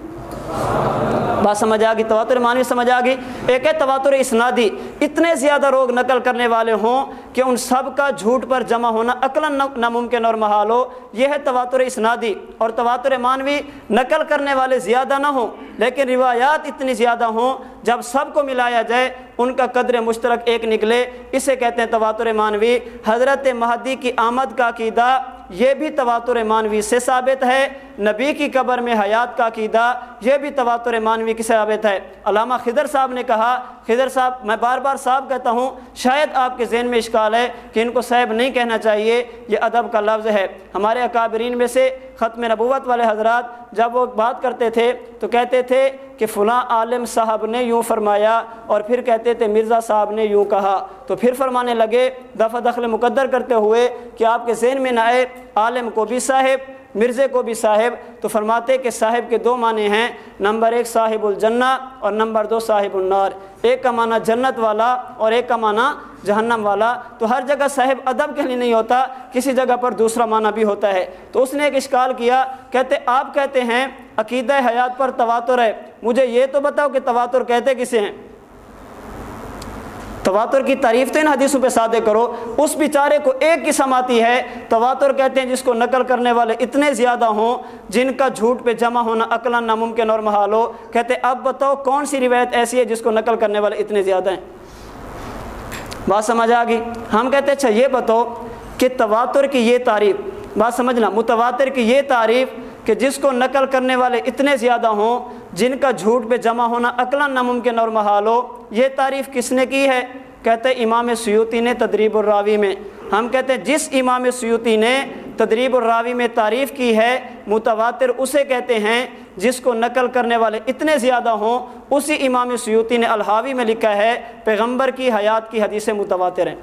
بات سمجھ آ گئی تواتر معنی سمجھ آ گئی ایک ہے تواتر اسنادی۔ اتنے زیادہ لوگ نقل کرنے والے ہوں کہ ان سب کا جھوٹ پر جمع ہونا عقلاً ناممکن اور محال ہو۔ یہ ہے تواتر اسنادی۔ اور تواتر مانوی نقل کرنے والے زیادہ نہ ہوں، لیکن روایات اتنی زیادہ ہوں، جب سب کو ملایا جائے، ان کا قدر مشترک ایک نکلے۔ اسے کہتے ہیں تواتر مانوی حضرت مہدی کی آمد کا عقیدہ یہ بھی تواتر مانوی سے ثابت ہے۔ نبی کی قبر میں حیات کا عقیدہ، یہ بھی تواتر مانوی کی ثابت ہے۔ علامہ خضر صاحب نے کہا خضر صاحب، میں بار بار صاحب کہتا ہوں، شاید آپ کے ذہن میں اشکال ہے کہ ان کو صاحب نہیں کہنا چاہیے، یہ ادب کا لفظ ہے۔ ہمارے اکابرین میں سے ختم نبوت والے حضرات جب وہ بات کرتے تھے تو کہتے تھے کہ فلاں عالم صاحب نے یوں فرمایا اور پھر کہتے تھے مرزا صاحب نے یوں کہا۔ تو پھر فرمانے لگے دفع دخل مقدر کرتے ہوئے کہ آپ کے ذہن میں نہ آئے، عالم کو بھی صاحب۔ مرزے کو بھی صاحب تو فرماتے کہ صاحب کے دو معنی ہیں، نمبر ایک صاحب الجنہ اور نمبر دو صاحب النار۔ ایک کا معنی جنت والا اور ایک کا معنی جہنم والا۔ تو ہر جگہ صاحب ادب کے لیے نہیں ہوتا، کسی جگہ پر دوسرا معنی بھی ہوتا ہے۔ تو اس نے ایک اشکال کیا، کہتے آپ کہتے ہیں، عقیدہ حیات پر تواتر ہے۔ مجھے یہ تو بتاؤ کہ تواتر کہتے کسے ہیں؟ تواتر کی تعریف تو ان حدیثوں پہ سادے کرو، اس بیچارے کو ایک قسم آتی ہے، تواتر کہتے ہیں جس کو نقل کرنے والے اتنے زیادہ ہوں، جن کا جھوٹ پہ جمع ہونا عقلاً ناممکن اور محال ہو۔ کہتے اب بتاؤ کون سی روایت ایسی ہے جس کو نقل کرنے والے اتنے زیادہ ہیں؟ بات سمجھ آ گئی؟ ہم کہتے اچھا یہ بتاؤ کہ تواتر کی یہ تعریف، بات سمجھنا، متواتر کی یہ تعریف کہ جس کو نقل کرنے والے اتنے زیادہ ہوں، جن کا جھوٹ پہ جمع ہونا عقلاً ناممکن اور محال ہو۔ یہ تعریف کس نے کی ہے؟ کہتے امام سیوتی نے تدریب الراوی میں۔ ہم کہتے ہیں جس امام سیوتی نے تدریب الراوی میں تعریف کی ہے، متواتر اسے کہتے ہیں جس کو نقل کرنے والے اتنے زیادہ ہوں، اسی امام سیوتی نے الحاوی میں لکھا ہے، پیغمبر کی حیات کی حدیثیں متواتر ہیں۔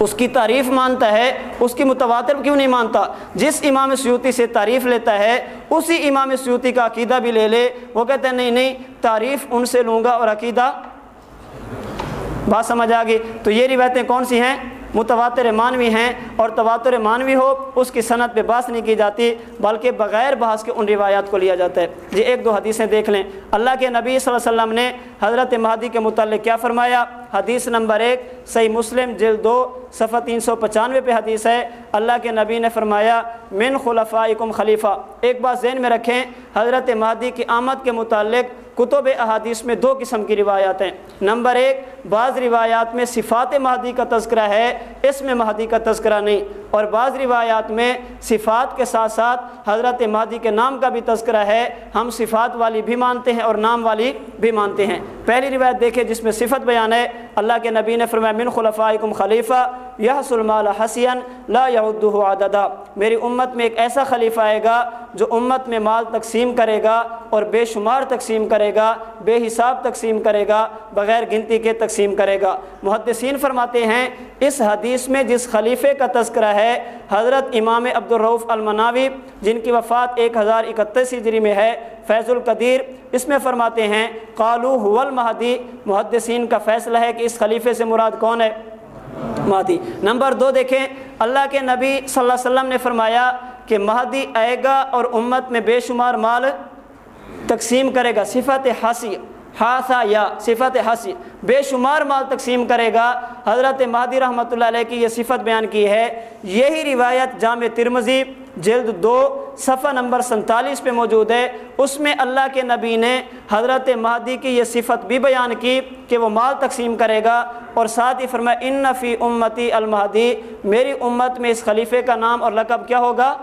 اس کی تعریف مانتا ہے، اس کی متواتر کیوں نہیں مانتا؟ جس امام سیوتی سے تعریف لیتا ہے، اسی امام سیوتی کا عقیدہ بھی لے لے۔ وہ کہتے ہیں، نہیں نہیں، تعریف ان سے لوں گا اور عقیدہ بات سمجھ آ گئی تو یہ روایتیں کون سی ہیں؟ متواتر مانوی ہیں۔ اور تواتر مانوی ہو، اس کی صنعت پہ بحث نہیں کی جاتی، بلکہ بغیر بحث کے ان روایات کو لیا جاتا ہے۔ جی ایک دو حدیثیں دیکھ لیں۔ اللہ کے نبی صلی اللہ علیہ وسلم نے حضرت مہدی کے متعلق کیا فرمایا؟ حدیث نمبر ایک، صحیح مسلم، جلد دو صفحہ تین سو پچانوے پہ حدیث ہے، اللہ کے نبی نے فرمایا، من خلفائکم خلیفہ۔ ایک بات ذہن میں رکھیں، حضرت مہدی کی آمد کے متعلق کتب احادیث میں دو قسم کی روایات ہیں۔ نمبر ایک، بعض روایات میں صفات مہدی کا تذکرہ ہے، اس میں مہدی کا تذکرہ نہیں۔ اور بعض روایات میں صفات کے ساتھ ساتھ حضرت مہدی کے نام کا بھی تذکرہ ہے۔ ہم صفات والی بھی مانتے ہیں اور نام والی بھی مانتے ہیں۔ پہلی روایت دیکھیں جس میں صفت بیان ہے۔ اللہ کے نبی نے فرمایا، من خلفائکم خلیفہ یہ سلمال حسین لا یعدہ عددا۔ میری امت میں ایک ایسا خلیفہ آئے گا جو امت میں مال تقسیم کرے گا اور بے شمار تقسیم کرے گا، بے حساب تقسیم کرے گا، بغیر گنتی کے تقسیم کرے گا۔ محدثین فرماتے ہیں، اس حدیث میں جس خلیفے کا تذکرہ ہے، حضرت امام عبدالروف المناوی، جن کی وفات ایک ہزار اکتیس ہجری میں ہے، فیض القدیر، اس میں فرماتے ہیں، قالو هو المہدی۔ محدثین کا فیصلہ ہے کہ اس خلیفے سے مراد کون ہے۔ مہدی۔ نمبر دو دیکھیں، اللہ کے نبی صلی اللہ علیہ وسلم نے فرمایا کہ مہدی آئے گا اور امت میں بے شمار مال تقسیم کرے گا، صفت حاسی ہاسا یا صفت حسی بے شمار مال تقسیم کرے گا۔ حضرت مہدی رحمۃ اللہ علیہ کی یہ صفت بیان کی ہے۔ یہی روایت جامع ترمزی جلد دو، صفحہ نمبر سنتالیس پہ موجود ہے۔ اس میں اللہ کے نبی نے حضرت مہدی کی یہ صفت بھی بیان کی کہ وہ مال تقسیم کرے گا اور ساتھ ہی فرمایا، ان فی امتی المہدی میری امت میں اس خلیفے کا نام اور لقب کیا ہوگا؟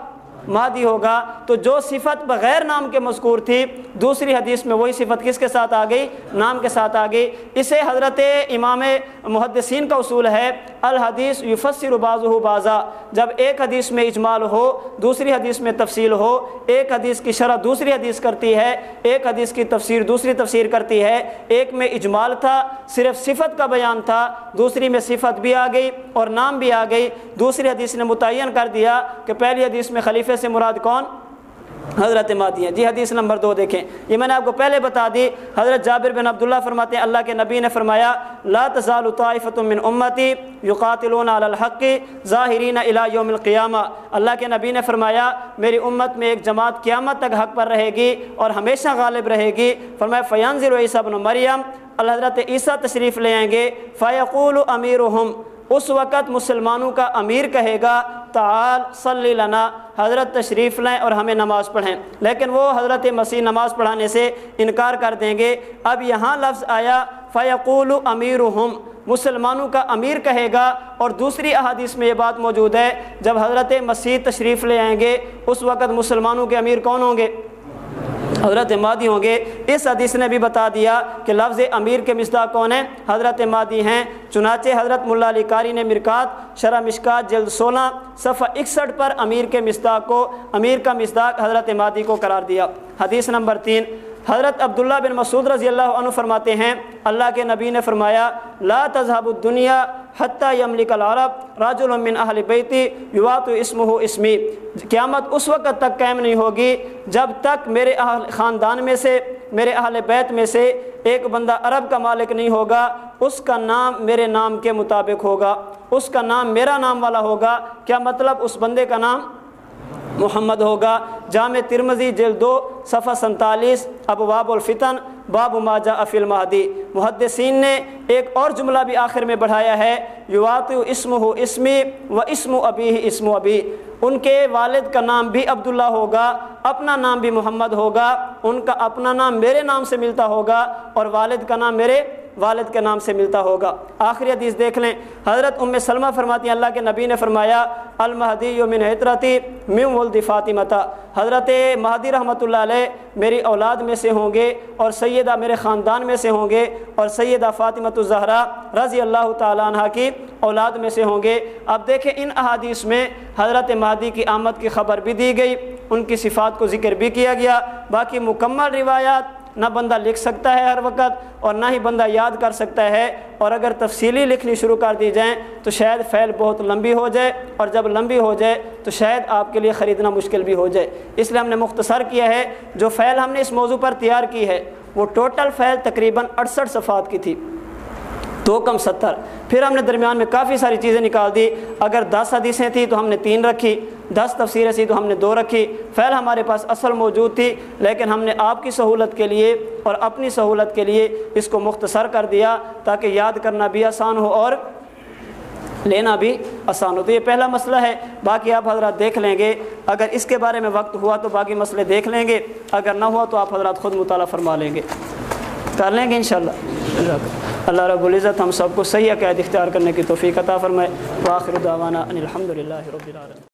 مادی ہوگا، تو جو صفت بغیر نام کے مذکور تھی، دوسری حدیث میں وہی صفت کس کے ساتھ آ گئی؟ نام کے ساتھ آ گئی۔ اسے حضرت امام محدثین کا اصول ہے، الحدیث یفسر بعضہ بازا جب ایک حدیث میں اجمال ہو، دوسری حدیث میں تفصیل ہو، ایک حدیث کی شرح دوسری حدیث کرتی ہے، ایک حدیث کی تفسیر دوسری تفسیر کرتی ہے۔ ایک میں اجمال تھا، صرف صفت کا بیان تھا، دوسری میں صفت بھی آ گئی اور نام بھی آ گئی۔ دوسری حدیث نے متعین کر دیا کہ پہلی حدیث میں خلیفے سے مراد کون؟ حضرت مادی ہیں۔ جی حدیث نمبر دو دیکھیں۔ یہ میں نے آپ کو پہلے بتا دی، حضرت جابر بن عبداللہ فرماتے ہیں، اللہ کے نبی نے فرمایا، لا تزال طائفۃ من امتی یقاتلون علی الحق ظاہرین الی یوم القیامہ۔ اللہ کے نبی نے فرمایا، میری امت میں ایک جماعت قیامت تک حق پر رہے گی اور ہمیشہ غالب رہے گی۔ فرمایا فیانزر عیسیٰ بن مریم اللہ حضرت عیسیٰ تشریف لے آئیں گے۔ فیقول امیرہم اس وقت مسلمانوں کا امیر کہے گا، تعال صلی لنا، حضرت تشریف لیں اور ہمیں نماز پڑھیں۔ لیکن وہ حضرت مسیح نماز پڑھانے سے انکار کر دیں گے۔ اب یہاں لفظ آیا فیقول امیر مسلمانوں کا امیر کہے گا اور دوسری احادیث میں یہ بات موجود ہے، جب حضرت مسیح تشریف لے آئیں گے، اس وقت مسلمانوں کے امیر کون ہوں گے؟ حضرت مادی ہوں گے۔ اس حدیث نے بھی بتا دیا کہ لفظ امیر کے مصداق کون ہیں؟ حضرت مادی ہیں۔ چنانچہ حضرت ملا علی کاری نے مرکات شرح مشکات جلد سولہ صفحہ اکسٹھ پر امیر کے مصداق کو، امیر کا مصداق حضرت مادی کو قرار دیا۔ حدیث نمبر تین حضرت عبداللہ بن مسعود رضی اللہ عنہ فرماتے ہیں، اللہ کے نبی نے فرمایا، لا تذهب الدنیا حتیٰ یملک العرب راج من اہل بیتی یوات اسم ہو اسمی۔ قیامت اس وقت تک قائم نہیں ہوگی جب تک میرے اہل خاندان میں سے، میرے اہل بیت میں سے ایک بندہ عرب کا مالک نہیں ہوگا، اس کا نام میرے نام کے مطابق ہوگا، اس کا نام میرا نام والا ہوگا۔ کیا مطلب؟ اس بندے کا نام محمد ہوگا۔ جامع ترمزی جلد دو، صفحہ سنتالیس، ابواب الفتن، باب ماجا افل مہدی محدثین نے ایک اور جملہ بھی آخر میں بڑھایا ہے یوات اسم ہو اسمی و اسم و ابی اسم و ابی۔ ان کے والد کا نام بھی عبداللہ ہوگا، اپنا نام بھی محمد ہوگا۔ ان کا اپنا نام میرے نام سے ملتا ہوگا اور والد کا نام میرے والد کے نام سے ملتا ہوگا۔ آخری حدیث دیکھ لیں۔ حضرت ام سلمہ فرماتی ہیں، اللہ کے نبی نے فرمایا، المہدی من حطرتی مم ولد فاطمتا حضرت مہدی رحمۃ اللہ علیہ میری اولاد میں سے ہوں گے اور سیدہ میرے خاندان میں سے ہوں گے اور سیدہ فاطمۃ الزہرا رضی اللہ تعالیٰ عنہ کی اولاد میں سے ہوں گے۔ اب دیکھیں، ان احادیث میں حضرت مہدی کی آمد کی خبر بھی دی گئی، ان کی صفات کو ذکر بھی کیا گیا۔ باقی مکمل روایات نہ بندہ لکھ سکتا ہے ہر وقت اور نہ ہی بندہ یاد کر سکتا ہے اور اگر تفصیلی لکھنی شروع کر دی جائیں تو شاید فیل بہت لمبی ہو جائے اور جب لمبی ہو جائے تو شاید آپ کے لیے خریدنا مشکل بھی ہو جائے اس لیے ہم نے مختصر کیا ہے جو فعل ہم نے اس موضوع پر تیار کی ہے وہ ٹوٹل فیل تقریباً اڑسٹھ صفحات کی تھی دو کم ستر۔ پھر ہم نے درمیان میں کافی ساری چیزیں نکال دی۔ اگر دس حدیثیں تھیں تو ہم نے تین رکھی۔ دس تفسیریں تھیں تو ہم نے دو رکھی۔ فعل ہمارے پاس اصل موجود تھی، لیکن ہم نے آپ کی سہولت کے لیے اور اپنی سہولت کے لیے اس کو مختصر کر دیا تاکہ یاد کرنا بھی آسان ہو اور لینا بھی آسان ہو۔ تو یہ پہلا مسئلہ ہے۔ باقی آپ حضرات دیکھ لیں گے۔ اگر اس کے بارے میں وقت ہوا تو باقی مسئلے دیکھ لیں گے۔ اگر نہ ہوا تو آپ حضرات خود مطالعہ فرما لیں گے۔ کر لیں گے انشاءاللہ۔ اللہ رب العزت ہم سب کو صحیح عقائد اختیار کرنے کی توفیق عطا فرمائے۔ واخر دعوانا ان الحمد للہ رب العالمین۔